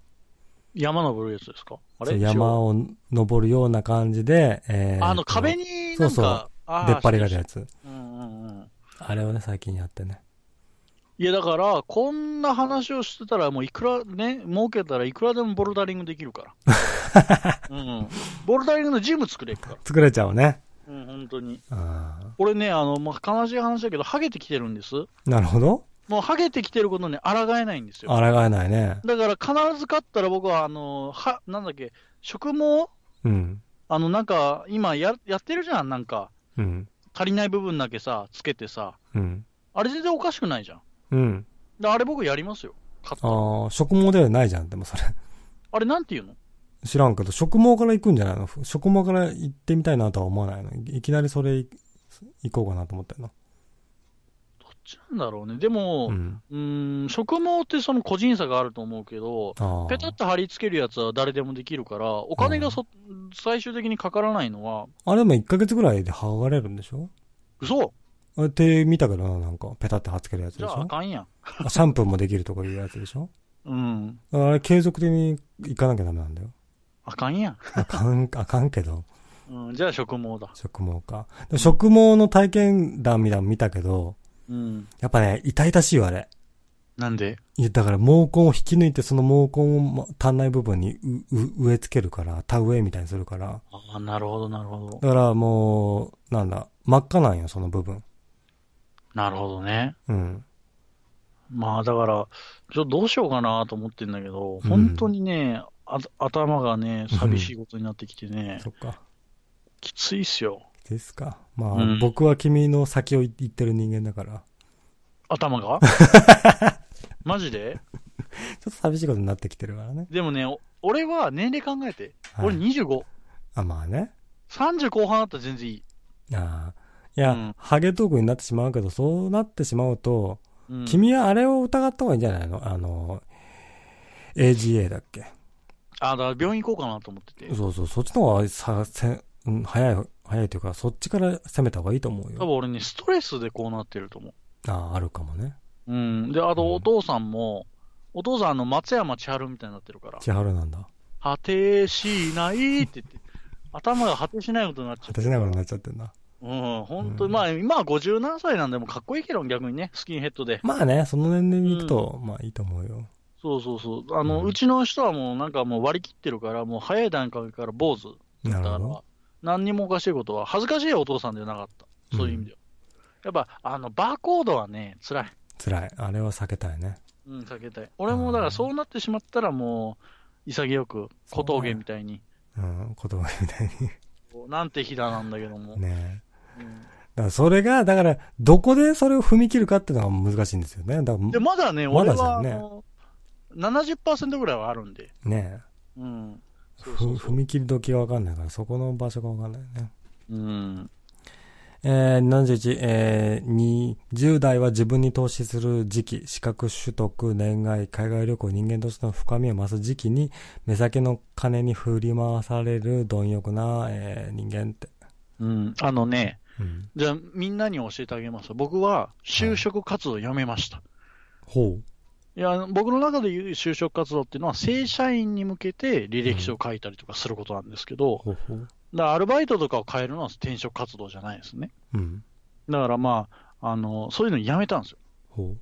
C: 山登るやつですか？あれ？
A: そう山を登るような感じで、えー、
C: あの壁になんか、
A: そうそう出っ張りがあるやつ。
C: うんうんうん。
A: あれをね、最近やってね。
C: いやだから、こんな話をしてたら、もういくらね、儲けたらいくらでもボルダリングできるから。うん。ボルダリングのジム作れるから。
A: 作れちゃうね。
C: うん、本当に。
A: あ
C: 俺ね、あの、まあ、悲しい話だけど、ハゲてきてるんです。
A: ーなるほど。
C: もうハゲてきてることに抗えないんですよ。
A: 抗えないね。
C: だから必ず勝ったら僕は、あの、は、なんだっけ、植毛？
A: うん。あ
C: あの、なんか、今や、やってるじゃん、なんか。
A: うん。
C: 足りない部分だけさ、つけてさ。
A: うん。
C: あれ全然おかしくないじゃん。
A: うん。
C: であれ僕やりますよ。
A: ああ、植毛ではないじゃん、でもそれ。
C: あれなんて言うの？
A: 知らんけど、植毛から行くんじゃないの？植毛から行ってみたいなとは思わないのいいきなりそれい行こうかなと思ってんの。
C: っちなんだろうね。でも、
A: う。
C: うん植毛ってその個人差があると思うけど。ペタッと貼り付けるやつは誰でもできるから、お金がそ、最終的にかからないのは、
A: あれでも1ヶ月ぐらいで剥がれるんでしょ？
C: 嘘
A: あれ手見たけどな、なんか、ペタって貼っつけるやつ
C: じゃ
A: でしょ？
C: ああかんやん。
A: あシャンプーもできるとかいうやつでしょ？
C: うん。
A: あれ継続的に行かなきゃダメなんだよ。
C: あかんやん。
A: あかん、あかんけど、
C: うん、じゃあ植毛だ。
A: 植毛か。植毛の体験談みたい見たけど、
C: うん。
A: やっぱね、痛々しいよ、あれ。
C: なんで？
A: いや、だから毛根を引き抜いて、その毛根をま足んない部分にうう植え付けるから、田植えみたいにするから。
C: ああ、なるほど、なるほど。
A: だからもう、なんだ、真っ赤なんよ、その部分。
C: なるほどね。
A: うん。
C: まあだから、ちょっとどうしようかなと思ってんだけど、
A: うん
C: 本当にね、あ頭がね、寂しいことになってきてね、
A: そっか。
C: きついっすよ。
A: ですか。まあ、
C: うん
A: 僕は君の先を行ってる人間だから、
C: 頭が？マジで？
A: ちょっと寂しいことになってきてるからね。
C: でもね、お俺は年齢考えて、
A: はい
C: 俺25。
A: あ、まあね。
C: 30後半だったら全然いい。
A: ああ。いや、
C: うん
A: ハゲトークになってしまうけど、そうなってしまうと、
C: うん、
A: 君はあれを疑った方がいいんじゃないの？あの、AGA だっけ？
C: あ、だから病院行こうかなと思ってて。
A: そうそう、そっちの方がさ、せうん、早い、早いというか、そっちから攻めた方がいいと思うよ。
C: 多分俺ね、ストレスでこうなってると思
A: ああ、あるかもね。
C: う。うん。で、あ
A: うん
C: とお父さんも、お父さんあの松山千春みたいになってるから、
A: 千春なんだ。
C: 果てしないって言って、頭が果てしないことになっちゃって
A: 果てしないことになっちゃってんだ。
C: うん、本当に、
A: うん
C: まあ、今は57歳なんで、もうかっこいいけど、逆にね、スキンヘッドで。
A: まあね、その年齢に行くと、まあいいと思うよ。
C: そうそうそう。あの、
A: うん
C: うちの人はもうなんかもう割り切ってるから、もう早い段階から坊主だから何にもおかしいことは、恥ずかしいお父さんではなかった。そういう意味では。やっぱ、あの、バーコードはね、辛い。
A: 辛い。あれは避けたいね。
C: うん、避けたい。俺もだからそうなってしまったらもう、潔く、小峠みたいに、
A: うん、言葉みたい
C: こうなんて日だなんだけども。
A: に。ね
C: うん
A: だからそれが、だから、どこでそれを踏み切るかっていうのが難しいんですよね。だから
C: で、まだね、
A: ま
C: 俺は、
A: だじゃんね
C: あの、70%ぐらいはあるんで。
A: ね
C: うん。そう
A: ふ
C: そうそう
A: 踏み切り時がわかんないから、そこの場所がわかんないね。
C: うん。
A: えー、71、えー、2、10代は自分に投資する時期、資格取得、恋愛、海外旅行、人間としての深みを増す時期に、目先の金に振り回される貪欲な、えー、人間って。
C: うん。あのね、
A: うん。
C: じゃあみんなに教えてあげます。僕は就職活動をやめました。
A: ほ
C: いや、僕の中で言う就職活動っていうのは正社員に向けて履歴書を書いたりとかすることなんですけど、
A: う。ほうほう。
C: だアルバイトとかを変えるのは転職活動じゃないですね。
A: うん。
C: だからまあ、あの、そういうのやめたんですよ。
A: ほ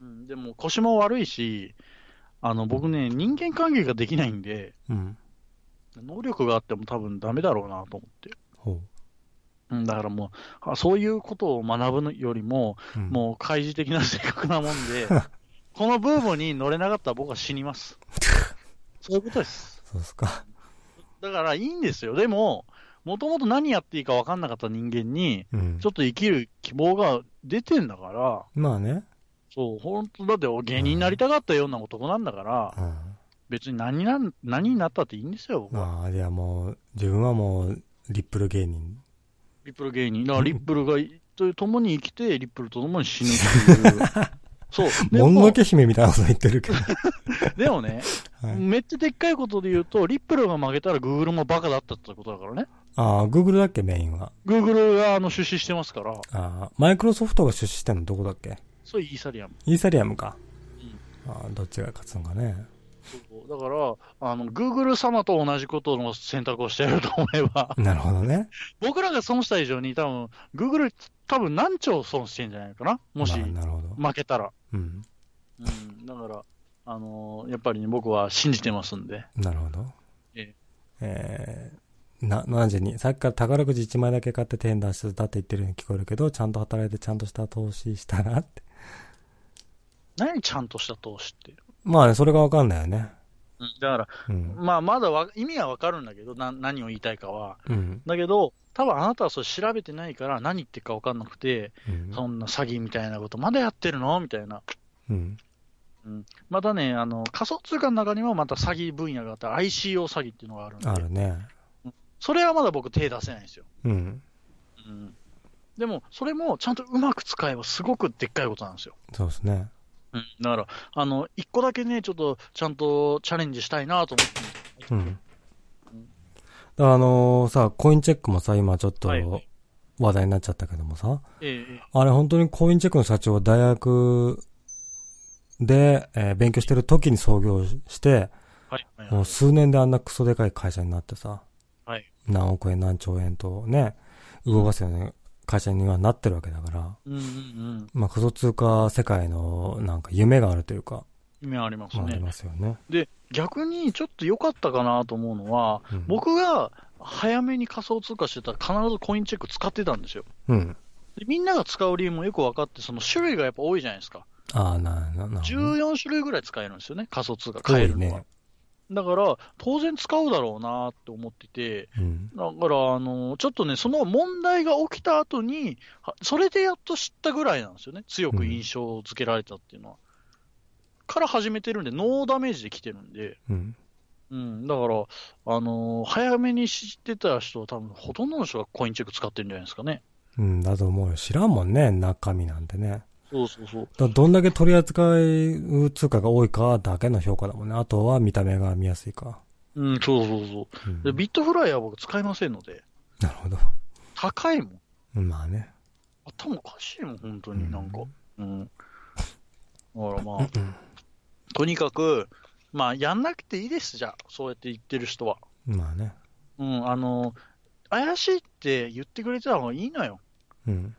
C: うん、でも腰も悪いし、あの、僕ね、人間関係ができないんで、
A: う。うん。
C: 能力があっても多分ダメだろうなと思って。
A: ほ
C: うん、だからもう、あそういうことを学ぶのよりも、
A: う。うん、
C: もう開示的な性格なもんで、このブームに乗れなかったら僕は死にます。そういうことです。
A: そうっすか。
C: だからいいんですよ。でも、もともと何やっていいか分かんなかった人間に、
A: うん
C: ち。ょっと生きる希望が出てんだから、
A: まあね。
C: そう、本当だって芸人になりたかったような男なんだから、
A: うん。
C: 別に何にな何になったっていいんですよ、僕は。
A: まあ、じゃあもう、自分はもう、リップル芸人。
C: リップル芸人。だからリップルがいと共に生きて、リップルと共に死ぬっていう。そう。でも
A: もんのけ姫みたいなこと言ってるけど。
C: でもね、
A: はい、
C: めっちゃでっかいことで言うと、リップルが負けたらグーグルもバカだったってことだからね。
A: ああ、グーグルだっけ、メインは。
C: グーグルがあの出資してますから、
A: ああ、マイクロソフトが出資してんのどこだっけ？
C: そうイーサリアム。
A: イーサリアムか。ああ、どっちが勝つのかね。
C: だから、あの、グーグル様と同じことの選択をしてやると思えば、
A: なるほどね。
C: 僕らが損した以上に多分、グーグル多分何兆損してんじゃないかな？もし。負けたら。
A: うん。
C: うん、だから、あのーやっぱりね、僕は信じてますんで。
A: なるほど。
C: え
A: えー、な、72。さっきから宝くじ1枚だけ買って手に出してたって言ってるように聞こえるけど、ちゃんと働いてちゃんとした投資したらって。
C: 何ちゃんとした投資って。
A: まあね、それがわかんないよね。
C: うん、だから、
A: うん。
C: まあ、まだわ意味はわかるんだけどな、何を言いたいかは。
A: うん。
C: だけど、多分あなたはそれ調べてないから、何言ってるかわかんなくて、
A: うん。
C: そんな詐欺みたいなことまだやってるのみたいな。
A: うん。
C: またね、あの、仮想通貨の中にもまた詐欺分野があって、ICO 詐欺っていうのがあるんで、
A: あるね。
C: それはまだ僕手出せないんですよ。
A: うん。
C: うん。でも、それもちゃんとうまく使えばすごくでっかいことなんですよ。
A: そうですね。
C: うん。だから、あの、一個だけね、ちょっと、ちゃんとチャレンジしたいなと思って。
A: うん。あのさ、コインチェックもさ、今ちょっと
C: はいはい
A: 話題になっちゃったけどもさ、
C: えええ
A: あれ本当にコインチェックの社長は大学で、えー勉強してる時に創業して、
C: えはい。はい。
A: もう数年であんなクソでかい会社になってさ、
C: はい。
A: 何億円何兆円とね、動かすような会社にはなってるわけだから、
C: うんうんうん。
A: まあ仮想通貨世界のなんか夢があるというか、
C: 夢ありますね。
A: まあありますよね。
C: で、逆にちょっと良かったかなと思うのは、
A: うん、
C: 僕が早めに仮想通貨してたら必ずコインチェック使ってたんですよ。
A: うん。
C: でみんなが使う理由もよく分かって、その種類がやっぱ多いじゃないですか。
A: ああ、な、な、な。
C: 14種類ぐらい使えるんですよね、仮想通貨買えるのは。
A: ね。
C: だから、当然使うだろうなって思ってて、
A: うん。
C: だから、あの、ちょっとね、その問題が起きた後に、はそれでやっと知ったぐらいなんですよね。強く印象付けられたっていうのは。から始めてるんで、ノーダメージで来てるんで、
A: うん。
C: うん、だから、あの早めに知ってた人は多分、ほとんどの人がコインチェック使ってるんじゃないですかね。
A: うん、だと思うよ。知らんもんね、中身なんてね。
C: そうそうそう。
A: だどんだけ取り扱い通貨が多いかだけの評価だもんね。あとは見た目が見やすいか。
C: うん、そうそうそう。
A: うん
C: で、ビットフライは僕使いませんので、
A: なるほど。
C: 高いもん。
A: うんまあね。
C: 頭おかしいもん、本当
A: うん
C: になんか。うん。だからまあ、
A: うん
C: とにかく、まあ、やんなくていいです、じゃあ、そうやって言ってる人は。
A: まあね。
C: うん、あの、怪しいって言ってくれた方がいいのよ。
A: うん。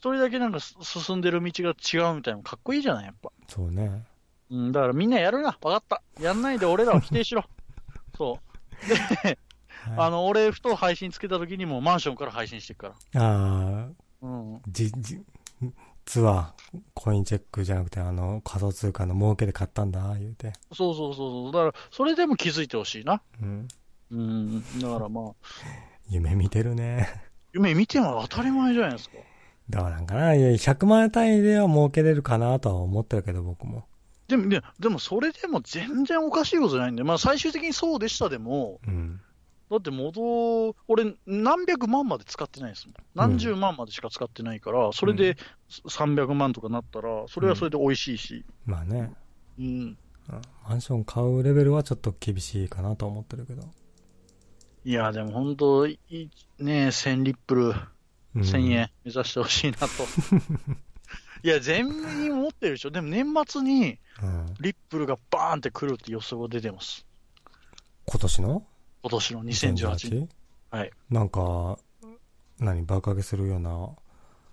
C: 一人だけなんかす進んでる道が違うみたいなのかっこいいじゃない、やっぱ。
A: そうね。
C: うん、だからみんなやるな、わかった。やんないで俺らを否定しろ。そう。で、
A: はい
C: あの、俺、ふと配信つけた時にもマンションから配信してるから。
A: ああ、
C: うん。
A: じ、じ、ツアー、コインチェックじゃなくて、あの、仮想通貨の儲けで買ったんだ、言うて。
C: そうそうそうそう。だから、それでも気づいてほしいな。
A: うん。
C: うん。だからまあ、
A: 夢見てるね。
C: 夢見ても当たり前じゃないですか。
A: どうなんかないや、100万円単位では儲けれるかなとは思ってるけど、僕も。
C: でも、ね、でもそれでも全然おかしいことじゃないんで、まあ最終的にそうでしたでも、
A: うん。
C: だって元、俺何百万まで使ってないですもん。何十万までしか使ってないから、それで300万とかなったら、それはそれで美味しいし、
A: まあね。
C: うん。
A: うんマンション買うレベルはちょっと厳しいかなと思ってるけど。
C: いや、でも本当、いね1000リップル、
A: うん
C: 1000円目指してほしいなと。いや、全員持ってるでしょ。でも年末に
A: うん。
C: リップルがバーンってくるって予想が出てます。
A: 今年の？
C: 今年の2018
A: 2018
C: はい。
A: なんか、何、爆上げするような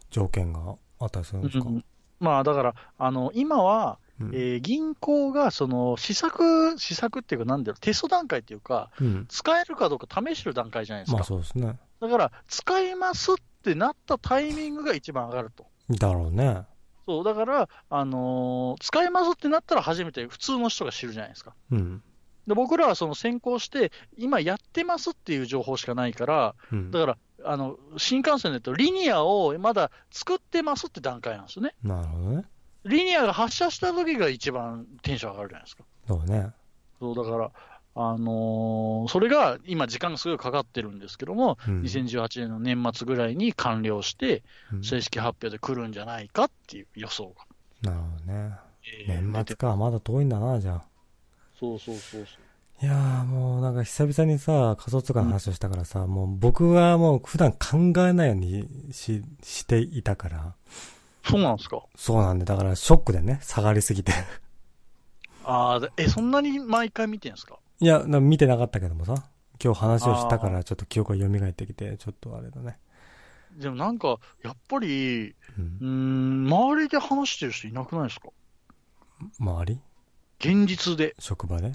A: 条件があったりするんですか、
C: うんまあだから、あの今は、
A: うん
C: えー銀行がその試作、試作っていうか、なんだろう、テスト段階っていうか、
A: うん。
C: 使えるかどうか試してる段階じゃないですか。
A: まあそうですね。
C: だから、使いますってなったタイミングが一番上がると。
A: だろうね。
C: そう、だから、あのー使いますってなったら初めて普通の人が知るじゃないですか。
A: うん。
C: で僕らはその先行して、今やってますっていう情報しかないから、
A: うん。
C: だから、あの新幹線だとリニアをまだ作ってますって段階なんですよね。
A: なるほどね。
C: リニアが発射した時が一番テンション上がるじゃないですか。
A: そうね。
C: そうだから、あのーそれが今、時間がすごいかかってるんですけども、
A: うん。
C: 2018年の年末ぐらいに完了して、
A: うん
C: 正式発表で来るんじゃないかっていう予想が。
A: なるほどね。
C: えー
A: 年末か、まだ遠いんだな、じゃあ。
C: そうそうそうそう。
A: いやーもうなんか久々にさ、仮想通貨の話をしたからさ、もう僕はもう普段考えないようにし、していたから。
C: そうなんですか？
A: そうなんで、だからショックでね、下がりすぎて。
C: ああ、でえ、そんなに毎回見てんですか？
A: いや、な見てなかったけどもさ、今日話をしたからちょっと記憶が蘇ってきて、ちょっとあれだね。
C: でもなんか、やっぱり、
A: う。
C: うんーん、周りで話してる人いなくないですか？
A: 周り？
C: 現実で。
A: 職場で？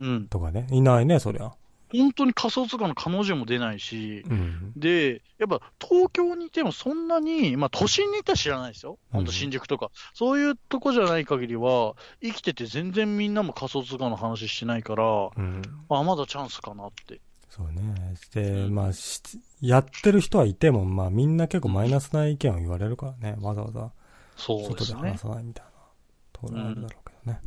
C: うん。
A: とかね。いないね、そりゃ。
C: 本当に仮想通貨の彼女も出ないし、
A: うん。
C: で、やっぱ東京にいてもそんなに、まあ都心にいたら知らないですよ。本当新宿とか。そういうとこじゃない限りは、生きてて全然みんなも仮想通貨の話してないから、
A: うん。
C: あ、まだチャンスかなって。
A: そうね。で、まあ、しやってる人はいても、まあみんな結構マイナスな意見を言われるからね。わざわざ
C: そうですね
A: 外で話。さないみたいなところがあるだろうけどね。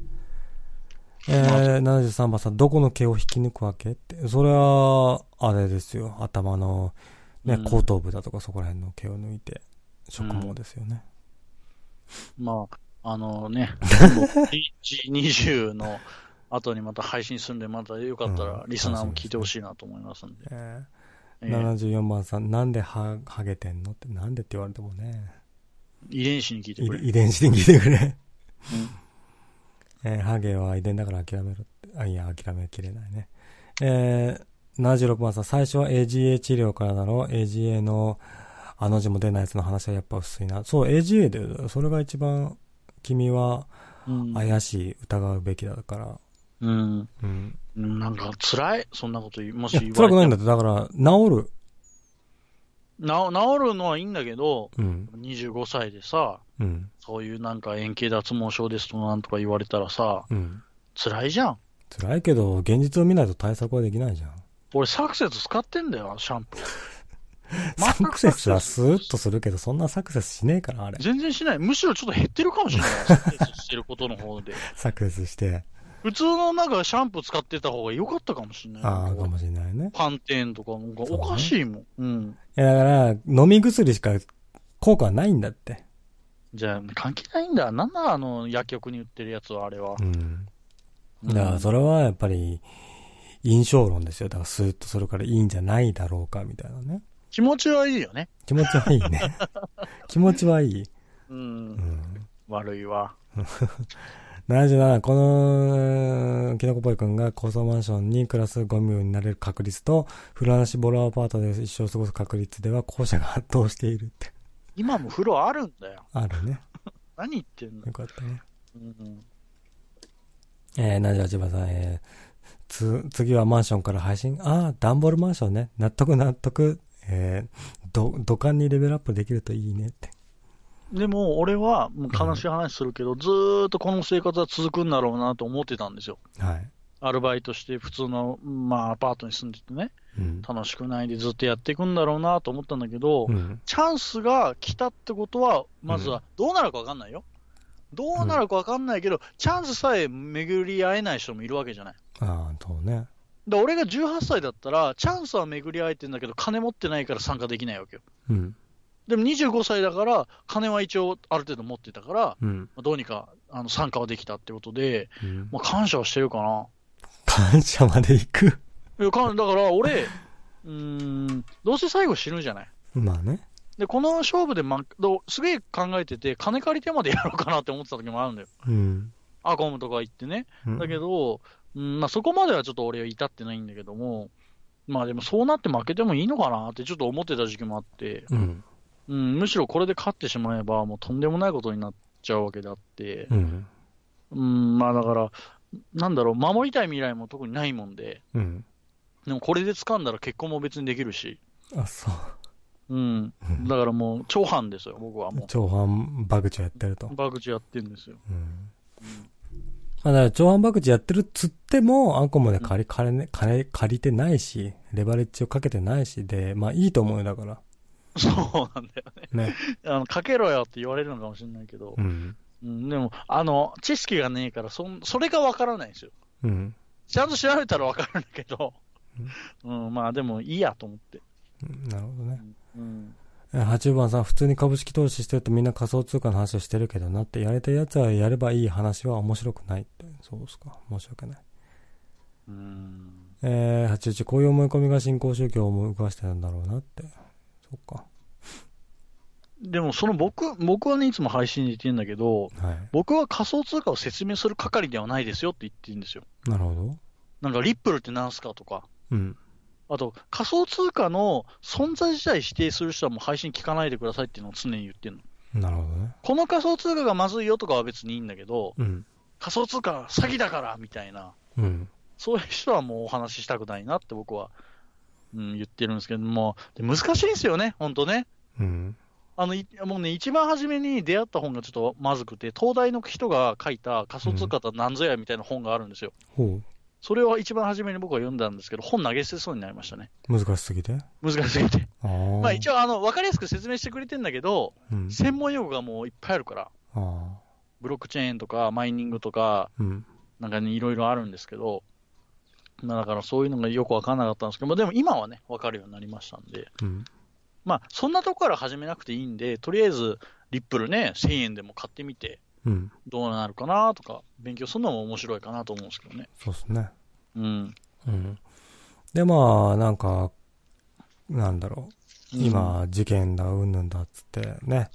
A: えー、73番さん、どこの毛を引き抜くわけって。それは、あれですよ。頭の、ね、
C: うん
A: 後頭部だとかそこら辺の毛を抜いて。植毛ですよね。
C: まあ、あのね、G20 の後にまた配信するんで、またよかったら
A: うん
C: リスナーも聞いてほしいなと思いますんで。
A: え
C: え
A: ー
C: ー
A: 74番さん、なんでは、ハゲてんのって、なんでって言われてもね。
C: 遺伝子に聞いてくれ。
A: い遺伝子で聞いてくれ。
C: うん
A: えーハゲは遺伝だから諦めろ。あ、いや、諦めきれないね。えー、76番さん、最初は AGA 治療からだろ ?AGA の、あの字も出ないやつの話はやっぱ薄いな。そう、AGA で、それが一番、君は
C: うん
A: 怪しい、疑うべきだから。
C: うん。
A: うん。
C: なんか辛い？そんなこと言う？もし言われ
A: 辛くないんだって。だから、治る。
C: な治るのはいいんだけど、
A: うん。
C: 25歳でさ、
A: うん。
C: そういうなんか円形脱毛症ですとなんとか言われたらさ、
A: うん。
C: 辛いじゃん。
A: 辛いけど、現実を見ないと対策はできないじゃん。
C: 俺サクセス使ってんだよ、シャンプー。
A: サクセスはスーッとするけど、そんなサクセスしねえから、あれ。
C: 全然しない。むしろちょっと減ってるかもしれない。サクセスしてることの方で。
A: サクセスして。
C: 普通のなんかシャンプー使ってた方が良かったかもしれない。
A: ああ、かもしれないね。
C: パンテーンとか、なんかおかしいもん。うん。
A: いや、だから、飲み薬しか効果はないんだって。
C: じゃあ、関係ないんだ。なんだ、あの、薬局に売ってるやつは、あれは。
A: うん。
C: うん
A: だから、それはやっぱり、印象論ですよ。だから、スーッとするからいいんじゃないだろうか、みたいなね。
C: 気持ちはいいよね。
A: 気持ちはいいね。気持ちはいい。
C: う。
A: うんん。
C: 悪いわ。
A: 77、この、キノコボーイ君が高層マンションに暮らすゴミになれる確率と、古話ボロアパートで一生過ごす確率では後者が圧倒しているって。
C: 今も風呂あるんだよ。
A: あるね。
C: 何言ってんの？
A: よかったね。
C: うん。
A: えー、78番さん、えー、つ、次はマンションから配信？ああ、ダンボールマンションね。納得納得。えー、ど、土管にレベルアップできるといいねって。
C: でも、俺は、もう悲しい話するけど、ずーっとこの生活は続くんだろうなと思ってたんですよ。
A: はい。
C: アルバイトして、普通の、まあ、アパートに住んでてね、
A: うん。
C: 楽しくないでずっとやっていくんだろうなと思ったんだけど、
A: うん。
C: チャンスが来たってことは、まずは、どうなるか分かんないよ。どうなるか分かんないけど、チャンスさえ巡り合えない人もいるわけじゃない。
A: ああ、そうね。
C: で俺が18歳だったら、チャンスは巡り合えてんだけど、金持ってないから参加できないわけよ。
A: うん。
C: でも25歳だから、金は一応ある程度持ってたから、
A: うん。
C: まあどうにかあの参加はできたってことで、
A: うん、
C: まあ、感謝はしてるかな。
A: 感謝まで行く？
C: いやかだから俺、うーん、どうせ最後死ぬじゃない？
A: まあね。
C: で、この勝負で、ま、どすげえ考えてて、金借りてまでやろうかなって思ってた時もあるんだよ。
A: うん。
C: アコムとか行ってね。
A: うん
C: だけど、うんまあ、そこまではちょっと俺は至ってないんだけども、まあでもそうなって負けてもいいのかなってちょっと思ってた時期もあって、
A: うん。
C: うん、むしろこれで勝ってしまえば、もうとんでもないことになっちゃうわけであって、
A: うん。
C: うん、まあだから、なんだろう、守りたい未来も特にないもんで、
A: うん。
C: でもこれで掴んだら結婚も別にできるし、
A: あ、そう。
C: うん、だからもう、超反ですよ、僕はも
A: 長半爆打やってると
C: う。。バグチやってんですよ。
A: うん。まあ、だから長半爆打やってるっつっても、アンコムで借り、借りね、借り、借りてないし、レバレッジをかけてないしで、まあいいと思うよ、だから。
C: そうなんだよね。
A: ね。
C: あの、かけろよって言われるのかもしれないけど
A: う、ん。
C: うん、でも、あの、知識がねえから、そん、それがわからないんですよ。
A: うん。
C: ちゃんと調べたらわかるんだけど、うん、まあでもいいやと思って。
A: うんなるほどね。
C: うん。
A: え80番さん、普通に株式投資してるとみんな仮想通貨の話をしてるけどなって、やれたやつはやればいい話は面白くないって。そうですか。申し訳ない。
C: うん。
A: えー、81、こういう思い込みが新興宗教を思い浮かしてるんだろうなって。そっか。
C: でも、その僕、僕はね、いつも配信で言ってるんだけど、
A: はい。
C: 僕は仮想通貨を説明する係ではないですよって言ってるんですよ。
A: なるほど。
C: なんか、リップルって何すかとか、
A: うん。
C: あと、仮想通貨の存在自体否定する人はもう配信聞かないでくださいっていうのを常に言ってるの。
A: なるほどね。
C: この仮想通貨がまずいよとかは別にいいんだけど、
A: うん。
C: 仮想通貨詐欺だからみたいな、
A: うん。
C: そういう人はもうお話ししたくないなって僕は、うん、言ってるんですけども、で難しいんですよね、本当ね。
A: うん。
C: あの、いもうね、一番初めに出会った本がちょっとまずくて、東大の人が書いた仮想通貨とは何ぞやみたいな本があるんですよ。
A: ほ
C: それを一番初めに僕は読んだんですけど、本投げ捨てそうになりましたね。
A: う。難しすぎて？
C: 難しすぎて。
A: ああ。
C: まあ一応、あの、わかりやすく説明してくれてんだけど、
A: うん。
C: 専門用語がもういっぱいあるから。ブロックチェーンとかマイニングとか、
A: うん。
C: なんかね、いろいろあるんですけど、まあだからそういうのがよくわからなかったんですけど、まあでも今はね、わかるようになりましたんで、
A: うん。
C: まあ、そんなとこから始めなくていいんで、とりあえず、リップルね、1000円でも買ってみて、
A: うん。
C: どうなるかなとか、勉強するのも面白いかなと思うんですけどね。
A: そうですね。
C: うん。
A: うん。で、まあ、なんか、なんだろう。
C: うん
A: 今、事件だ、うんぬんだっつってね、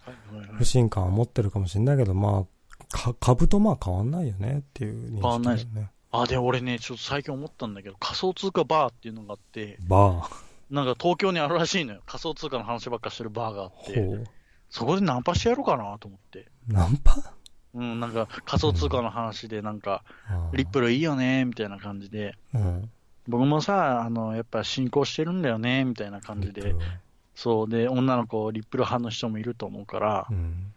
A: 不信感を持ってるかもしれないけど、まあ、か株とまあ変わんないよねっていう認識
C: 変わんない
A: だよね。
C: あ、で、俺ね、ちょっと最近思ったんだけど、仮想通貨バーっていうのがあって、
A: バー。
C: なんか東京にあるらしいのよ。仮想通貨の話ばっかしてるバーがあって。そこでナンパしてやろうかなと思って。
A: ナンパ？
C: うん、なんか仮想通貨の話で、なんか、リップルいいよね、みたいな感じで、
A: うん。
C: 僕もさ、あの、やっぱ進行してるんだよね、みたいな感じで、そう、で、女の子、リップル派の人もいると思うから
A: う、ん。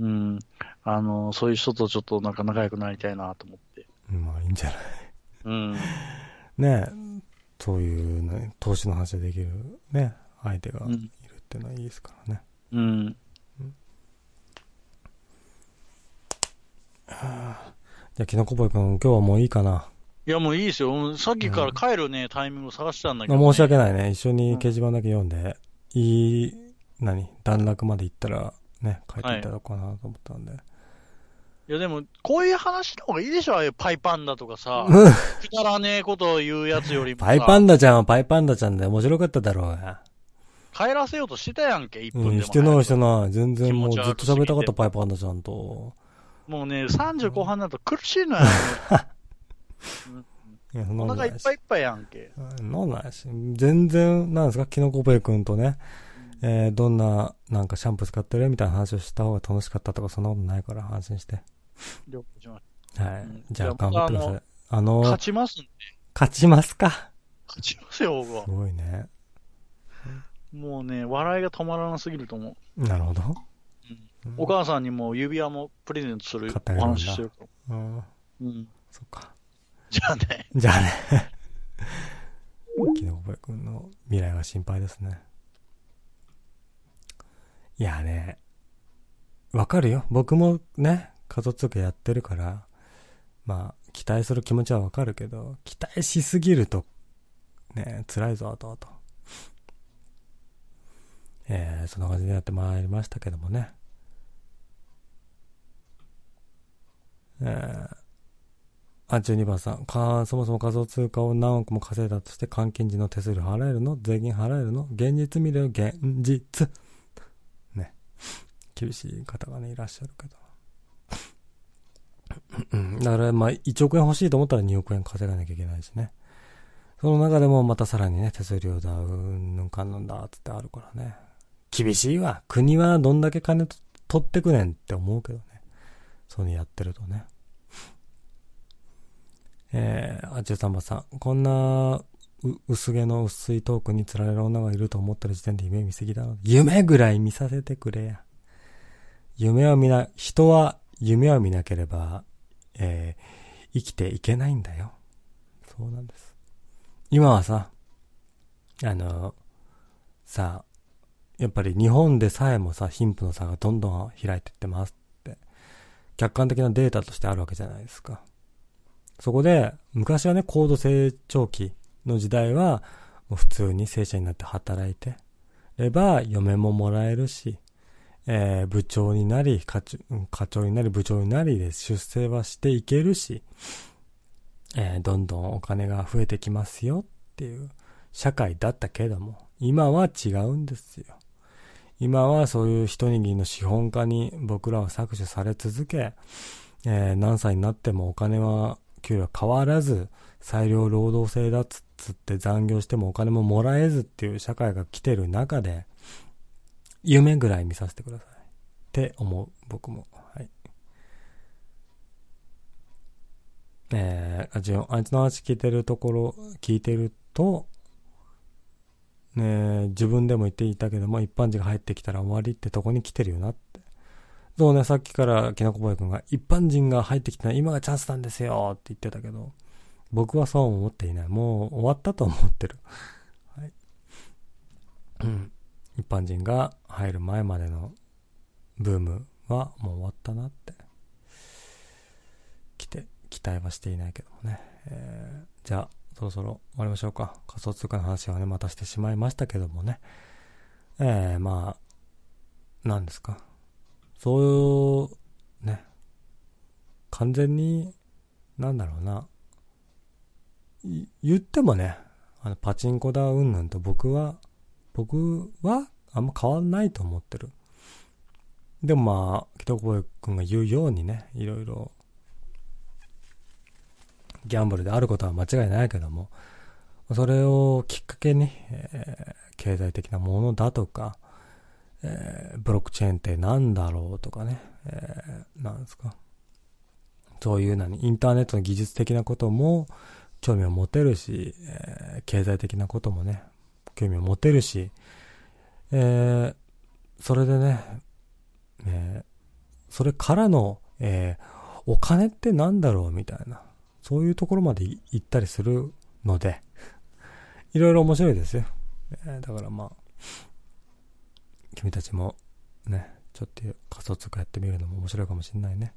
C: うん、あの、そういう人とちょっとなんか仲良くなりたいなと思って。
A: まあいいんじゃない？
C: うん、
A: ねえ、そういうね、投資の話ができるね、相手がいる
C: うん、
A: っていうのはいいですからね。
C: うん。
A: じゃあ、キノコボーイ君、今日はもういいかな？
C: いや、もういいですよ。さっきから帰るね、タイミング探してたんだけど、ね。
A: 申し訳ないね。一緒に掲示板だけ読んで、いい、何？段落まで行ったら、ね、書いていただこうかなと思ったんで。
C: いや、でも、こういう話の方がいいでしょ、ああいうパイパンダとかさ。
A: うん
C: くだらねえことを言うやつよりもさ。
A: パイパンダちゃんはパイパンダちゃんで面白かっただろうが。
C: 帰らせようとしてたやんけ、1分でも、
A: うん、してないしてない。全然もうずっと喋りたかったパイパンダちゃんと。
C: もうね、30後半になると苦しいのよ。お腹いっぱいいっぱいやんけ。
A: うんないし。全然、なんですか、キノコペイ君とね、えー、どんな、なんかシャンプー使ってるみたいな話をした方が楽しかったとか、そんなことないから安心して。
C: 了解しまし
A: はい。
C: うん
A: じゃあ、頑張ってください。あ
C: た
A: の、
C: 勝ちますんで。
A: 勝ちますか？
C: 勝ちますよ、僕は
A: す。ごいね。
C: もうね、笑いが止まらなすぎると思う。
A: なるほど。
C: お母さんにも指輪もプレゼントするお話してるから。
A: うん。
C: うん。
A: そっか。
C: じゃあね。
A: じゃあね。キノコペイ君の未来が心配ですね。いやね、わかるよ。僕もね、仮想通貨やってるから、まあ、期待する気持ちはわかるけど、期待しすぎると、ね、辛いぞ、後々。えー、そんな感じでやってまいりましたけどもね。えー、あ、12番さん。か、そもそも仮想通貨を何億も稼いだとして換金時の手数料払えるの？税金払えるの？現実見るよ、現実。ね。厳しい方がね、いらっしゃるけど。うん。だから、まあ、1億円欲しいと思ったら2億円稼がなきゃいけないしね。その中でもまたさらにね、手数料だ、うんぬんかんぬんだ、つってあるからね。厳しいわ。国はどんだけ金取ってくねんって思うけどね。そういうのやってるとね。えー、あ、13番さん。こんな、薄毛の薄いトークに釣られる女がいると思ってる時点で夢見すぎだろ。夢ぐらい見させてくれや。夢を見な、人は夢を見なければ、えー、生きていけないんだよ。そうなんです。今はさ、あの、さ、やっぱり日本でさえもさ、貧富の差がどんどん開いていってますって、客観的なデータとしてあるわけじゃないですか。そこで、昔はね、高度成長期の時代は、もう普通に正社になって働いてれば、嫁ももらえるし、えー部長になり課長、課長になり部長になりで出世はしていけるし、えーどんどんお金が増えてきますよっていう社会だったけども、今は違うんですよ。今はそういう一握りの資本家に僕らは搾取され続け、えー何歳になってもお金は給料変わらず、裁量労働制だっつって残業してもお金ももらえずっていう社会が来てる中で、夢ぐらい見させてください。って思う、僕も。はい。えー、あじあいつの話聞いてるところ、聞いてると、ね自分でも言っていたけども、一般人が入ってきたら終わりってとこに来てるよなって。そうね、さっきからきなこぼえ君が、一般人が入ってきたら今がチャンスなんですよって言ってたけど、僕はそう思っていない。もう終わったと思ってる。はい。うん。一般人が入る前までのブームはもう終わったなって。来て、期待はしていないけどもね。えー、じゃあ、そろそろ終わりましょうか。仮想通貨の話はね、またしてしまいましたけどもね。ええまあ、なんですか。そういう、ね。完全に、なんだろうな。言ってもね、あの、パチンコだうんぬんと僕は、僕はあんま変わんないと思ってる。でもまあ、北小林君が言うようにね、いろいろ、ギャンブルであることは間違いないけども、それをきっかけに、えー経済的なものだとか、えーブロックチェーンって何だろうとかね、えーなんですか。そういう何、インターネットの技術的なことも興味を持てるし、えー経済的なこともね、興味を持てるし、えーそれでね、えーそれからの、えーお金って何だろうみたいな、そういうところまで行ったりするので、いろいろ面白いですよ。えーだからまあ、君たちもね、ちょっと仮想通貨やってみるのも面白いかもしれないね。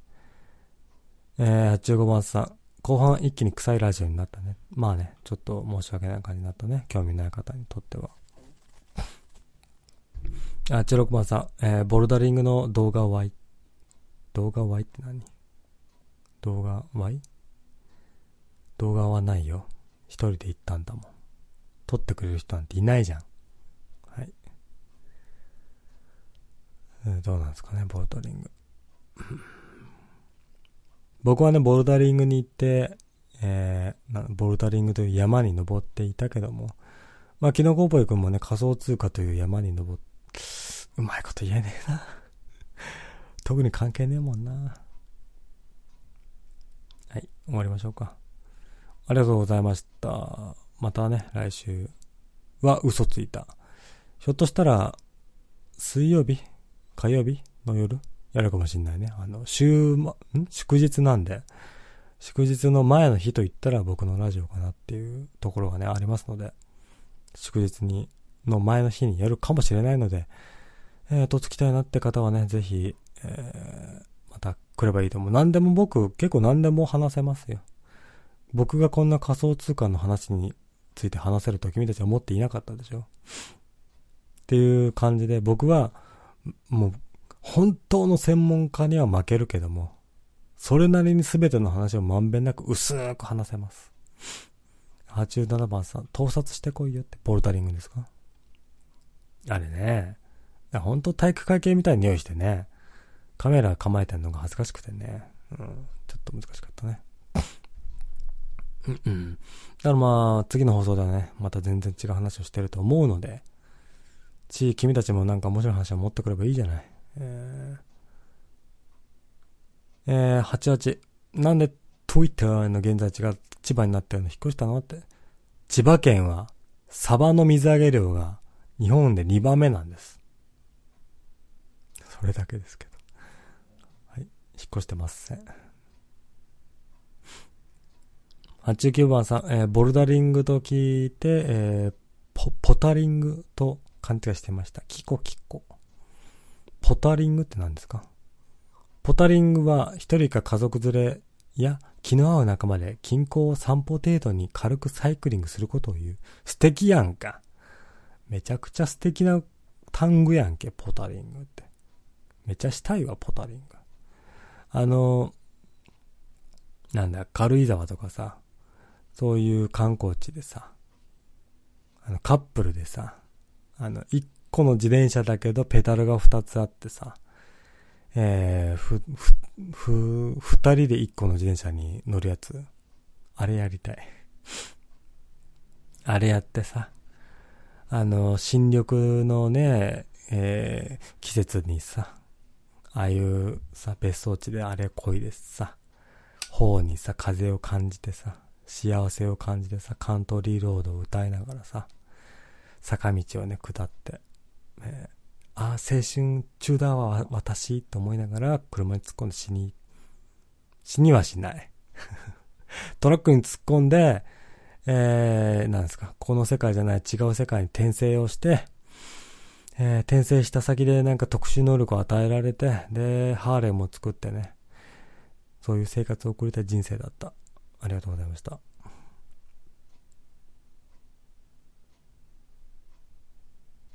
A: えー、85番さん、後半一気に臭いラジオになったね。まあね、ちょっと申し訳ない感じになったね。興味ない方にとっては。あ、16番さん、えーボルダリングの動画 Y。動画 Y って何？動画 Y? 動画はないよ。一人で行ったんだもん。撮ってくれる人なんていないじゃん。はい。えーどうなんですかね、ボルダリング。僕はね、ボルダリングに行って、えーボルダリングという山に登っていたけども、まあ、キノコボイ君もね、仮想通貨という山に登って、うまいこと言えねえな。特に関係ねえもんな。はい、終わりましょうか。ありがとうございました。またね、来週は嘘ついた。ひょっとしたら、水曜日火曜日の夜やるかもしんないね。あの、週ま、ん？祝日なんで、祝日の前の日と言ったら僕のラジオかなっていうところがね、ありますので、祝日に、の前の日にやるかもしれないので、えー、とつきたいなって方はね、ぜひ、えーまた来ればいいと思う。何でも僕、結構何でも話せますよ。僕がこんな仮想通貨の話について話せると君たちは思っていなかったでしょっていう感じで、僕は、もう、本当の専門家には負けるけども、それなりに全ての話をまんべんなく薄く話せます。87番さん、盗撮してこいよって、ボルダリングですか？あれね、本当体育会系みたいに匂いしてね、カメラ構えてんのが恥ずかしくてね、うん、ちょっと難しかったね。うんうん。だからまあ、次の放送ではね、また全然違う話をしてると思うので、ち、君たちもなんか面白い話を持ってくればいいじゃない。えー、えー、88。なんで Twitter の現在地が千葉になったの引っ越したのって。千葉県は、サバの水揚げ量が日本で2番目なんです。それだけですけど。はい。引っ越してません。89番さん、えーボルダリングと聞いて、えーポ、ポタリングと勘違いしてました。キコキコ。ポタリングって何ですか？ポタリングは一人か家族連れや気の合う仲間で近郊を散歩程度に軽くサイクリングすることを言う。素敵やんか。めちゃくちゃ素敵な単語やんけ、ポタリングって。めちゃしたいわ、ポタリング。あの、なんだ、軽井沢とかさ、そういう観光地でさ、あの、カップルでさ、あの、一個の自転車だけどペダルが二つあってさ、えー、ふ、ふ、ふ、二人で一個の自転車に乗るやつ。あれやりたい。あれやってさ、あの、新緑のね、えー、季節にさ、ああいうさ、別荘地であれ恋ですさ、頬にさ、風を感じてさ、幸せを感じてさ、カントリーロードを歌いながらさ、坂道をね、下って、えーああ、青春中だわ、私、と思いながら、車に突っ込んで死に、死にはしない。トラックに突っ込んで、えー、なんですか、この世界じゃない違う世界に転生をして、えー転生した先でなんか特殊能力を与えられて、で、ハーレーも作ってね、そういう生活を送りたい人生だった。ありがとうございました。